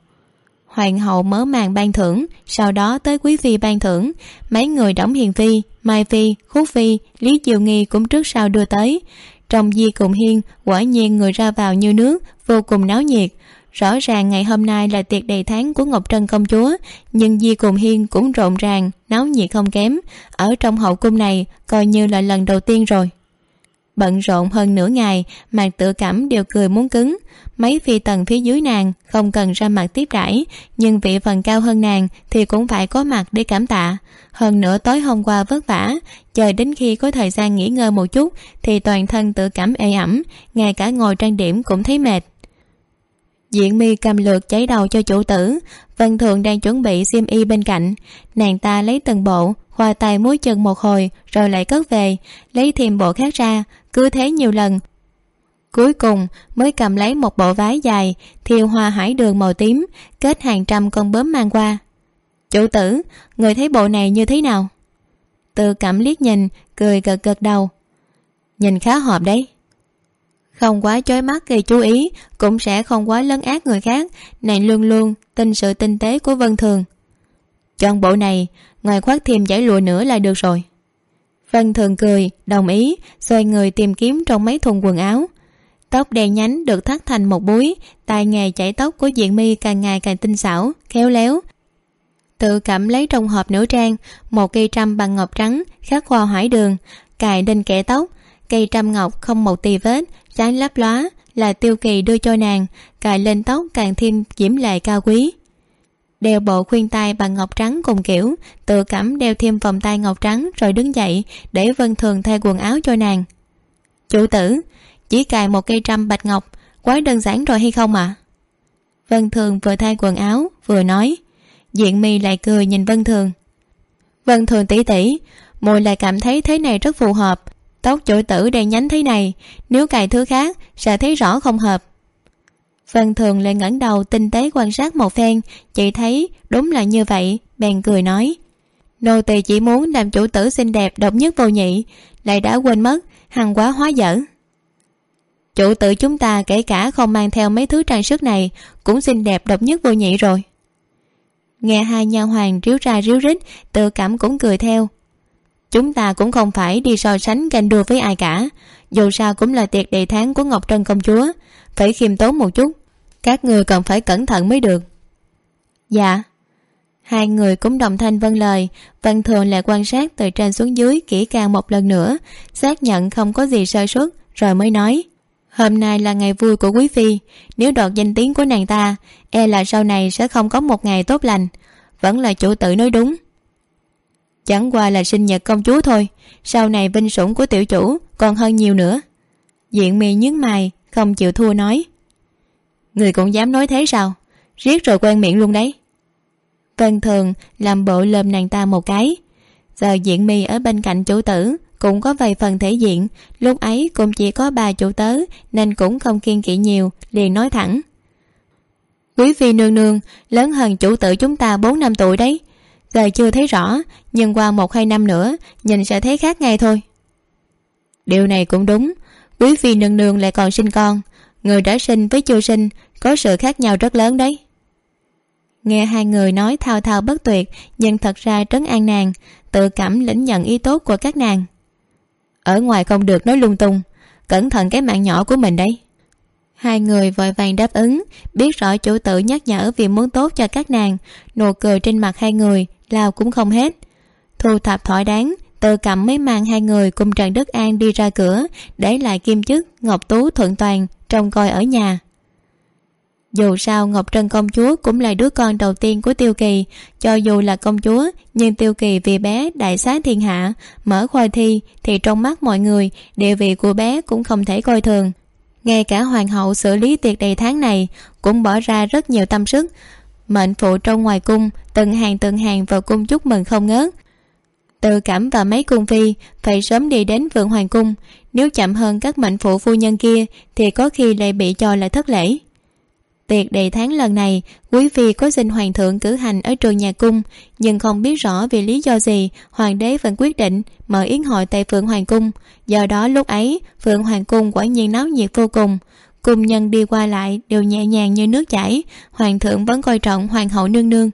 hoàng hậu mở màn ban thưởng, sau đó tới quý phi ban thưởng. Mấy người đóng hiền phi, mai phi, khúc phi, lý diệu nghi cũng trước sau đưa tới. Trong di cùng hiên, quả nhiên người ra vào như nước, vô cùng náo nhiệt. Rõ ràng ngày hôm nay là tiệc đầy tháng của ngọc trân công chúa, nhưng di cùng hiên cũng rộn ràng, náo nhiệt không kém. Ở trong hậu cung này, coi như là lần đầu tiên rồi. Bận rộn hơn nửa ngày mạc tự cảm đều cười muốn cứng mấy phi tần phía dưới nàng không cần ra mặt tiếp đãi, nhưng vị phần cao hơn nàng thì cũng phải có mặt để cảm tạ. Hơn nữa tối hôm qua vất vả, chờ đến khi có thời gian nghỉ ngơi một chút thì toàn thân tự cảm ê ẩm, ngay cả ngồi trang điểm cũng thấy mệt. Diện mi cầm lượt cháy đầu cho chủ tử, vân thường đang chuẩn bị xiêm y bên cạnh. Nàng ta lấy từng bộ khoa tay muối chân một hồi rồi lại cất về, lấy thêm bộ khác ra, cứ thế nhiều lần cuối cùng, mới cầm lấy một bộ váy dài, thiêu hoa hải đường màu tím, kết hàng trăm con bướm mang qua. Chủ tử, người thấy bộ này như thế nào? Tự cảm liếc nhìn, cười gật gật đầu. Nhìn khá hợp đấy. Không quá chói mắt gây chú ý, cũng sẽ không quá lấn át người khác nàng luôn luôn tin sự tinh tế của vân thường. Chọn bộ này, ngoài khoác thêm giải lụa nữa là được rồi. Vân thường cười, đồng ý, xoay người tìm kiếm trong mấy thùng quần áo tóc đen nhánh được thắt thành một búi tài nghề chảy tóc của diện mi càng ngày càng tinh xảo, khéo léo. Tự cảm lấy trong hộp nữ trang, một cây trăm bằng ngọc trắng, khắc hoa hải đường, cài lên kẻ tóc. Cây trăm ngọc không một tì vết sáng lấp lóa, là tiêu kỳ đưa cho nàng, cài lên tóc càng thêm diễm lệ cao quý. Đeo bộ khuyên tai bằng ngọc trắng cùng kiểu, tự cảm đeo thêm vòng tay ngọc trắng rồi đứng dậy, để vân thường thay quần áo cho nàng. Chủ tử chỉ cài một cây trăm bạch ngọc, quá đơn giản rồi hay không ạ? À? vân thường vừa thay quần áo, vừa nói. Diện mi lại cười nhìn vân thường. Vân thường tỉ tỉ mùi lại cảm thấy thế này rất phù hợp. Tóc chủ tử đen nhánh thế này, nếu cài thứ khác, sẽ thấy rõ không hợp. Vân thường lại ngẩng đầu tinh tế quan sát một phen chị thấy đúng là như vậy, bèn cười nói. Nô tỳ chỉ muốn làm chủ tử xinh đẹp độc nhất vô nhị, lại đã quên mất hằng quá hóa dở chủ tử chúng ta kể cả không mang theo mấy thứ trang sức này cũng xinh đẹp độc nhất vô nhị rồi. Nghe hai nha hoàng ríu ra ríu rít, tự cảm cũng cười theo. Chúng ta cũng không phải đi so sánh ganh đua với ai cả, dù sao cũng là tiệc đầy tháng của ngọc trân công chúa. Phải khiêm tốn một chút, các người cần phải cẩn thận mới được. Dạ. Hai người cũng đồng thanh vâng lời, văn thường lại quan sát từ trên xuống dưới kỹ càng một lần nữa, xác nhận không có gì sơ suất, rồi mới nói hôm nay là ngày vui của quý phi. Nếu đoạt danh tiếng của nàng ta e là sau này sẽ không có một ngày tốt lành. Vẫn là chủ tử nói đúng. Chẳng qua là sinh nhật công chúa thôi. Sau này vinh sủng của tiểu chủ còn hơn nhiều nữa. Diện mi nhướng mày, không chịu thua nói. Người cũng dám nói thế sao? Riết rồi quen miệng luôn đấy. Vân thường làm bộ lơm nàng ta một cái. Giờ diện mi ở bên cạnh chủ tử cũng có vài phần thể diện. Lúc ấy cũng chỉ có bà chủ tớ, nên cũng không kiên kỵ nhiều, liền nói thẳng. Quý phi nương nương, lớn hơn chủ tử chúng ta bốn năm tuổi đấy. Giờ chưa thấy rõ, nhưng qua một hai năm nữa, nhìn sẽ thấy khác ngay thôi. Điều này cũng đúng, quý phi nương nương lại còn sinh con. Người đã sinh với chưa sinh, có sự khác nhau rất lớn đấy. Nghe hai người nói thao thao bất tuyệt, nhưng thật ra trấn an nàng, tự cảm lĩnh nhận ý tốt của các nàng ở ngoài không được nói lung tung. Cẩn thận cái mạng nhỏ của mình đấy. Hai người vội vàng đáp ứng, biết rõ chủ tử nhắc nhở vì muốn tốt cho các nàng. Nụ cười trên mặt hai người, lao cũng không hết. Thu thập thỏa đáng tự cầm mới mang hai người cùng trần đức an đi ra cửa, để lại kim chức, ngọc tú thuận toàn, trông coi ở nhà dù sao, ngọc trân công chúa cũng là đứa con đầu tiên của tiêu kỳ. Cho dù là công chúa, nhưng tiêu kỳ vì bé đại xá thiên hạ, mở khoa thi, thì trong mắt mọi người, địa vị của bé cũng không thể coi thường. Ngay cả hoàng hậu xử lý tiệc đầy tháng này, cũng bỏ ra rất nhiều tâm sức. Mệnh phụ trong ngoài cung, từng hàng từng hàng vào cung chúc mừng không ngớt. Tự cảm và mấy cung phi, phải sớm đi đến vượng hoàng cung. Nếu chậm hơn các mệnh phụ phu nhân kia, thì có khi lại bị cho là thất lễ tiệc đầy tháng lần này, quý phi có xin hoàng thượng cử hành ở trường nhà cung, nhưng không biết rõ vì lý do gì, hoàng đế vẫn quyết định mở yến hội tại phượng hoàng cung. Do đó lúc ấy, phượng hoàng cung quả nhiên náo nhiệt vô cùng. Cung nhân đi qua lại đều nhẹ nhàng như nước chảy, hoàng thượng vẫn coi trọng hoàng hậu nương nương.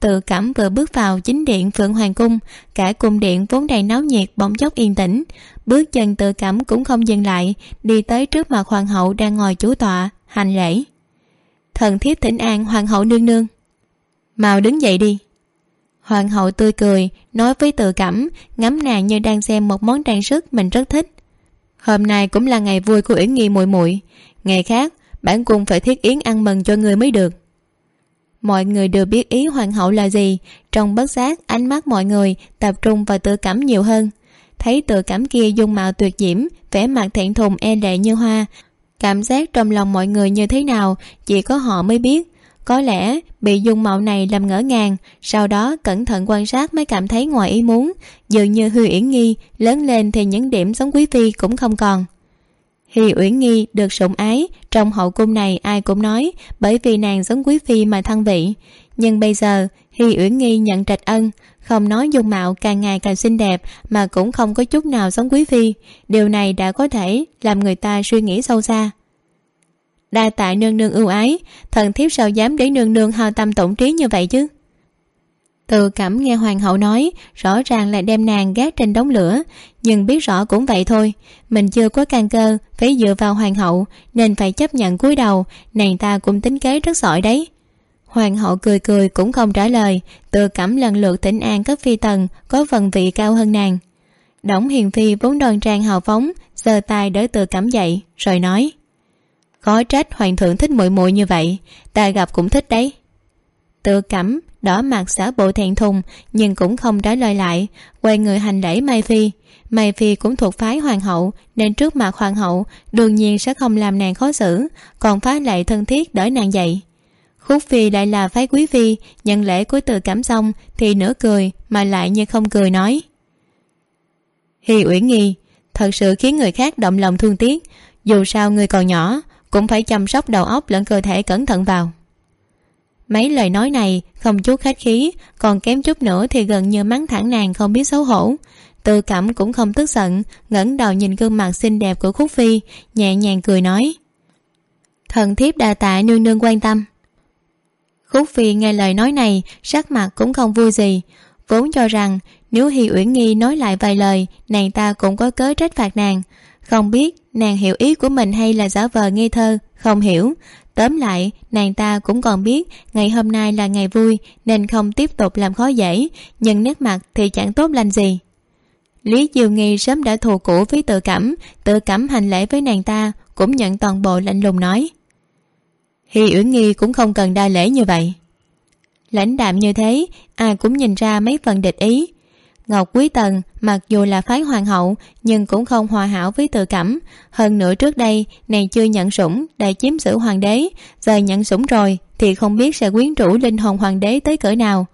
Tự cảm vừa bước vào chính điện phượng hoàng cung, cả cung điện vốn đầy náo nhiệt bỗng chốc yên tĩnh. Bước chân tự cảm cũng không dừng lại, đi tới trước mặt hoàng hậu đang ngồi chủ tọa, hành lễ thần thiếp thỉnh an hoàng hậu nương nương. Mau đứng dậy đi. Hoàng hậu tươi cười, nói với tự cảm, ngắm nàng như đang xem một món trang sức mình rất thích. Hôm nay cũng là ngày vui của uyển nghi muội muội. Ngày khác, bản cung phải thiết yến ăn mừng cho người mới được. Mọi người đều biết ý hoàng hậu là gì. Trong bất giác, ánh mắt mọi người tập trung vào tự cảm nhiều hơn. Thấy tự cảm kia dung mạo tuyệt diễm, vẻ mặt thẹn thùng e lệ như hoa cảm giác trong lòng mọi người như thế nào, chỉ có họ mới biết. Có lẽ bị dung mạo này làm ngỡ ngàng, sau đó cẩn thận quan sát mới cảm thấy ngoài ý muốn. Dường như hư uyển nghi lớn lên thì những điểm giống quý phi cũng không còn. Hi uyển nghi được sủng ái, trong hậu cung này ai cũng nói, bởi vì nàng giống quý phi mà thăng vị. Nhưng bây giờ hi uyển nghi nhận trạch ân không nói dung mạo càng ngày càng xinh đẹp mà cũng không có chút nào giống quý phi. Điều này đã có thể làm người ta suy nghĩ sâu xa. Đa tạ nương nương ưu ái, thần thiếp sao dám để nương nương hao tâm tổn trí như vậy chứ? Từ cẩm nghe hoàng hậu nói, rõ ràng là đem nàng gác trên đống lửa, nhưng biết rõ cũng vậy thôi. Mình chưa có can cơ phải dựa vào hoàng hậu, nên phải chấp nhận cúi đầu, nàng ta cũng tính kế rất giỏi đấy hoàng hậu cười cười cũng không trả lời. Tự cẩm lần lượt tỉnh an các phi tần, có phần vị cao hơn nàng. Đổng hiền phi vốn đoan trang hào phóng, giơ tay đỡ tự cẩm dậy, rồi nói, khó trách hoàng thượng thích muội muội như vậy, ta gặp cũng thích đấy. Tự cẩm đỏ mặt xả bộ thẹn thùng, nhưng cũng không trả lời lại, quay người hành lễ mai phi. Mai phi cũng thuộc phái hoàng hậu, nên trước mặt hoàng hậu, đương nhiên sẽ không làm nàng khó xử, còn phá lệ thân thiết đỡ nàng dậy khúc phi lại là phái quý phi, nhận lễ của từ cảm xong thì nửa cười mà lại như không cười nói. Hi uyển nghi, thật sự khiến người khác động lòng thương tiếc, dù sao người còn nhỏ cũng phải chăm sóc đầu óc lẫn cơ thể cẩn thận vào. Mấy lời nói này không chút khách khí, còn kém chút nữa thì gần như mắng thẳng nàng không biết xấu hổ. Tự cảm cũng không tức giận, ngẩng đầu nhìn gương mặt xinh đẹp của khúc phi, nhẹ nhàng cười nói, thần thiếp đà tạ nương nương quan tâm khúc phi nghe lời nói này, sắc mặt cũng không vui gì. Vốn cho rằng, nếu hi uyển nghi nói lại vài lời, nàng ta cũng có cớ trách phạt nàng. Không biết nàng hiểu ý của mình hay là giả vờ ngây thơ, không hiểu. Tóm lại, nàng ta cũng còn biết ngày hôm nay là ngày vui, nên không tiếp tục làm khó dễ, nhưng nét mặt thì chẳng tốt lành gì. Lý diều nghi sớm đã thù cũ với tự cảm tự cảm hành lễ với nàng ta, cũng nhận toàn bộ lạnh lùng nói hi uyển nghi cũng không cần đa lễ như vậy. Lãnh đạm như thế, ai cũng nhìn ra mấy phần địch ý. Ngọc quý tần, mặc dù là phái hoàng hậu, nhưng cũng không hòa hảo với tự cảm. Hơn nữa trước đây, nàng chưa nhận sủng, đã chiếm giữ hoàng đế. Giờ nhận sủng rồi, thì không biết sẽ quyến rũ linh hồn hoàng đế tới cỡ nào.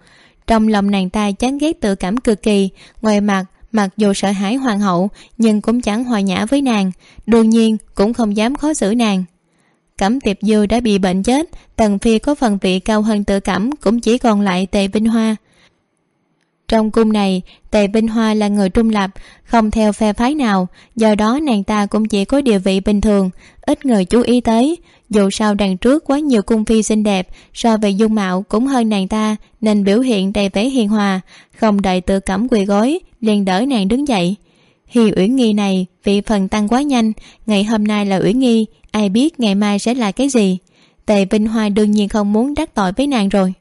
Trong lòng nàng ta chán ghét tự cảm cực kỳ. Ngoài mặt, mặc dù sợ hãi hoàng hậu, nhưng cũng chẳng hòa nhã với nàng. Đương nhiên, cũng không dám khó xử nàng cẩm tiệp dư đã bị bệnh chết, tần phi có phần vị cao hơn tự cảm cũng chỉ còn lại tề vinh hoa. Trong cung này, tề vinh hoa là người trung lập, không theo phe phái nào, do đó nàng ta cũng chỉ có địa vị bình thường, ít người chú ý tới. Dù sao đằng trước quá nhiều cung phi xinh đẹp, so về dung mạo cũng hơn nàng ta, nên biểu hiện đầy vẻ hiền hòa, không đợi tự cẩm quỳ gối, liền đỡ nàng đứng dậy hi uyển nghi này vì phần tăng quá nhanh. Ngày hôm nay là uyển nghi, ai biết ngày mai sẽ là cái gì? Tề vinh hoa đương nhiên không muốn đắc tội với nàng rồi.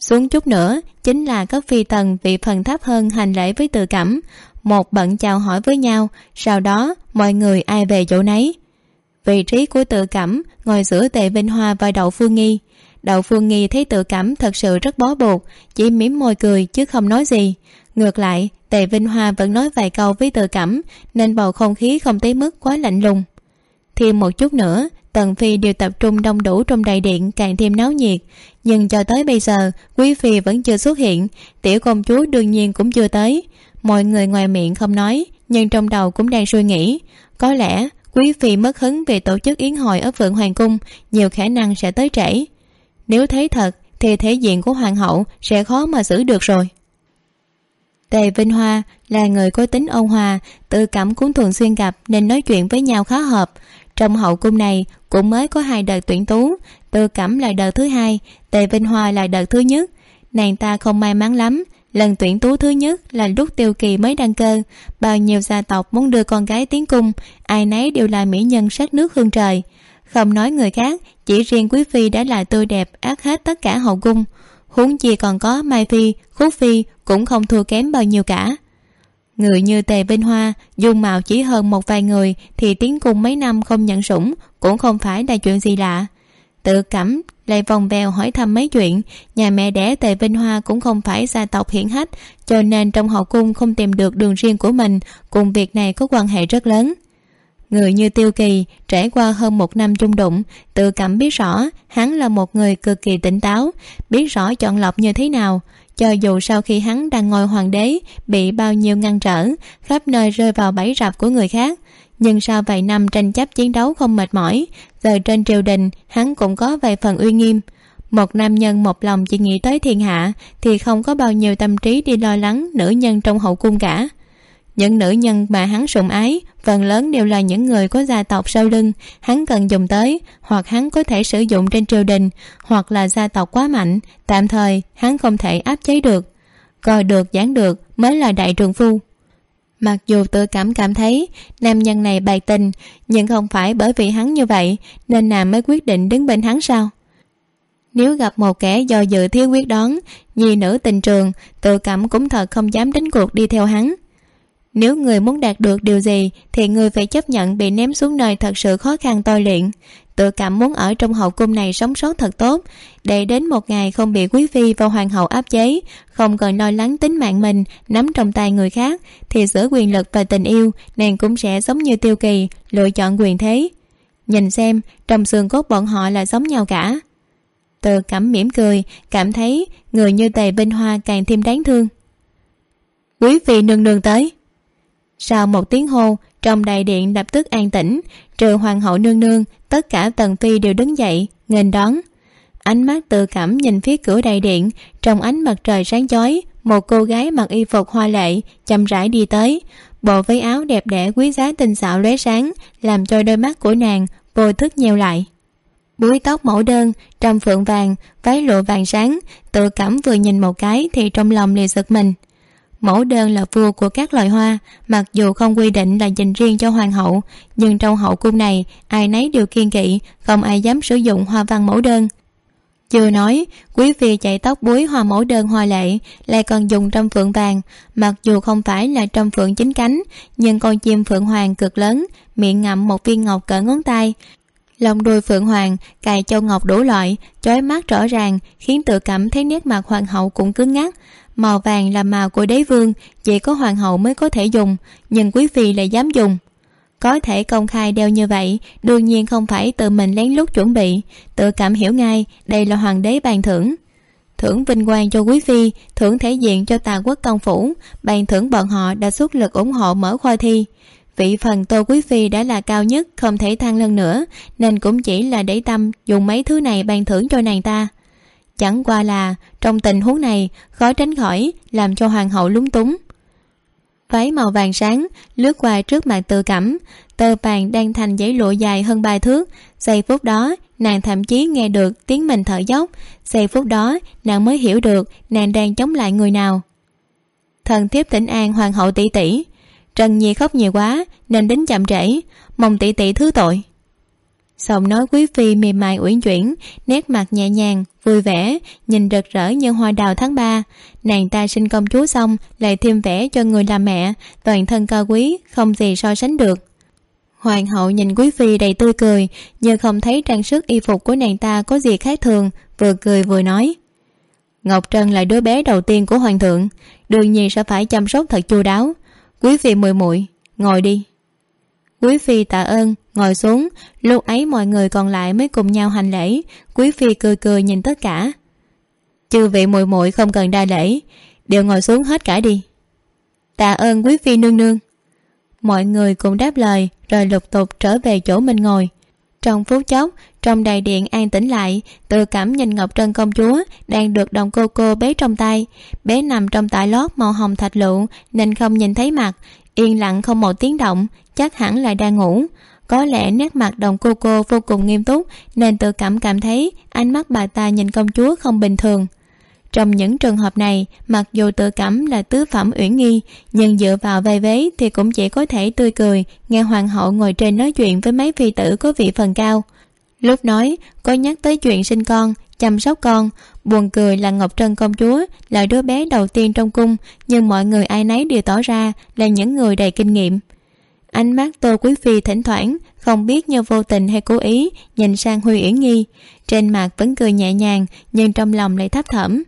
Xuống chút nữa, chính là các phi tần vị phần thấp hơn hành lễ với tự cảm. Một bận chào hỏi với nhau, sau đó mọi người ai về chỗ nấy. Vị trí của tự cảm ngồi giữa tề vinh hoa và đậu phương nghi. Đậu phương nghi thấy tự cảm thật sự rất bó buộc, chỉ mỉm môi cười chứ không nói gì ngược lại, tề vinh hoa vẫn nói vài câu với tự cảm, nên bầu không khí không tới mức quá lạnh lùng. Thêm một chút nữa, tần phi đều tập trung đông đủ trong đại điện, càng thêm náo nhiệt. Nhưng cho tới bây giờ, quý phi vẫn chưa xuất hiện, tiểu công chúa đương nhiên cũng chưa tới. Mọi người ngoài miệng không nói, nhưng trong đầu cũng đang suy nghĩ. Có lẽ, quý phi mất hứng về tổ chức yến hội ở phượng hoàng cung, nhiều khả năng sẽ tới trễ. Nếu thấy thật, thì thể diện của hoàng hậu sẽ khó mà giữ được rồi tề vinh hoa là người có tính ôn hòa tự cảm cũng thường xuyên gặp nên nói chuyện với nhau khó hợp. Trong hậu cung này cũng mới có hai đợt tuyển tú tự cảm là đợt thứ hai, tề vinh hoa là đợt thứ nhất. Nàng ta không may mắn lắm, lần tuyển tú thứ nhất là lúc tiêu kỳ mới đăng cơ. Bao nhiêu gia tộc muốn đưa con gái tiến cung, ai nấy đều là mỹ nhân sắc nước hương trời. Không nói người khác, chỉ riêng quý phi đã là tươi đẹp ác hết tất cả hậu cung huống chi còn có mai phi, khúc phi cũng không thua kém bao nhiêu cả. Người như tề vinh hoa, dung mạo chỉ hơn một vài người thì tiến cung mấy năm không nhận sủng cũng không phải là chuyện gì lạ. Tự cảm lại vòng vèo hỏi thăm mấy chuyện, nhà mẹ đẻ tề vinh hoa cũng không phải gia tộc hiển hách, cho nên trong hậu cung không tìm được đường riêng của mình, cùng việc này có quan hệ rất lớn người như tiêu kỳ, trải qua hơn một năm chung đụng, tự cảm biết rõ hắn là một người cực kỳ tỉnh táo, biết rõ chọn lọc như thế nào. Cho dù sau khi hắn đang ngồi hoàng đế, bị bao nhiêu ngăn trở, khắp nơi rơi vào bẫy rập của người khác, nhưng sau vài năm tranh chấp chiến đấu không mệt mỏi, giờ trên triều đình, hắn cũng có vài phần uy nghiêm. Một nam nhân một lòng chỉ nghĩ tới thiên hạ, thì không có bao nhiêu tâm trí đi lo lắng nữ nhân trong hậu cung cả. Những nữ nhân mà hắn sủng ái phần lớn đều là những người có gia tộc sau lưng, hắn cần dùng tới, hoặc hắn có thể sử dụng trên triều đình, hoặc là gia tộc quá mạnh, tạm thời, hắn không thể áp chế được. Coi được, giảng được, mới là đại trường phu. Mặc dù tự cảm cảm thấy, nam nhân này bày tình, nhưng không phải bởi vì hắn như vậy, nên nàng mới quyết định đứng bên hắn sao? Nếu gặp một kẻ do dự thiếu quyết đoán nhì nữ tình trường, tự cảm cũng thật không dám đánh cuộc đi theo hắn nếu người muốn đạt được điều gì, thì người phải chấp nhận bị ném xuống nơi thật sự khó khăn tôi luyện. Tự cảm muốn ở trong hậu cung này sống sót thật tốt. Để đến một ngày không bị quý phi và hoàng hậu áp chế, không còn lo lắng tính mạng mình, nắm trong tay người khác, thì giữa quyền lực và tình yêu, nàng cũng sẽ giống như tiêu kỳ, lựa chọn quyền thế. Nhìn xem, trong xương cốt bọn họ là giống nhau cả. Tự cảm mỉm cười, cảm thấy người như tề binh hoa càng thêm đáng thương. Quý phi nương nương tới sau một tiếng hô, trong đại điện lập tức an tĩnh, trừ hoàng hậu nương nương, tất cả tần phi đều đứng dậy, nghênh đón. Ánh mắt tự cảm nhìn phía cửa đại điện, trong ánh mặt trời sáng chói, một cô gái mặc y phục hoa lệ chậm rãi đi tới, bộ váy áo đẹp đẽ quý giá tinh xảo lóe sáng, làm cho đôi mắt của nàng vô thức nheo lại. Búi tóc mẫu đơn trăm phượng vàng, váy lụa vàng sáng, tự cảm vừa nhìn một cái thì trong lòng liền giật mình mẫu đơn là vua của các loài hoa, mặc dù không quy định là dành riêng cho hoàng hậu, nhưng trong hậu cung này, ai nấy đều kiên kỵ, không ai dám sử dụng hoa văn mẫu đơn. Chưa nói, quý phi chạy tóc búi hoa mẫu đơn hoa lệ, lại còn dùng trăm phượng vàng, mặc dù không phải là trăm phượng chính cánh, nhưng con chim phượng hoàng cực lớn, miệng ngậm một viên ngọc cỡ ngón tay lòng đùi phượng hoàng, cài châu ngọc đủ loại, chói mắt rõ ràng, khiến tự cảm thấy nét mặt hoàng hậu cũng cứng ngắc. Màu vàng là màu của đế vương, chỉ có hoàng hậu mới có thể dùng, nhưng quý phi lại dám dùng. Có thể công khai đeo như vậy, đương nhiên không phải tự mình lén lút chuẩn bị. Tự cảm hiểu ngay, đây là hoàng đế ban thưởng. Thưởng vinh quang cho quý phi, thưởng thể diện cho tà quốc công phủ, ban thưởng bọn họ đã xuất lực ủng hộ mở khoa thi vị phần tô quý phi đã là cao nhất, không thể thăng lên nữa, nên cũng chỉ là để tâm dùng mấy thứ này ban thưởng cho nàng ta. Chẳng qua là, trong tình huống này, khó tránh khỏi, làm cho hoàng hậu lúng túng. Váy màu vàng sáng, lướt qua trước mặt tự cẩm, tơ vàng đang thành dãy lụa dài hơn ba thước. Giây phút đó, nàng thậm chí nghe được tiếng mình thở dốc. Giây phút đó, nàng mới hiểu được nàng đang chống lại người nào. Thần thiếp tỉnh an hoàng hậu tỷ tỷ trần nhi khóc nhiều quá, nên đến chậm trễ. Mong tỷ tỷ thứ tội. Giọng nói quý phi mềm mại uyển chuyển, nét mặt nhẹ nhàng, vui vẻ, nhìn rực rỡ như hoa đào tháng ba. Nàng ta sinh công chúa xong, lại thêm vẻ cho người làm mẹ, toàn thân cao quý, không gì so sánh được. Hoàng hậu nhìn quý phi đầy tươi cười, như không thấy trang sức y phục của nàng ta có gì khác thường, vừa cười vừa nói. Ngọc trân là đứa bé đầu tiên của hoàng thượng, đương nhiên sẽ phải chăm sóc thật chu đáo quý phi muội muội, ngồi đi. Quý phi tạ ơn, ngồi xuống. Lúc ấy mọi người còn lại mới cùng nhau hành lễ. Quý phi cười cười nhìn tất cả. Chư vị muội muội không cần đa lễ, đều ngồi xuống hết cả đi. Tạ ơn quý phi nương nương. Mọi người cùng đáp lời, rồi lục tục trở về chỗ mình ngồi trong phút chốc, trong đại điện an tĩnh lại, tự cảm nhìn ngọc trân công chúa đang được đồng cô cô bế trong tay. Bé nằm trong tải lót màu hồng thạch lựu, nên không nhìn thấy mặt, yên lặng không một tiếng động, chắc hẳn là đang ngủ. Có lẽ nét mặt đồng cô cô vô cùng nghiêm túc, nên tự cảm cảm thấy ánh mắt bà ta nhìn công chúa không bình thường trong những trường hợp này, mặc dù tự cảm là tứ phẩm uyển nghi, nhưng dựa vào vai vế thì cũng chỉ có thể tươi cười, nghe hoàng hậu ngồi trên nói chuyện với mấy phi tử có vị phần cao. Lúc nói, có nhắc tới chuyện sinh con, chăm sóc con, buồn cười là ngọc trân công chúa, là đứa bé đầu tiên trong cung, nhưng mọi người ai nấy đều tỏ ra là những người đầy kinh nghiệm. Ánh mắt tô quý phi thỉnh thoảng, không biết như vô tình hay cố ý, nhìn sang huy uyển nghi. Trên mặt vẫn cười nhẹ nhàng, nhưng trong lòng lại thấp thỏm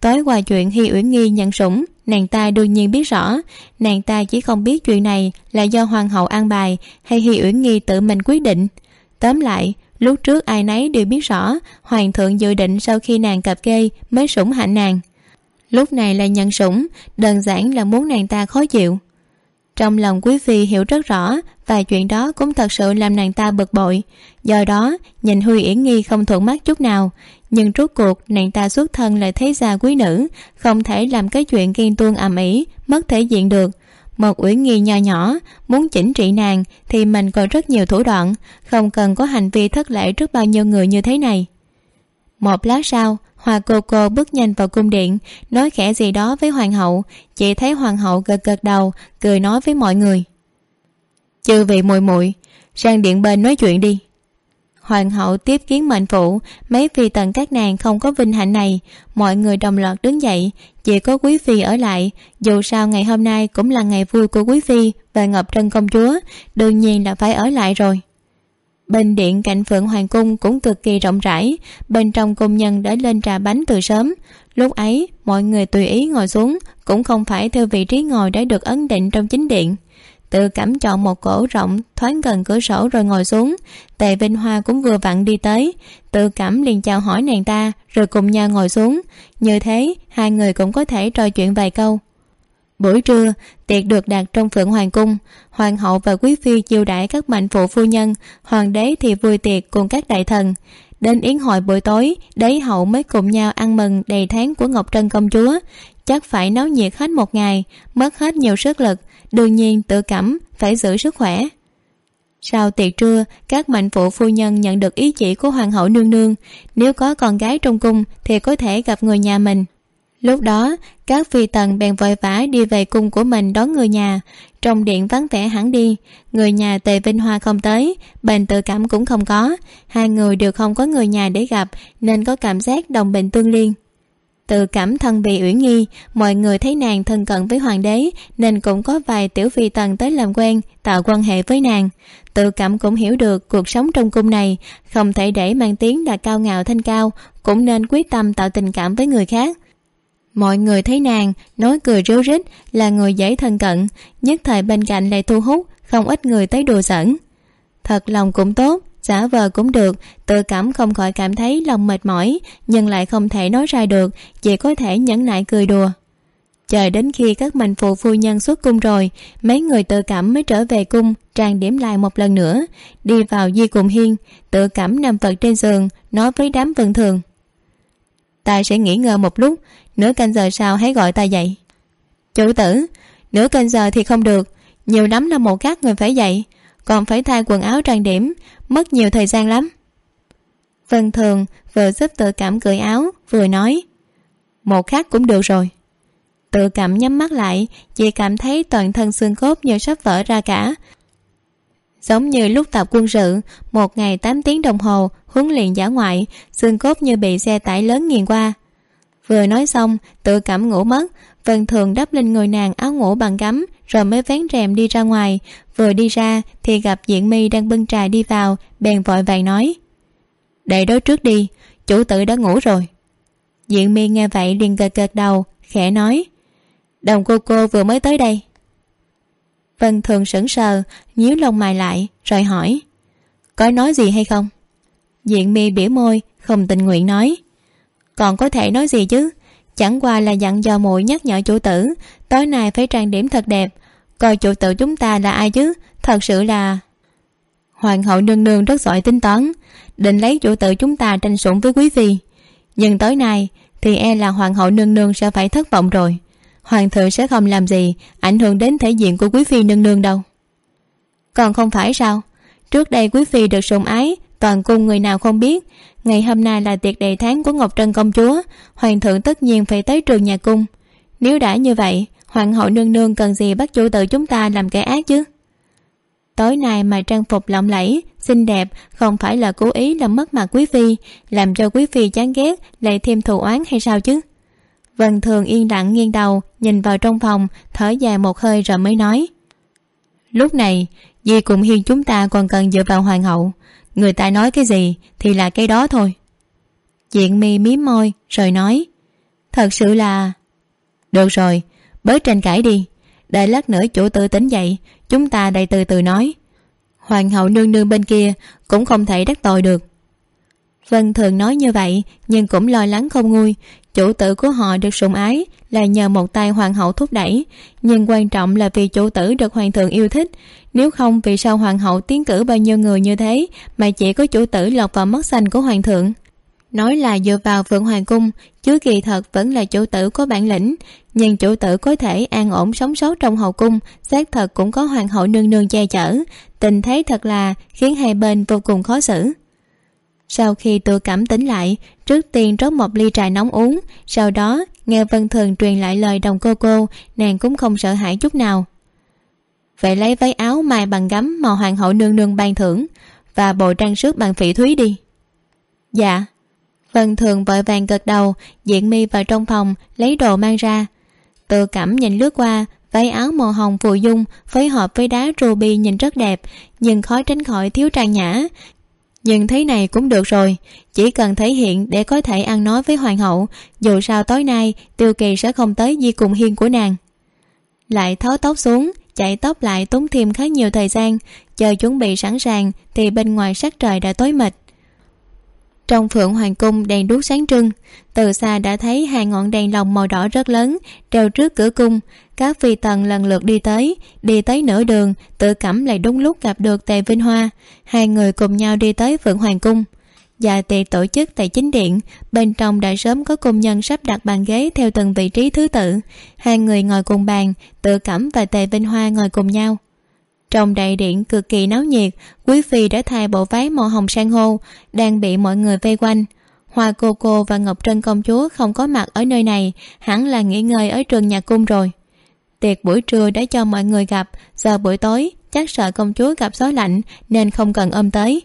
tối qua chuyện hi uyển nghi nhận sủng, nàng ta đương nhiên biết rõ. Nàng ta chỉ không biết chuyện này là do hoàng hậu an bài hay hi uyển nghi tự mình quyết định. Tóm lại, lúc trước ai nấy đều biết rõ, hoàng thượng dự định sau khi nàng cặp kê mới sủng hạnh nàng. Lúc này là nhận sủng, đơn giản là muốn nàng ta khó chịu. Trong lòng quý phi hiểu rất rõ, và chuyện đó cũng thật sự làm nàng ta bực bội. Do đó, nhìn huy yển nghi không thuận mắt chút nào nhưng rốt cuộc, nàng ta xuất thân là thế gia quý nữ, không thể làm cái chuyện ghen tuông ầm ĩ, mất thể diện được. Một uyển nghi nho nhỏ, muốn chỉnh trị nàng thì mình còn rất nhiều thủ đoạn, không cần có hành vi thất lễ trước bao nhiêu người như thế này. Một lát sau, hoa cô cô bước nhanh vào cung điện, nói khẽ gì đó với hoàng hậu, chỉ thấy hoàng hậu gật gật đầu, cười nói với mọi người. Chư vị muội muội, sang điện bên nói chuyện đi hoàng hậu tiếp kiến mệnh phụ, mấy phi tần các nàng không có vinh hạnh này. Mọi người đồng loạt đứng dậy, chỉ có quý phi ở lại. Dù sao ngày hôm nay cũng là ngày vui của quý phi và ngọc trân công chúa, đương nhiên là phải ở lại rồi. Bên điện cạnh phượng hoàng cung cũng cực kỳ rộng rãi, bên trong công nhân đã lên trà bánh từ sớm. Lúc ấy, mọi người tùy ý ngồi xuống, cũng không phải theo vị trí ngồi đã được ấn định trong chính điện tự cảm chọn một cổ rộng, thoáng gần cửa sổ rồi ngồi xuống. Tề vinh hoa cũng vừa vặn đi tới. Tự cảm liền chào hỏi nàng ta, rồi cùng nhau ngồi xuống. Như thế, hai người cũng có thể trò chuyện vài câu. Buổi trưa, tiệc được đặt trong phượng hoàng cung. Hoàng hậu và quý phi chiêu đãi các mạnh phụ phu nhân, hoàng đế thì vui tiệc cùng các đại thần đến yến hội buổi tối, đế hậu mới cùng nhau ăn mừng đầy tháng của ngọc trân công chúa. Chắc phải náo nhiệt hết một ngày, mất hết nhiều sức lực. Đương nhiên, tự cảm, phải giữ sức khỏe. Sau tiệc trưa, các mạnh phụ phu nhân nhận được ý chỉ của hoàng hậu nương nương. Nếu có con gái trong cung thì có thể gặp người nhà mình. Lúc đó, các phi tần bèn vội vã đi về cung của mình đón người nhà trong điện vắng vẻ hẳn đi, người nhà tề vinh hoa không tới, bền tự cảm cũng không có. Hai người đều không có người nhà để gặp, nên có cảm giác đồng bệnh tương liên. Tự cảm thân bị uyển nghi, mọi người thấy nàng thân cận với hoàng đế, nên cũng có vài tiểu phi tần tới làm quen, tạo quan hệ với nàng. Tự cảm cũng hiểu được cuộc sống trong cung này, không thể để mang tiếng là cao ngạo thanh cao, cũng nên quyết tâm tạo tình cảm với người khác mọi người thấy nàng, nói cười rối rít, là người dễ thân cận, nhất thời bên cạnh lại thu hút không ít người tới đùa giỡn. Thật lòng cũng tốt, giả vờ cũng được, tự cảm không khỏi cảm thấy lòng mệt mỏi, nhưng lại không thể nói ra được, chỉ có thể nhẫn nại cười đùa. Chờ đến khi các mạnh phụ phu nhân xuất cung rồi, mấy người tự cảm mới trở về cung, trang điểm lại một lần nữa, đi vào di cùng hiên, tự cảm nằm vật trên giường, nói với đám vân thường ta sẽ nghỉ ngơi một lúc. Nửa canh giờ sau hãy gọi ta dậy. Chủ tử, nửa canh giờ thì không được. Nhiều lắm là một các người phải dậy. Còn phải thay quần áo trang điểm. Mất nhiều thời gian lắm. Vân thường vừa giúp tự cảm cởi áo, vừa nói, một khác cũng được rồi. Tự cảm nhắm mắt lại chị cảm thấy toàn thân xương cốt như sắp vỡ ra cả giống như lúc tập quân sự, một ngày tám tiếng đồng hồ, huấn luyện giả ngoại, xương cốt như bị xe tải lớn nghiền qua. Vừa nói xong, tự cảm ngủ mất, vân thường đắp lên người nàng áo ngủ bằng gấm, rồi mới vén rèm đi ra ngoài. Vừa đi ra thì gặp diện mi đang bưng trà đi vào, bèn vội vàng nói, để đó trước đi, chủ tử đã ngủ rồi. Diện mi nghe vậy liền gật gật đầu, khẽ nói, đồng cô cô vừa mới tới đây vân thường sững sờ, nhíu lông mày lại, rồi hỏi, có nói gì hay không? Diện mi bỉa môi, không tình nguyện nói, còn có thể nói gì chứ? Chẳng qua là dặn dò muội nhắc nhở chủ tử, tối nay phải trang điểm thật đẹp. Coi chủ tử chúng ta là ai chứ? Thật sự là hoàng hậu nương nương rất giỏi tính toán, định lấy chủ tử chúng ta tranh sủng với quý phi. Nhưng tối nay thì e là hoàng hậu nương nương sẽ phải thất vọng rồi hoàng thượng sẽ không làm gì, ảnh hưởng đến thể diện của quý phi nương nương đâu. Còn không phải sao? Trước đây quý phi được sủng ái, toàn cung người nào không biết. Ngày hôm nay là tiệc đầy tháng của ngọc trân công chúa, hoàng thượng tất nhiên phải tới trường nhà cung. Nếu đã như vậy, hoàng hậu nương nương cần gì bắt chủ tự chúng ta làm kẻ ác chứ? Tối nay mà trang phục lộng lẫy, xinh đẹp, không phải là cố ý làm mất mặt quý phi, làm cho quý phi chán ghét, lại thêm thù oán hay sao chứ? Vân thường yên lặng nghiêng đầu, nhìn vào trong phòng, thở dài một hơi rồi mới nói. Lúc này, di cùng hiên chúng ta còn cần dựa vào hoàng hậu. Người ta nói cái gì thì là cái đó thôi. Diện mi mím môi, rồi nói. Thật sự là được rồi, bớt tranh cãi đi. Đợi lát nữa chủ tự tính dậy, chúng ta đây từ từ nói. Hoàng hậu nương nương bên kia cũng không thể đắc tội được vân thường nói như vậy, nhưng cũng lo lắng không nguôi. Chủ tử của họ được sủng ái là nhờ một tay hoàng hậu thúc đẩy, nhưng quan trọng là vì chủ tử được hoàng thượng yêu thích. Nếu không, vì sao hoàng hậu tiến cử bao nhiêu người như thế mà chỉ có chủ tử lọt vào mắt xanh của hoàng thượng? Nói là dựa vào vượng hoàng cung, chứ kỳ thật vẫn là chủ tử có bản lĩnh. Nhưng chủ tử có thể an ổn sống sót trong hậu cung, xác thật cũng có hoàng hậu nương nương che chở. Tình thế thật là khiến hai bên vô cùng khó xử sau khi tự cảm tính lại, trước tiên rót một ly trà nóng uống, sau đó nghe vân thường truyền lại lời đồng cô cô, nàng cũng không sợ hãi chút nào. Vậy lấy váy áo mài bằng gấm màu hoàng hậu nương nương ban thưởng, và bộ trang sức bằng phỉ thúy đi. Dạ. Vân thường vội vàng gật đầu, diện mi vào trong phòng, lấy đồ mang ra. Tự cảm nhìn lướt qua, váy áo màu hồng phù dung, phối hợp với đá ruby nhìn rất đẹp, nhưng khó tránh khỏi thiếu trang nhã nhưng thế này cũng được rồi, chỉ cần thể hiện để có thể ăn nói với hoàng hậu, dù sao tối nay tiêu kỳ sẽ không tới di cùng hiên của nàng. Lại tháo tóc xuống, chạy tóc lại tốn thêm khá nhiều thời gian, chờ chuẩn bị sẵn sàng thì bên ngoài sắc trời đã tối mịt trong phượng hoàng cung đèn đuốc sáng trưng, từ xa đã thấy hai ngọn đèn lồng màu đỏ rất lớn treo trước cửa cung. Các phi tần lần lượt đi tới đi tới nửa đường, tự cẩm lại đúng lúc gặp được tề vinh hoa. Hai người cùng nhau đi tới phượng hoàng cung. Và tiệc tổ chức tại chính điện, bên trong đã sớm có công nhân sắp đặt bàn ghế theo từng vị trí thứ tự. Hai người ngồi cùng bàn, tự cẩm và tề vinh hoa ngồi cùng nhau trong đại điện cực kỳ náo nhiệt, quý phi đã thay bộ váy màu hồng san hô, đang bị mọi người vây quanh. Hoa cô cô và ngọc trân công chúa không có mặt ở nơi này, hẳn là nghỉ ngơi ở trường nhà cung rồi. Tiệc buổi trưa đã cho mọi người gặp, giờ buổi tối, chắc sợ công chúa gặp gió lạnh, nên không cần ôm tới.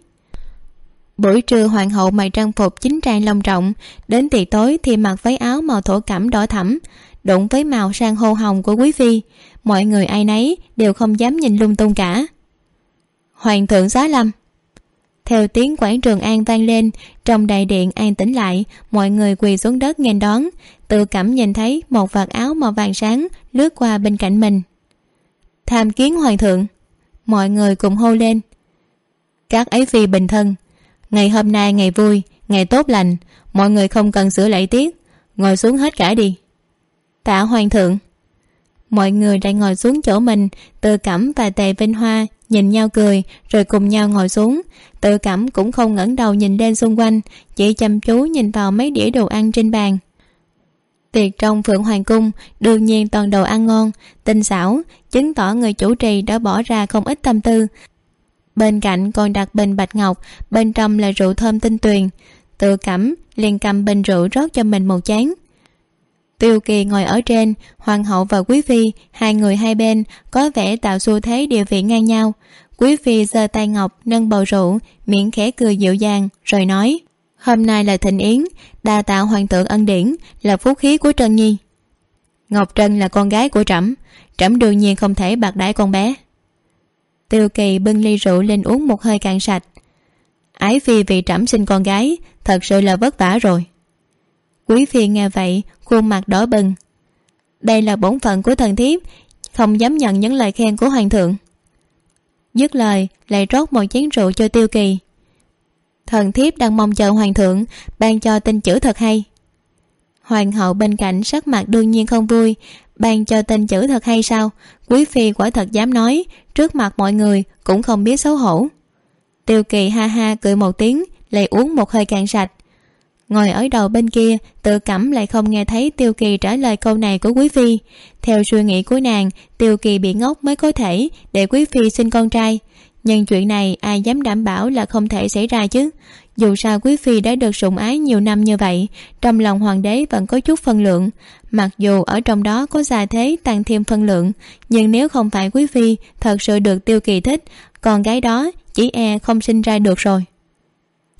Buổi trưa hoàng hậu mặc trang phục chính trang long trọng, đến tiệc tối thì mặc váy áo màu thổ cẩm đỏ thẫm, đụng với màu sang hô hồng của quý phi mọi người ai nấy đều không dám nhìn lung tung cả. Hoàng thượng giá lâm. Theo tiếng quảng trường an vang lên, trong đại điện an tĩnh lại, mọi người quỳ xuống đất nghênh đón. Tự cảm nhìn thấy một vạt áo màu vàng sáng lướt qua bên cạnh mình. Tham kiến hoàng thượng. Mọi người cùng hô lên. Các ấy phi bình thân. Ngày hôm nay ngày vui, ngày tốt lành. Mọi người không cần sửa lễ tiết. Ngồi xuống hết cả đi. Tạ hoàng thượng mọi người lại ngồi xuống chỗ mình tự cẩm và tề vinh hoa nhìn nhau cười, rồi cùng nhau ngồi xuống. Tự cẩm cũng không ngẩng đầu nhìn lên xung quanh, chỉ chăm chú nhìn vào mấy đĩa đồ ăn trên bàn. Tiệc trong phượng hoàng cung, đương nhiên toàn đồ ăn ngon, tinh xảo, chứng tỏ người chủ trì đã bỏ ra không ít tâm tư. Bên cạnh còn đặt bình bạch ngọc, bên trong là rượu thơm tinh tuyền. Tự cẩm liền cầm bình rượu rót cho mình một chén tiêu kỳ ngồi ở trên, hoàng hậu và quý phi, hai người hai bên, có vẻ tạo xu thế địa vị ngang nhau. Quý phi giơ tay ngọc, nâng bầu rượu, miệng khẽ cười dịu dàng, rồi nói, hôm nay là thịnh yến, đa tạo hoàng tượng ân điển, là phúc khí của trân nhi. Ngọc trân là con gái của trẫm trẫm đương nhiên không thể bạc đãi con bé. Tiêu kỳ bưng ly rượu lên uống một hơi cạn sạch. Ái phi vì trẫm sinh con gái, thật sự là vất vả rồi. Quý phi nghe vậy khuôn mặt đỏ bừng. Đây là bổn phận của thần thiếp, không dám nhận những lời khen của hoàng thượng. Dứt lời, lại rót một chén rượu cho tiêu kỳ. Thần thiếp đang mong chờ hoàng thượng, ban cho tin chữ thật hay. Hoàng hậu bên cạnh sắc mặt đương nhiên không vui, ban cho tin chữ thật hay sao? Quý phi quả thật dám nói, trước mặt mọi người cũng không biết xấu hổ. Tiêu kỳ ha ha cười một tiếng, lại uống một hơi cạn sạch ngồi ở đầu bên kia tự cẩm lại không nghe thấy tiêu kỳ trả lời câu này của quý phi. Theo suy nghĩ của nàng, tiêu kỳ bị ngốc mới có thể để quý phi sinh con trai. Nhưng chuyện này ai dám đảm bảo là không thể xảy ra chứ? Dù sao quý phi đã được sủng ái nhiều năm như vậy, trong lòng hoàng đế vẫn có chút phân lượng. Mặc dù ở trong đó có gia thế tăng thêm phân lượng, nhưng nếu không phải quý phi thật sự được tiêu kỳ thích, con gái đó chỉ e không sinh ra được rồi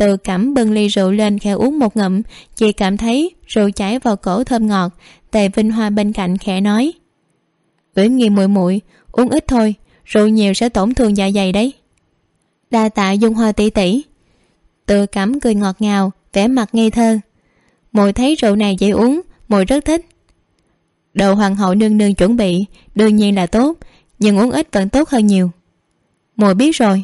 từ cẩm bưng ly rượu lên khẽ uống một ngụm, chị cảm thấy rượu chảy vào cổ thơm ngọt. Tề vinh hoa bên cạnh khẽ nói uyển nghi muội muội, uống ít thôi, rượu nhiều sẽ tổn thương dạ dày đấy. Đa tạ dung hoa tỷ tỷ. Tự cẩm cười ngọt ngào, vẻ mặt ngây thơ. Muội thấy rượu này dễ uống, muội rất thích. Đồ hoàng hậu nương nương chuẩn bị, đương nhiên là tốt, nhưng uống ít vẫn tốt hơn nhiều. Muội biết rồi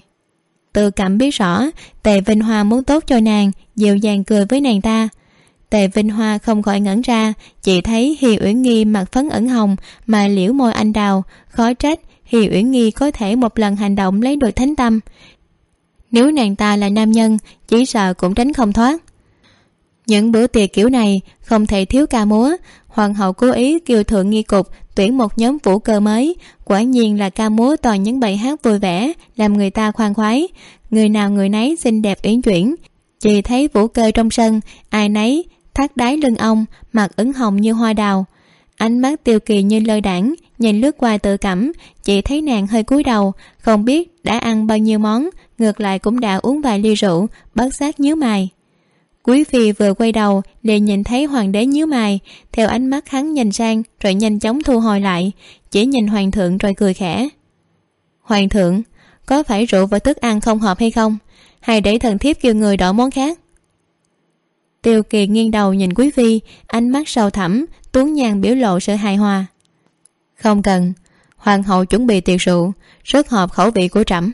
tự cảm biết rõ, tề vinh hoa muốn tốt cho nàng, dịu dàng cười với nàng ta. Tề vinh hoa không khỏi ngẩn ra, chỉ thấy hi uyển nghi mặt phấn ẩn hồng mà liễu môi anh đào, khó trách hi uyển nghi có thể một lần hành động lấy được thánh tâm. Nếu nàng ta là nam nhân, chỉ sợ cũng tránh không thoát. Những bữa tiệc kiểu này không thể thiếu ca múa hoàng hậu cố ý kêu thượng nghi cục, tuyển một nhóm vũ cơ mới. Quả nhiên là ca múa toàn những bài hát vui vẻ, làm người ta khoan khoái. Người nào người nấy xinh đẹp uyển chuyển. Chỉ thấy vũ cơ trong sân, ai nấy thắt đáy lưng ông, mặt ửng hồng như hoa đào. Ánh mắt tiêu kỳ như lơ đãng nhìn lướt qua tự cảm, chỉ thấy nàng hơi cúi đầu, không biết đã ăn bao nhiêu món, ngược lại cũng đã uống vài ly rượu bất giác nhíu mày quý phi vừa quay đầu liền nhìn thấy hoàng đế nhíu mày, theo ánh mắt hắn nhìn sang rồi nhanh chóng thu hồi lại, chỉ nhìn hoàng thượng rồi cười khẽ. Hoàng thượng, có phải rượu và thức ăn không hợp hay không? Hay để thần thiếp kêu người đổi món khác. Tiêu kỳ nghiêng đầu nhìn quý phi ánh mắt sâu thẳm, tuấn nhàn biểu lộ sự hài hòa. Không cần, hoàng hậu chuẩn bị tiệc rượu, rất hợp khẩu vị của trẫm.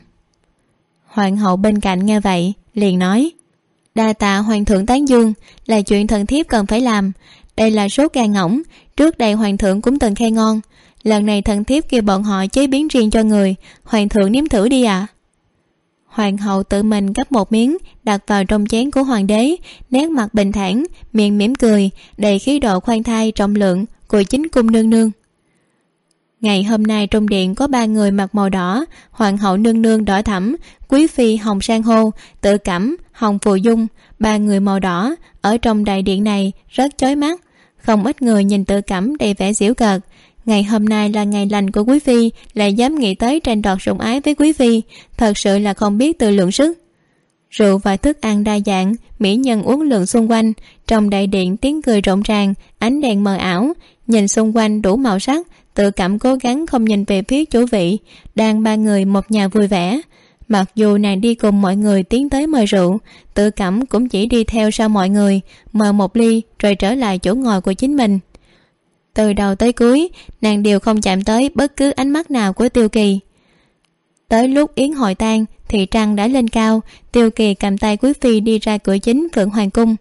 Hoàng hậu bên cạnh nghe vậy, liền nói đa tạ hoàng thượng tán dương, là chuyện thần thiếp cần phải làm. Đây là sốt gà ngỗng, trước đây hoàng thượng cũng từng khen ngon. Lần này thần thiếp kêu bọn họ chế biến riêng cho người, hoàng thượng nếm thử đi ạ. À. hoàng hậu tự mình gấp một miếng, đặt vào trong chén của hoàng đế, nét mặt bình thản, miệng mỉm cười, đầy khí độ khoan thai, trọng lượng, của chính cung nương nương. Ngày hôm nay trong điện có ba người mặc màu đỏ, hoàng hậu nương nương đỏ thẫm, quý phi hồng san hô, tự cảm hồng phù dung, ba người màu đỏ, ở trong đại điện này rất chói mắt. Không ít người nhìn tự cảm đầy vẻ giễu cợt. Ngày hôm nay là ngày lành của quý phi, lại dám nghĩ tới tranh đoạt sủng ái với quý phi, thật sự là không biết tự lượng sức. Rượu và thức ăn đa dạng, mỹ nhân uống lượng xung quanh. Trong đại điện tiếng cười rộn ràng, ánh đèn mờ ảo. Nhìn xung quanh đủ màu sắc, tự cảm cố gắng không nhìn về phía chủ vị. Đang ba người một nhà vui vẻ mặc dù nàng đi cùng mọi người tiến tới mời rượu tự cảm cũng chỉ đi theo sau mọi người, mời một ly rồi trở lại chỗ ngồi của chính mình. Từ đầu tới cuối, nàng đều không chạm tới bất cứ ánh mắt nào của tiêu kỳ. Tới lúc yến hội tan thì trăng đã lên cao, tiêu kỳ cầm tay quý phi đi ra cửa chính phượng hoàng cung.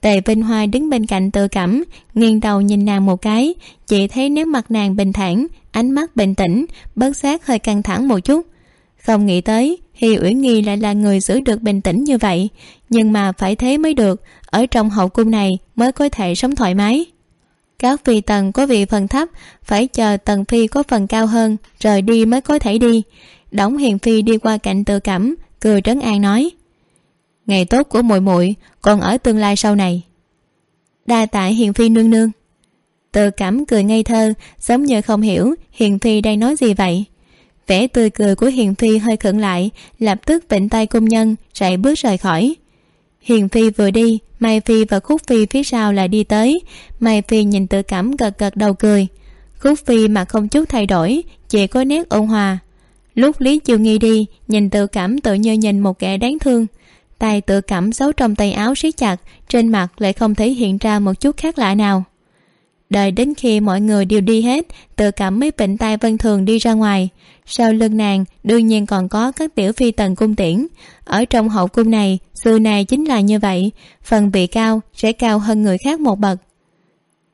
Tề vinh hoa đứng bên cạnh tự cảm nghiêng đầu nhìn nàng một cái, chỉ thấy nét mặt nàng bình thản, ánh mắt bình tĩnh, bớt giác hơi căng thẳng một chút không nghĩ tới hi uyển nghi lại là người giữ được bình tĩnh như vậy. Nhưng mà phải thế mới được. Ở trong hậu cung này mới có thể sống thoải mái. Các phi tần có vị phần thấp, phải chờ tần phi có phần cao hơn, rời đi mới có thể đi. Đóng hiền phi đi qua cạnh tự cảm, cười trấn an nói, ngày tốt của muội muội, còn ở tương lai sau này. Đa tạ hiền phi nương nương. Tự cảm cười ngây thơ, giống như không hiểu hiền phi đang nói gì vậy vẻ tươi cười của hiền phi hơi khựng lại, lập tức vịnh tay công nhân, chạy bước rời khỏi. Hiền phi vừa đi, mai phi và khúc phi phía sau lại đi tới. Mai phi nhìn tự cảm gật gật đầu cười. Khúc phi mà không chút thay đổi, chỉ có nét ôn hòa. Lúc lý chiều nghi đi, nhìn tự cảm tự như nhìn một kẻ đáng thương. Tay tự cảm giấu trong tay áo siết chặt, trên mặt lại không thể hiện ra một chút khác lạ nào đợi đến khi mọi người đều đi hết, tự cảm mới vịnh tay vân thường đi ra ngoài. Sau lưng nàng, đương nhiên còn có các tiểu phi tần cung tiễn. Ở trong hậu cung này, xưa này chính là như vậy. Phần vị cao sẽ cao hơn người khác một bậc.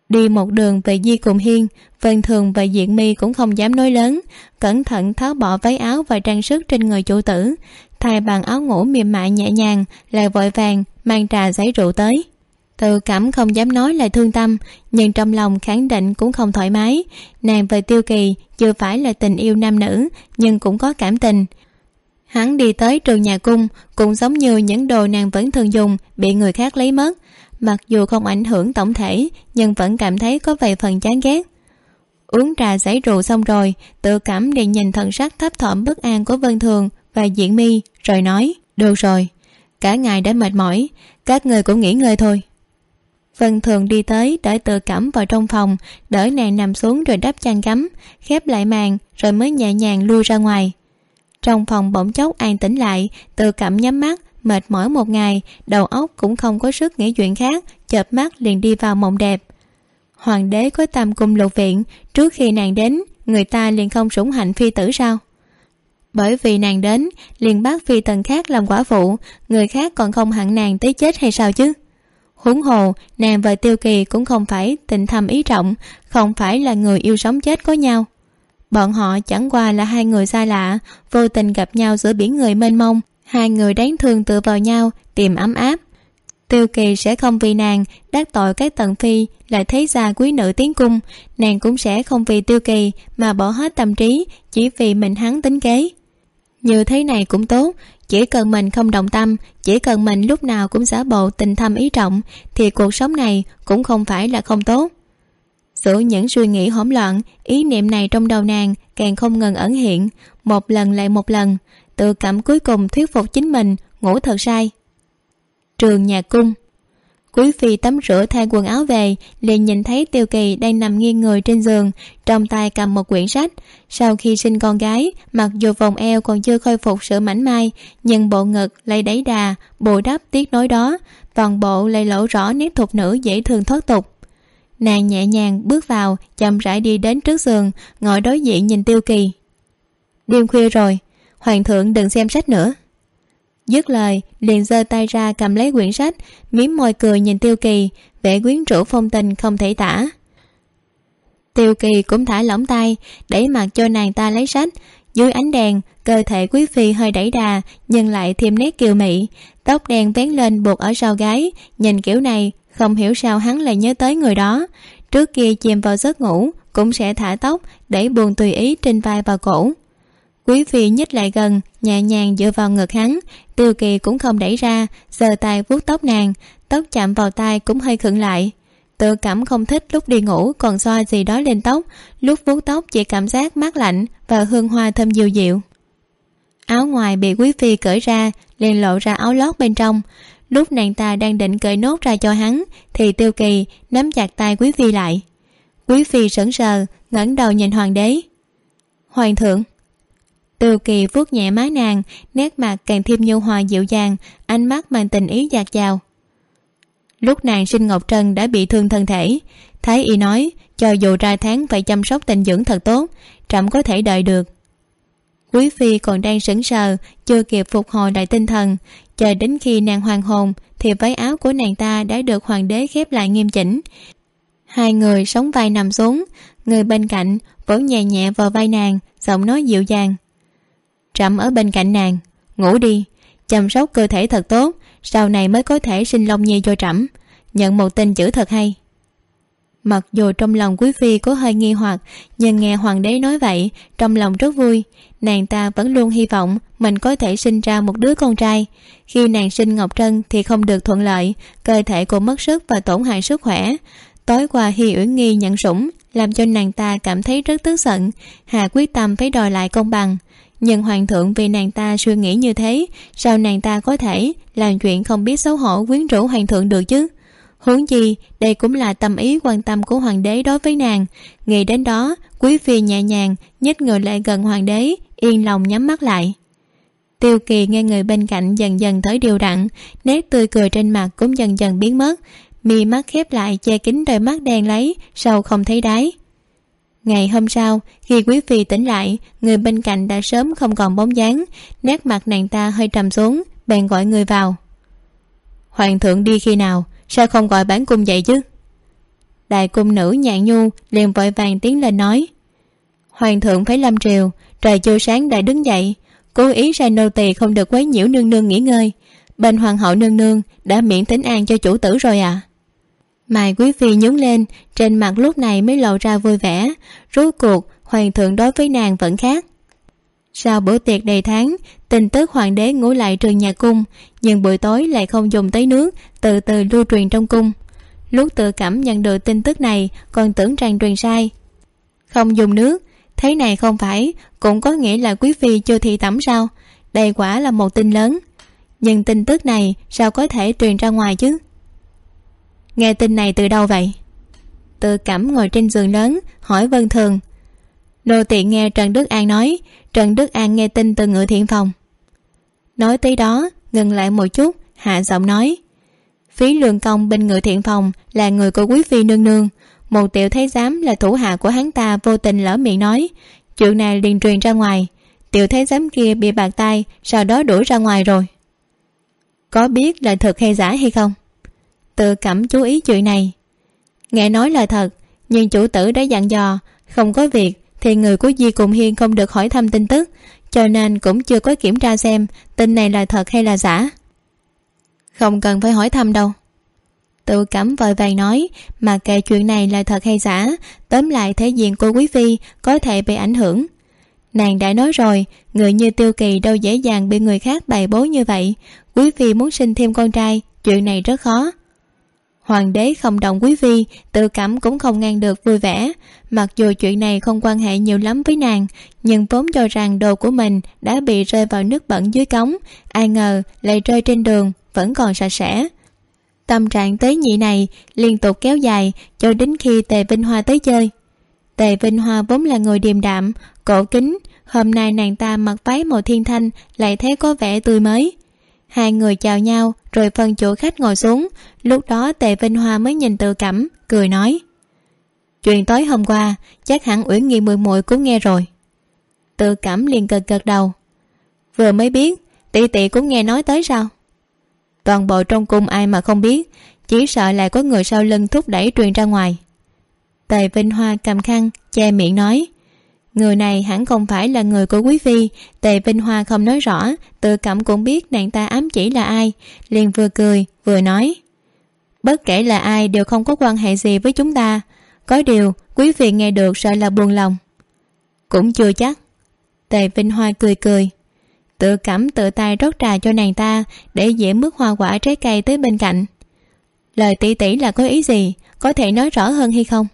Đi một đường về di cùng hiên, vân thường và diện mi cũng không dám nói lớn. Cẩn thận tháo bỏ váy áo và trang sức trên người chủ tử. Thay bằng áo ngủ mềm mại nhẹ nhàng, lại vội vàng mang trà giấy rượu tới tự cảm không dám nói là thương tâm, nhưng trong lòng khẳng định cũng không thoải mái. Nàng về tiêu kỳ, chưa phải là tình yêu nam nữ, nhưng cũng có cảm tình. Hắn đi tới trường nhà cung, cũng giống như những đồ nàng vẫn thường dùng, bị người khác lấy mất. Mặc dù không ảnh hưởng tổng thể, nhưng vẫn cảm thấy có vài phần chán ghét. Uống trà giấy rượu xong rồi, tự cảm liền nhìn thần sắc thấp thỏm bất an của vân thường và diễn mi, rồi nói, được rồi, cả ngày đã mệt mỏi, các người cũng nghỉ ngơi thôi vân thường đi tới đợi tự cẩm vào trong phòng, đỡ nàng nằm xuống rồi đắp chăn gấm, khép lại màn, rồi mới nhẹ nhàng lui ra ngoài. Trong phòng bỗng chốc an tĩnh lại, tự cẩm nhắm mắt, mệt mỏi một ngày, đầu óc cũng không có sức nghĩ chuyện khác, chợp mắt liền đi vào mộng đẹp. Hoàng đế có tam cung lục viện, trước khi nàng đến, người ta liền không sủng hạnh phi tử sao? Bởi vì nàng đến, liền bắt phi tần khác làm quả phụ, người khác còn không hẳn nàng tới chết hay sao chứ? Huống hồ, nàng và tiêu kỳ cũng không phải tình thầm ý trọng, không phải là người yêu sống chết có nhau. Bọn họ chẳng qua là hai người xa lạ, vô tình gặp nhau giữa biển người mênh mông, hai người đáng thương tựa vào nhau, tìm ấm áp. Tiêu kỳ sẽ không vì nàng đắc tội các tần phi, lại thấy ra quý nữ tiến cung, nàng cũng sẽ không vì tiêu kỳ mà bỏ hết tâm trí chỉ vì mình hắn tính kế. Như thế này cũng tốt chỉ cần mình không động tâm, chỉ cần mình lúc nào cũng giả bộ tình thâm ý trọng, thì cuộc sống này cũng không phải là không tốt. Giữa những suy nghĩ hỗn loạn, ý niệm này trong đầu nàng càng không ngừng ẩn hiện, một lần lại một lần, tự cảm cuối cùng thuyết phục chính mình ngủ thật sai. Trường nhà cung quý phi tắm rửa thay quần áo về, liền nhìn thấy tiêu kỳ đang nằm nghiêng người trên giường, trong tay cầm một quyển sách. Sau khi sinh con gái, mặc dù vòng eo còn chưa khôi phục sự mảnh mai, nhưng bộ ngực lấy đáy đà, bù đắp tiếc nối đó, toàn bộ lại lộ rõ nét thục nữ dễ thương thoát tục. Nàng nhẹ nhàng bước vào, chậm rãi đi đến trước giường, ngồi đối diện nhìn tiêu kỳ. Đêm khuya rồi, hoàng thượng đừng xem sách nữa dứt lời, liền giơ tay ra cầm lấy quyển sách mím môi cười nhìn tiêu kỳ, vẻ quyến rũ phong tình không thể tả. Tiêu kỳ cũng thả lỏng tay, đẩy mặt cho nàng ta lấy sách. Dưới ánh đèn, cơ thể quý phi hơi đẩy đà, nhưng lại thêm nét kiều mị. Tóc đen vén lên buộc ở sau gái nhìn kiểu này, không hiểu sao hắn lại nhớ tới người đó. Trước kia chìm vào giấc ngủ, cũng sẽ thả tóc, để buồn tùy ý trên vai và cổ. Quý phi nhích lại gần, nhẹ nhàng dựa vào ngực hắn tiêu kỳ cũng không đẩy ra, giơ tay vuốt tóc nàng, tóc chạm vào tay cũng hơi khựng lại. Tự cảm không thích lúc đi ngủ, còn xoa gì đó lên tóc, lúc vuốt tóc chỉ cảm giác mát lạnh và hương hoa thơm dịu dịu. Áo ngoài bị quý phi cởi ra, liền lộ ra áo lót bên trong. Lúc nàng ta đang định cởi nốt ra cho hắn, thì tiêu kỳ nắm chặt tay quý phi lại. Quý phi sững sờ, ngẩng đầu nhìn hoàng đế. Hoàng thượng tiêu kỳ vuốt nhẹ má nàng, nét mặt càng thêm nhu hòa dịu dàng, ánh mắt mang tình ý dạt dào. Lúc nàng sinh ngọc trân đã bị thương thân thể thái y nói, cho dù ra tháng phải chăm sóc tình dưỡng thật tốt, trẫm có thể đợi được. Quý phi còn đang sững sờ, chưa kịp phục hồi lại tinh thần, chờ đến khi nàng hoàn hồn, thì váy áo của nàng ta đã được hoàng đế khép lại nghiêm chỉnh. Hai người sống vai nằm xuống, người bên cạnh vỗ nhẹ nhẹ vào vai nàng, giọng nói dịu dàng trẫm ở bên cạnh nàng. Ngủ đi, chăm sóc cơ thể thật tốt, sau này mới có thể sinh long nhi cho trẫm. Nhận một tin chữ thật hay. Mặc dù trong lòng quý phi có hơi nghi hoặc, nhưng nghe hoàng đế nói vậy, trong lòng rất vui. Nàng ta vẫn luôn hy vọng mình có thể sinh ra một đứa con trai. Khi nàng sinh ngọc trân thì không được thuận lợi, cơ thể cô mất sức và tổn hại sức khỏe. Tối qua hi uyển nghi nhận sủng, làm cho nàng ta cảm thấy rất tức giận. Hà quyết tâm phải đòi lại công bằng nhưng hoàng thượng vì nàng ta suy nghĩ như thế, sao nàng ta có thể làm chuyện không biết xấu hổ quyến rũ hoàng thượng được chứ? Huống chi, đây cũng là tâm ý quan tâm của hoàng đế đối với nàng. Nghĩ đến đó, quý phi nhẹ nhàng, nhích người lại gần hoàng đế, yên lòng nhắm mắt lại. Tiêu kỳ nghe người bên cạnh dần dần tới điều đặn, nét tươi cười trên mặt cũng dần dần biến mất. Mi mắt khép lại, che kín đôi mắt đen lấy, sâu không thấy đáy ngày hôm sau, khi quý phi tỉnh lại, người bên cạnh đã sớm không còn bóng dáng. Nét mặt nàng ta hơi trầm xuống, bèn gọi người vào. Hoàng thượng đi khi nào? Sao không gọi bán cung dậy chứ? Đại cung nữ nhạn nhu liền vội vàng tiến lên nói. Hoàng thượng phải lâm triều, trời chưa sáng đã đứng dậy. Cố ý sai nô tỳ không được quấy nhiễu nương nương nghỉ ngơi. Bên hoàng hậu nương nương đã miễn tính an cho chủ tử rồi à? Mài quý phi nhún lên, trên mặt lúc này mới lộ ra vui vẻ. Rốt cuộc, hoàng thượng đối với nàng vẫn khác. Sau bữa tiệc đầy tháng, tin tức hoàng đế ngủ lại trường nhà cung, nhưng buổi tối lại không dùng tới nước, từ từ lưu truyền trong cung. Lúc tự cảm nhận được tin tức này, còn tưởng rằng truyền sai. Không dùng nước, thế này không phải, cũng có nghĩa là quý phi chưa thị tẩm sao? Đây quả là một tin lớn. Nhưng tin tức này sao có thể truyền ra ngoài chứ? Nghe tin này từ đâu vậy? Tự cảm ngồi trên giường lớn, hỏi vân thường. Nô tỳ nghe trần đức an nói, trần đức an nghe tin từ ngự thiện phòng. Nói tới đó, ngừng lại một chút, hạ giọng nói. Phí lương công bên ngự thiện phòng là người của quý phi nương nương. Một tiểu thái giám là thủ hạ của hắn ta vô tình lỡ miệng nói, chuyện này liền truyền ra ngoài. Tiểu thái giám kia bị bạc tay sau đó đuổi ra ngoài rồi. Có biết là thật hay giả hay không? Tự cảm chú ý chuyện này. Nghe nói là thật, nhưng chủ tử đã dặn dò, không có việc thì người của di cùng hiên không được hỏi thăm tin tức, cho nên cũng chưa có kiểm tra xem tin này là thật hay là giả. Không cần phải hỏi thăm đâu. Tự cảm vội vàng nói, mà kệ chuyện này là thật hay giả, tóm lại thể diện của quý phi có thể bị ảnh hưởng. Nàng đã nói rồi, người như tiêu kỳ đâu dễ dàng bị người khác bày bố như vậy. Quý phi muốn sinh thêm con trai, chuyện này rất khó hoàng đế không đồng quý vi, tự cảm cũng không ngăn được vui vẻ. Mặc dù chuyện này không quan hệ nhiều lắm với nàng nhưng vốn cho rằng đồ của mình đã bị rơi vào nước bẩn dưới cống ai ngờ lại rơi trên đường vẫn còn sạch sẽ. Tâm trạng tế nhị này liên tục kéo dài cho đến khi tề vinh hoa tới chơi. Tề vinh hoa vốn là người điềm đạm cổ kính hôm nay nàng ta mặc váy màu thiên thanh lại thấy có vẻ tươi mới hai người chào nhau, rồi phân chủ khách ngồi xuống. Lúc đó tề vinh hoa mới nhìn tự cảm cười nói. Chuyện tối hôm qua, chắc hẳn uyển nghi mười muội cũng nghe rồi. Tự cảm liền gật gật đầu. Vừa mới biết, tỷ tỷ cũng nghe nói tới sao? Toàn bộ trong cung ai mà không biết, chỉ sợ lại có người sau lưng thúc đẩy truyền ra ngoài. Tề vinh hoa cầm khăn, che miệng nói người này hẳn không phải là người của quý phi. Tề vinh hoa không nói rõ, tự cảm cũng biết nàng ta ám chỉ là ai. Liền vừa cười, vừa nói, bất kể là ai đều không có quan hệ gì với chúng ta. Có điều, quý phi nghe được sợ là buồn lòng. Cũng chưa chắc. Tề vinh hoa cười cười, tự cảm tự tay rót trà cho nàng ta để dễ mướt hoa quả trái cây tới bên cạnh. Lời tỉ tỉ là có ý gì? Có thể nói rõ hơn hay không?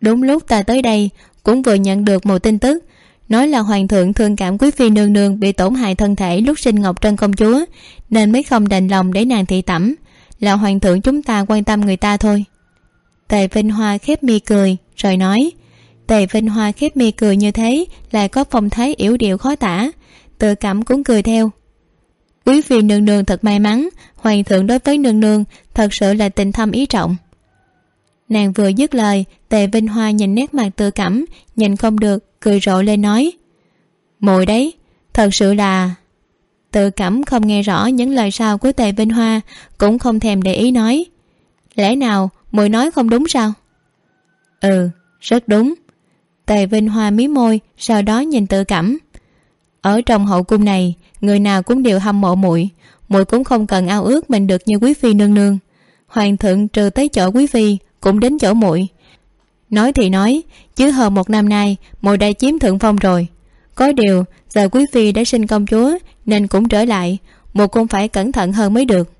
Đúng lúc ta tới đây cũng vừa nhận được một tin tức. Nói là hoàng thượng thương cảm quý phi nương nương bị tổn hại thân thể lúc sinh ngọc trân công chúa, nên mới không đành lòng để nàng thị tẩm. Là hoàng thượng chúng ta quan tâm người ta thôi. Tề vinh hoa khép mi cười, rồi nói, tề vinh hoa khép mi cười như thế lại có phong thái yểu điệu khó tả. Tự cảm cũng cười theo. Quý phi nương nương thật may mắn, hoàng thượng đối với nương nương thật sự là tình thâm ý trọng nàng vừa dứt lời, tề vinh hoa nhìn nét mặt tự cảm, nhìn không được, cười rộ lên nói mùi đấy, thật sự là tự cảm không nghe rõ những lời sau của tề vinh hoa, cũng không thèm để ý nói, lẽ nào mùi nói không đúng sao? Ừ rất đúng. Tề vinh hoa mí môi, sau đó nhìn tự cảm, ở trong hậu cung này, người nào cũng đều hâm mộ muội muội cũng không cần ao ước mình được như quý phi nương nương. Hoàng thượng trừ tới chỗ quý phi cũng đến chỗ muội. Nói thì nói, chứ hơn một năm nay, muội đã chiếm thượng phong rồi. Có điều, giờ quý phi đã sinh công chúa, nên cũng trở lại, muội cũng phải cẩn thận hơn mới được.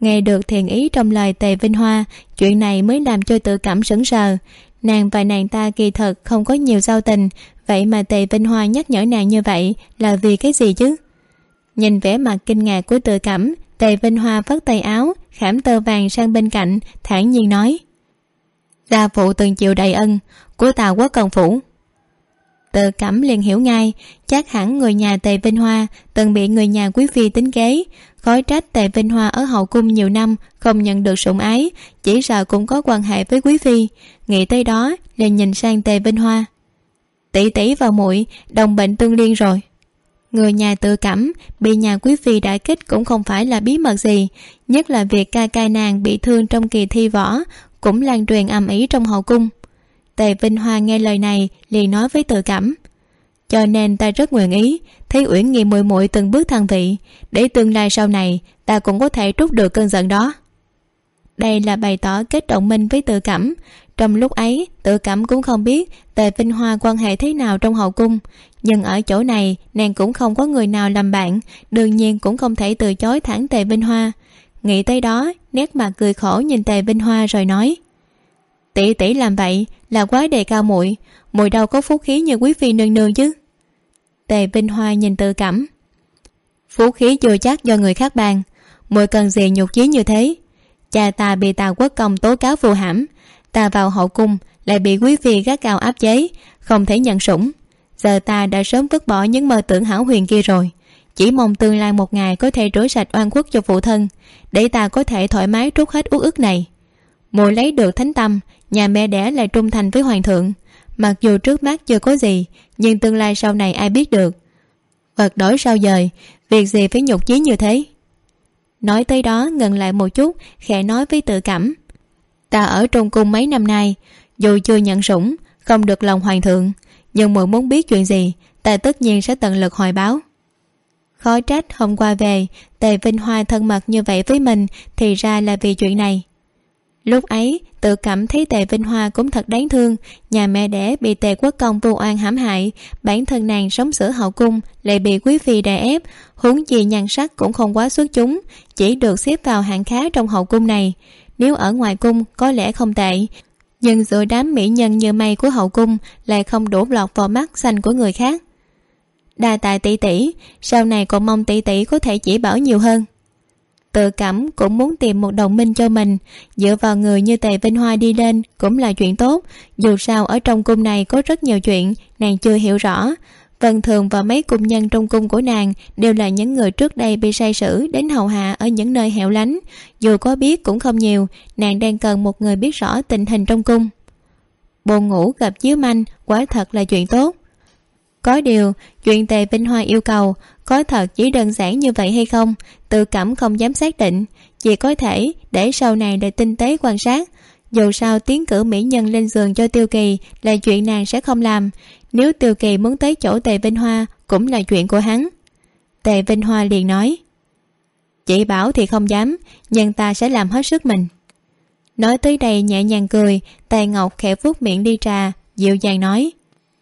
Nghe được thiền ý trong lời tề vinh hoa, chuyện này mới làm cho tự cảm sững sờ. Nàng và nàng ta kỳ thật không có nhiều giao tình, vậy mà tề vinh hoa nhắc nhở nàng như vậy là vì cái gì chứ? Nhìn vẻ mặt kinh ngạc của tự cảm, tề vinh hoa phất tay áo khảm tơ vàng sang bên cạnh, thản nhiên nói. Gia phụ từng chịu đầy ân của tào quốc công phủ. Tờ cẩm liền hiểu ngay, chắc hẳn người nhà tề vinh hoa từng bị người nhà quý phi tính kế. Khói trách tề vinh hoa ở hậu cung nhiều năm không nhận được sủng ái, chỉ sợ cũng có quan hệ với quý phi. Nghĩ tới đó, liền nhìn sang tề vinh hoa. Tỷ tỷ và muội đồng bệnh tương liên rồi người nhà tự cảm, bị nhà quý phi đã kích cũng không phải là bí mật gì. Nhất là việc ca ca nàng bị thương trong kỳ thi võ, cũng lan truyền ầm ĩ trong hậu cung. Tề vinh hoa nghe lời này, liền nói với tự cảm. Cho nên ta rất nguyện ý, thấy uyển nghi muội muội từng bước thăng vị. Để tương lai sau này, ta cũng có thể trút được cơn giận đó. Đây là bày tỏ kết động minh với tự cảm trong lúc ấy tự cảm cũng không biết tề vinh hoa quan hệ thế nào trong hậu cung. Nhưng ở chỗ này, nàng cũng không có người nào làm bạn, đương nhiên cũng không thể từ chối thẳng tề vinh hoa. Nghĩ tới đó, nét mặt cười khổ nhìn tề vinh hoa rồi nói, tỷ tỷ làm vậy là quá đề cao muội muội đâu có phú khí như quý phi nương nương chứ? Tề vinh hoa nhìn tự cảm phú khí chưa chắc do người khác bàn, muội cần gì nhục chí như thế? Cha ta bị tào quốc công tố cáo phù hãm ta vào hậu cung, lại bị quý phi gắt cao áp chế, không thể nhận sủng. Giờ ta đã sớm vứt bỏ những mơ tưởng hảo huyền kia rồi. Chỉ mong tương lai một ngày có thể rửa sạch oan khuất cho phụ thân, để ta có thể thoải mái trút hết uất ức này. Muội lấy được thánh tâm, nhà mẹ đẻ lại trung thành với hoàng thượng. Mặc dù trước mắt chưa có gì, nhưng tương lai sau này ai biết được. Vật đổi sau dời, việc gì phải nhục chí như thế? Nói tới đó, ngừng lại một chút, khẽ nói với tự cảm ta ở trong cung mấy năm nay. Dù chưa nhận sủng, không được lòng hoàng thượng. Nhưng muội muốn biết chuyện gì, ta tất nhiên sẽ tận lực hồi báo. Khó trách hôm qua về, tề vinh hoa thân mật như vậy với mình thì ra là vì chuyện này. Lúc ấy, tự cảm thấy tề vinh hoa cũng thật đáng thương. Nhà mẹ đẻ bị tề quốc công vô oan hãm hại. Bản thân nàng sống sửa hậu cung, lại bị quý phi đè ép. Huống gì nhan sắc cũng không quá xuất chúng, chỉ được xếp vào hạng khá trong hậu cung này nếu ở ngoài cung, có lẽ không tệ. Nhưng giữa đám mỹ nhân như mây của hậu cung lại không đổ lọt vào mắt xanh của người khác. Đa tài tỷ tỷ, sau này còn mong tỷ tỷ có thể chỉ bảo nhiều hơn. Tự cảm cũng muốn tìm một đồng minh cho mình. Dựa vào người như tề vinh hoa đi lên cũng là chuyện tốt. Dù sao ở trong cung này có rất nhiều chuyện, nàng chưa hiểu rõ vân thường và mấy cung nhân trong cung của nàng đều là những người trước đây bị sai sử đến hầu hạ ở những nơi hẻo lánh. Dù có biết cũng không nhiều, nàng đang cần một người biết rõ tình hình trong cung. Bồn ngủ gặp chiếu manh quả thật là chuyện tốt. Có điều, chuyện tề vinh hoa yêu cầu có thật chỉ đơn giản như vậy hay không, tự cảm không dám xác định, chỉ có thể để sau này để tinh tế quan sát. Dù sao tiến cử mỹ nhân lên giường cho tiêu kỳ là chuyện nàng sẽ không làm nếu tiêu kỳ muốn tới chỗ tề vinh hoa cũng là chuyện của hắn. Tề vinh hoa liền nói chị bảo thì không dám, nhưng ta sẽ làm hết sức mình. Nói tới đây nhẹ nhàng cười, tề ngọc khẽ vuốt miệng đi trà, dịu dàng nói,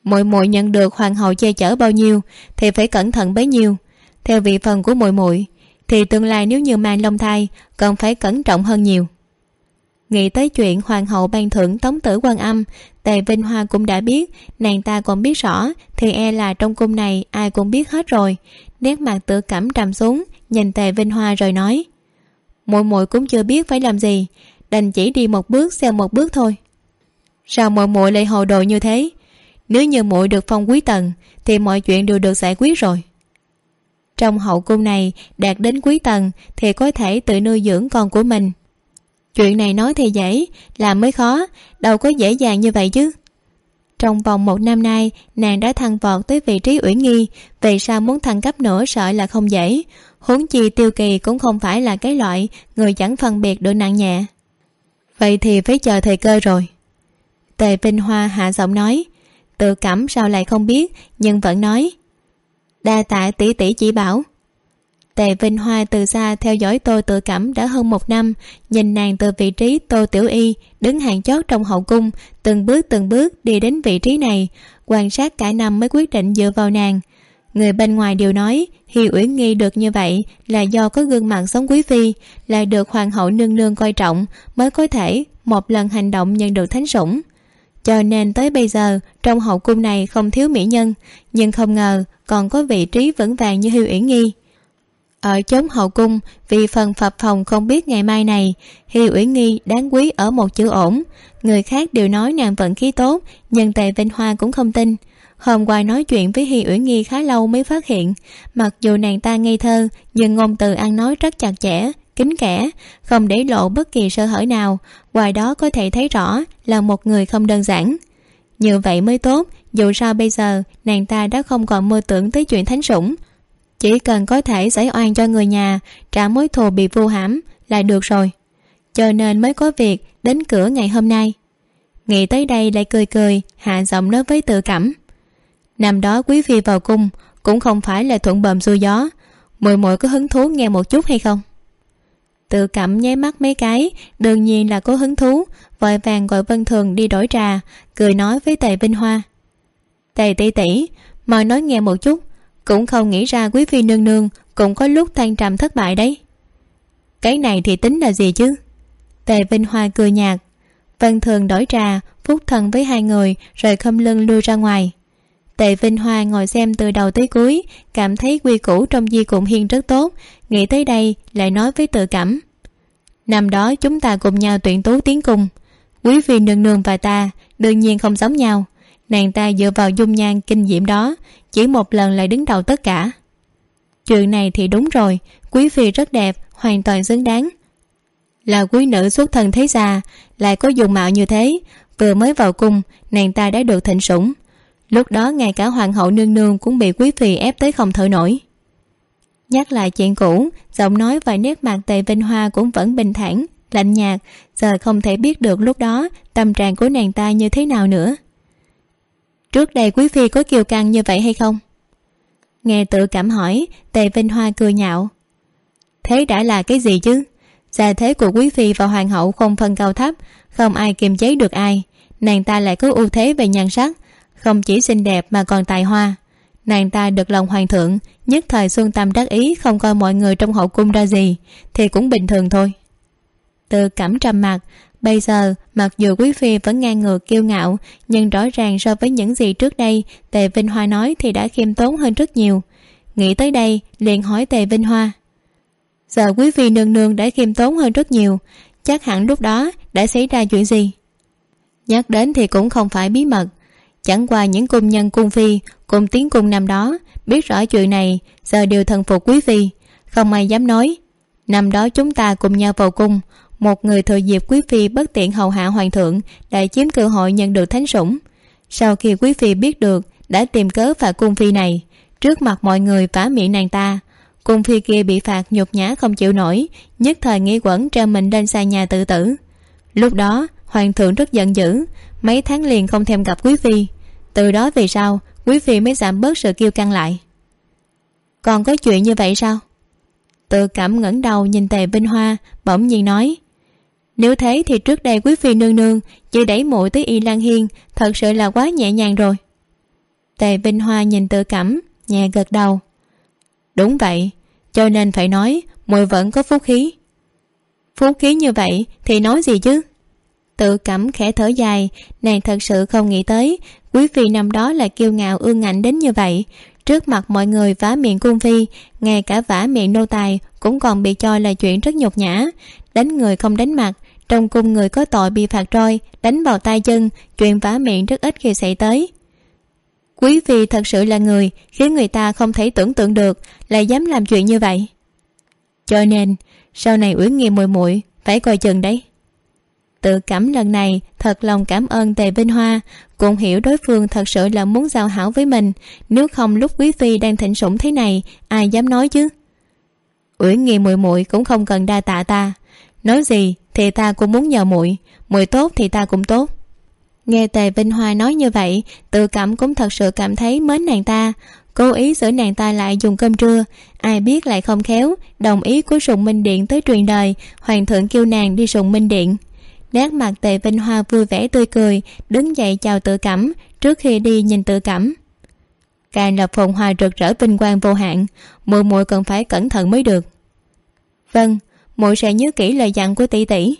muội muội nhận được hoàng hậu che chở bao nhiêu thì phải cẩn thận bấy nhiêu. Theo vị phần của muội muội thì tương lai nếu như mang long thai cần phải cẩn trọng hơn nhiều nghĩ tới chuyện hoàng hậu ban thưởng tống tử quan âm, tề vinh hoa cũng đã biết, nàng ta còn biết rõ, thì e là trong cung này ai cũng biết hết rồi. Nét mặt tự cảm trầm xuống, nhìn tề vinh hoa rồi nói, muội muội cũng chưa biết phải làm gì, đành chỉ đi một bước xem một bước thôi. Sao muội muội lại hồ đồ như thế? Nếu như muội được phong quý tần, thì mọi chuyện đều được giải quyết rồi. Trong hậu cung này đạt đến quý tần, thì có thể tự nuôi dưỡng con của mình chuyện này nói thì dễ, làm mới khó. Đâu có dễ dàng như vậy chứ. Trong vòng một năm nay, nàng đã thăng vọt tới vị trí uyển nghi. Vì sao muốn thăng cấp nữa sợ là không dễ. Huống chi tiêu kỳ cũng không phải là cái loại người chẳng phân biệt được nặng nhẹ. Vậy thì phải chờ thời cơ rồi. Tề vinh hoa hạ giọng nói. Tự cảm sao lại không biết, nhưng vẫn nói. Đa tạ tỷ tỷ chỉ bảo tề vinh hoa từ xa theo dõi tôi tự cảm đã hơn một năm, nhìn nàng từ vị trí tô tiểu y, đứng hàng chót trong hậu cung, từng bước từng bước đi đến vị trí này, quan sát cả năm mới quyết định dựa vào nàng. Người bên ngoài đều nói, hi uyển nghi được như vậy là do có gương mặt sống quý phi lại được hoàng hậu nương nương coi trọng, mới có thể một lần hành động nhận được thánh sủng. Cho nên tới bây giờ, trong hậu cung này không thiếu mỹ nhân, nhưng không ngờ còn có vị trí vững vàng như hi uyển nghi ở chốn hậu cung vì phần phập phòng không biết ngày mai này. Hi uyển nghi đáng quý ở một chữ ổn. Người khác đều nói nàng vận khí tốt, nhưng tề vinh hoa cũng không tin. Hôm qua nói chuyện với hi uyển nghi khá lâu mới phát hiện, mặc dù nàng ta ngây thơ, nhưng ngôn từ ăn nói rất chặt chẽ, kín kẽ, không để lộ bất kỳ sơ hở nào. Ngoài đó có thể thấy rõ là một người không đơn giản. Như vậy mới tốt, dù sao bây giờ nàng ta đã không còn mơ tưởng tới chuyện thánh sủng chỉ cần có thể giải oan cho người nhà, trả mối thù bị vu hãm là được rồi. Cho nên mới có việc đến cửa ngày hôm nay. Nghĩ tới đây lại cười cười, hạ giọng nói với tự cảm. Năm đó quý phi vào cung cũng không phải là thuận bờm xuôi gió. Mùi mùi có hứng thú nghe một chút hay không? Tự cảm nháy mắt mấy cái, đương nhiên là có hứng thú, vội vàng gọi vân thường đi đổi trà, cười nói với tề vinh hoa. Tề tỷ tỷ mời nói nghe một chút cũng không nghĩ ra quý phi nương nương cũng có lúc than trầm thất bại đấy. Cái này thì tính là gì chứ? Tề vinh hoa cười nhạt. Vân thường đổi trà phúc thần với hai người, rồi khâm lưng lui ra ngoài. Tề vinh hoa ngồi xem từ đầu tới cuối, cảm thấy quy củ trong di cụm hiên rất tốt, nghĩ tới đây lại nói với tự cảm. Năm đó chúng ta cùng nhau tuyển tú tiến cung. Quý phi nương nương và ta đương nhiên không giống nhau nàng ta dựa vào dung nhan kinh diễm đó, chỉ một lần lại đứng đầu tất cả. Chuyện này thì đúng rồi, quý phi rất đẹp, hoàn toàn xứng đáng. Là quý nữ xuất thân thế già lại có dùng mạo như thế, vừa mới vào cung, nàng ta đã được thịnh sủng. Lúc đó ngay cả hoàng hậu nương nương cũng bị quý phi ép tới không thở nổi. Nhắc lại chuyện cũ, giọng nói và nét mặt tề vinh hoa cũng vẫn bình thản, lạnh nhạt, giờ không thể biết được lúc đó tâm trạng của nàng ta như thế nào nữa trước đây quý phi có kiều căng như vậy hay không? Nghe tự cảm hỏi, tề vinh hoa cười nhạo. Thế đã là cái gì chứ? Gia thế của quý phi và hoàng hậu không phân cao thấp, không ai kiềm chế được ai. Nàng ta lại có ưu thế về nhan sắc, không chỉ xinh đẹp mà còn tài hoa. Nàng ta được lòng hoàng thượng, nhất thời xuân tâm đắc ý, không coi mọi người trong hậu cung ra gì, thì cũng bình thường thôi. Tự cảm trầm mặt bây giờ, mặc dù quý phi vẫn ngang ngược kiêu ngạo, nhưng rõ ràng so với những gì trước đây, tề vinh hoa nói thì đã khiêm tốn hơn rất nhiều. Nghĩ tới đây, liền hỏi tề vinh hoa. Giờ quý phi nương nương đã khiêm tốn hơn rất nhiều, chắc hẳn lúc đó đã xảy ra chuyện gì? Nhắc đến thì cũng không phải bí mật. Chẳng qua những cung nhân cung phi, cùng tiến cung năm đó, biết rõ chuyện này, giờ đều thần phục quý phi. Không ai dám nói, năm đó chúng ta cùng nhau vào cung một người thừa dịp quý phi bất tiện hầu hạ hoàng thượng đã chiếm cơ hội nhận được thánh sủng. Sau khi quý phi biết được đã tìm cớ phạt cung phi này, trước mặt mọi người phá miệng nàng ta, cung phi kia bị phạt nhục nhã không chịu nổi, nhất thời nghĩ quẩn treo mình lên xa nhà tự tử. Lúc đó, hoàng thượng rất giận dữ, mấy tháng liền không thèm gặp quý phi. Từ đó về sau, quý phi mới giảm bớt sự kiêu căng lại. Còn có chuyện như vậy sao? Tự cảm ngẩng đầu nhìn tề vinh hoa, bỗng nhiên nói nếu thế thì trước đây quý phi nương nương chỉ đẩy muội tới y lan hiên, thật sự là quá nhẹ nhàng rồi. Tề vinh hoa nhìn tự cảm, nhẹ gật đầu. Đúng vậy, cho nên phải nói, muội vẫn có phúc khí. Phúc khí như vậy thì nói gì chứ? Tự cảm khẽ thở dài, nàng thật sự không nghĩ tới, quý phi năm đó là kiêu ngạo ương ngạnh đến như vậy. Trước mặt mọi người vả miệng cung phi, ngay cả vả miệng nô tài cũng còn bị cho là chuyện rất nhục nhã. Đánh người không đánh mặt trong cung người có tội bị phạt roi, đánh vào tay chân chuyện vả miệng rất ít khi xảy tới. Quý phi thật sự là người, khiến người ta không thể tưởng tượng được lại dám làm chuyện như vậy. Cho nên, sau này uyển nghi muội muội, phải coi chừng đấy. Tự cảm lần này, thật lòng cảm ơn tề vinh hoa, cũng hiểu đối phương thật sự là muốn giao hảo với mình, nếu không lúc quý phi đang thịnh sủng thế này, ai dám nói chứ? Uyển nghi muội muội cũng không cần đa tạ ta. Nói gì thì ta cũng muốn nhờ muội muội tốt thì ta cũng tốt. Nghe tề vinh hoa nói như vậy, tự cảm cũng thật sự cảm thấy mến nàng ta. Cố ý giữ nàng ta lại dùng cơm trưa, ai biết lại không khéo, đồng ý của sùng minh điện tới truyền đời, hoàng thượng kêu nàng đi sùng minh điện. Nét mặt tề vinh hoa vui vẻ tươi cười, đứng dậy chào tự cảm, trước khi đi nhìn tự cảm. Càng là phồn hoa rực rỡ vinh quang vô hạn, muội muội cần phải cẩn thận mới được. Vâng muội sẽ nhớ kỹ lời dặn của tỷ tỷ.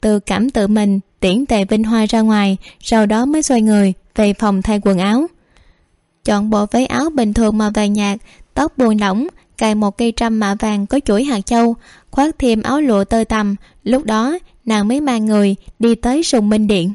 Tự cảm tự mình, tiễn tề vinh hoa ra ngoài, sau đó mới xoay người, về phòng thay quần áo. Chọn bộ váy áo bình thường màu vàng nhạt, tóc buồn lỏng, cài một cây trăm mạ vàng có chuỗi hạt châu, khoác thêm áo lụa tơ tằm. Lúc đó, nàng mới mang người đi tới sùng minh điện.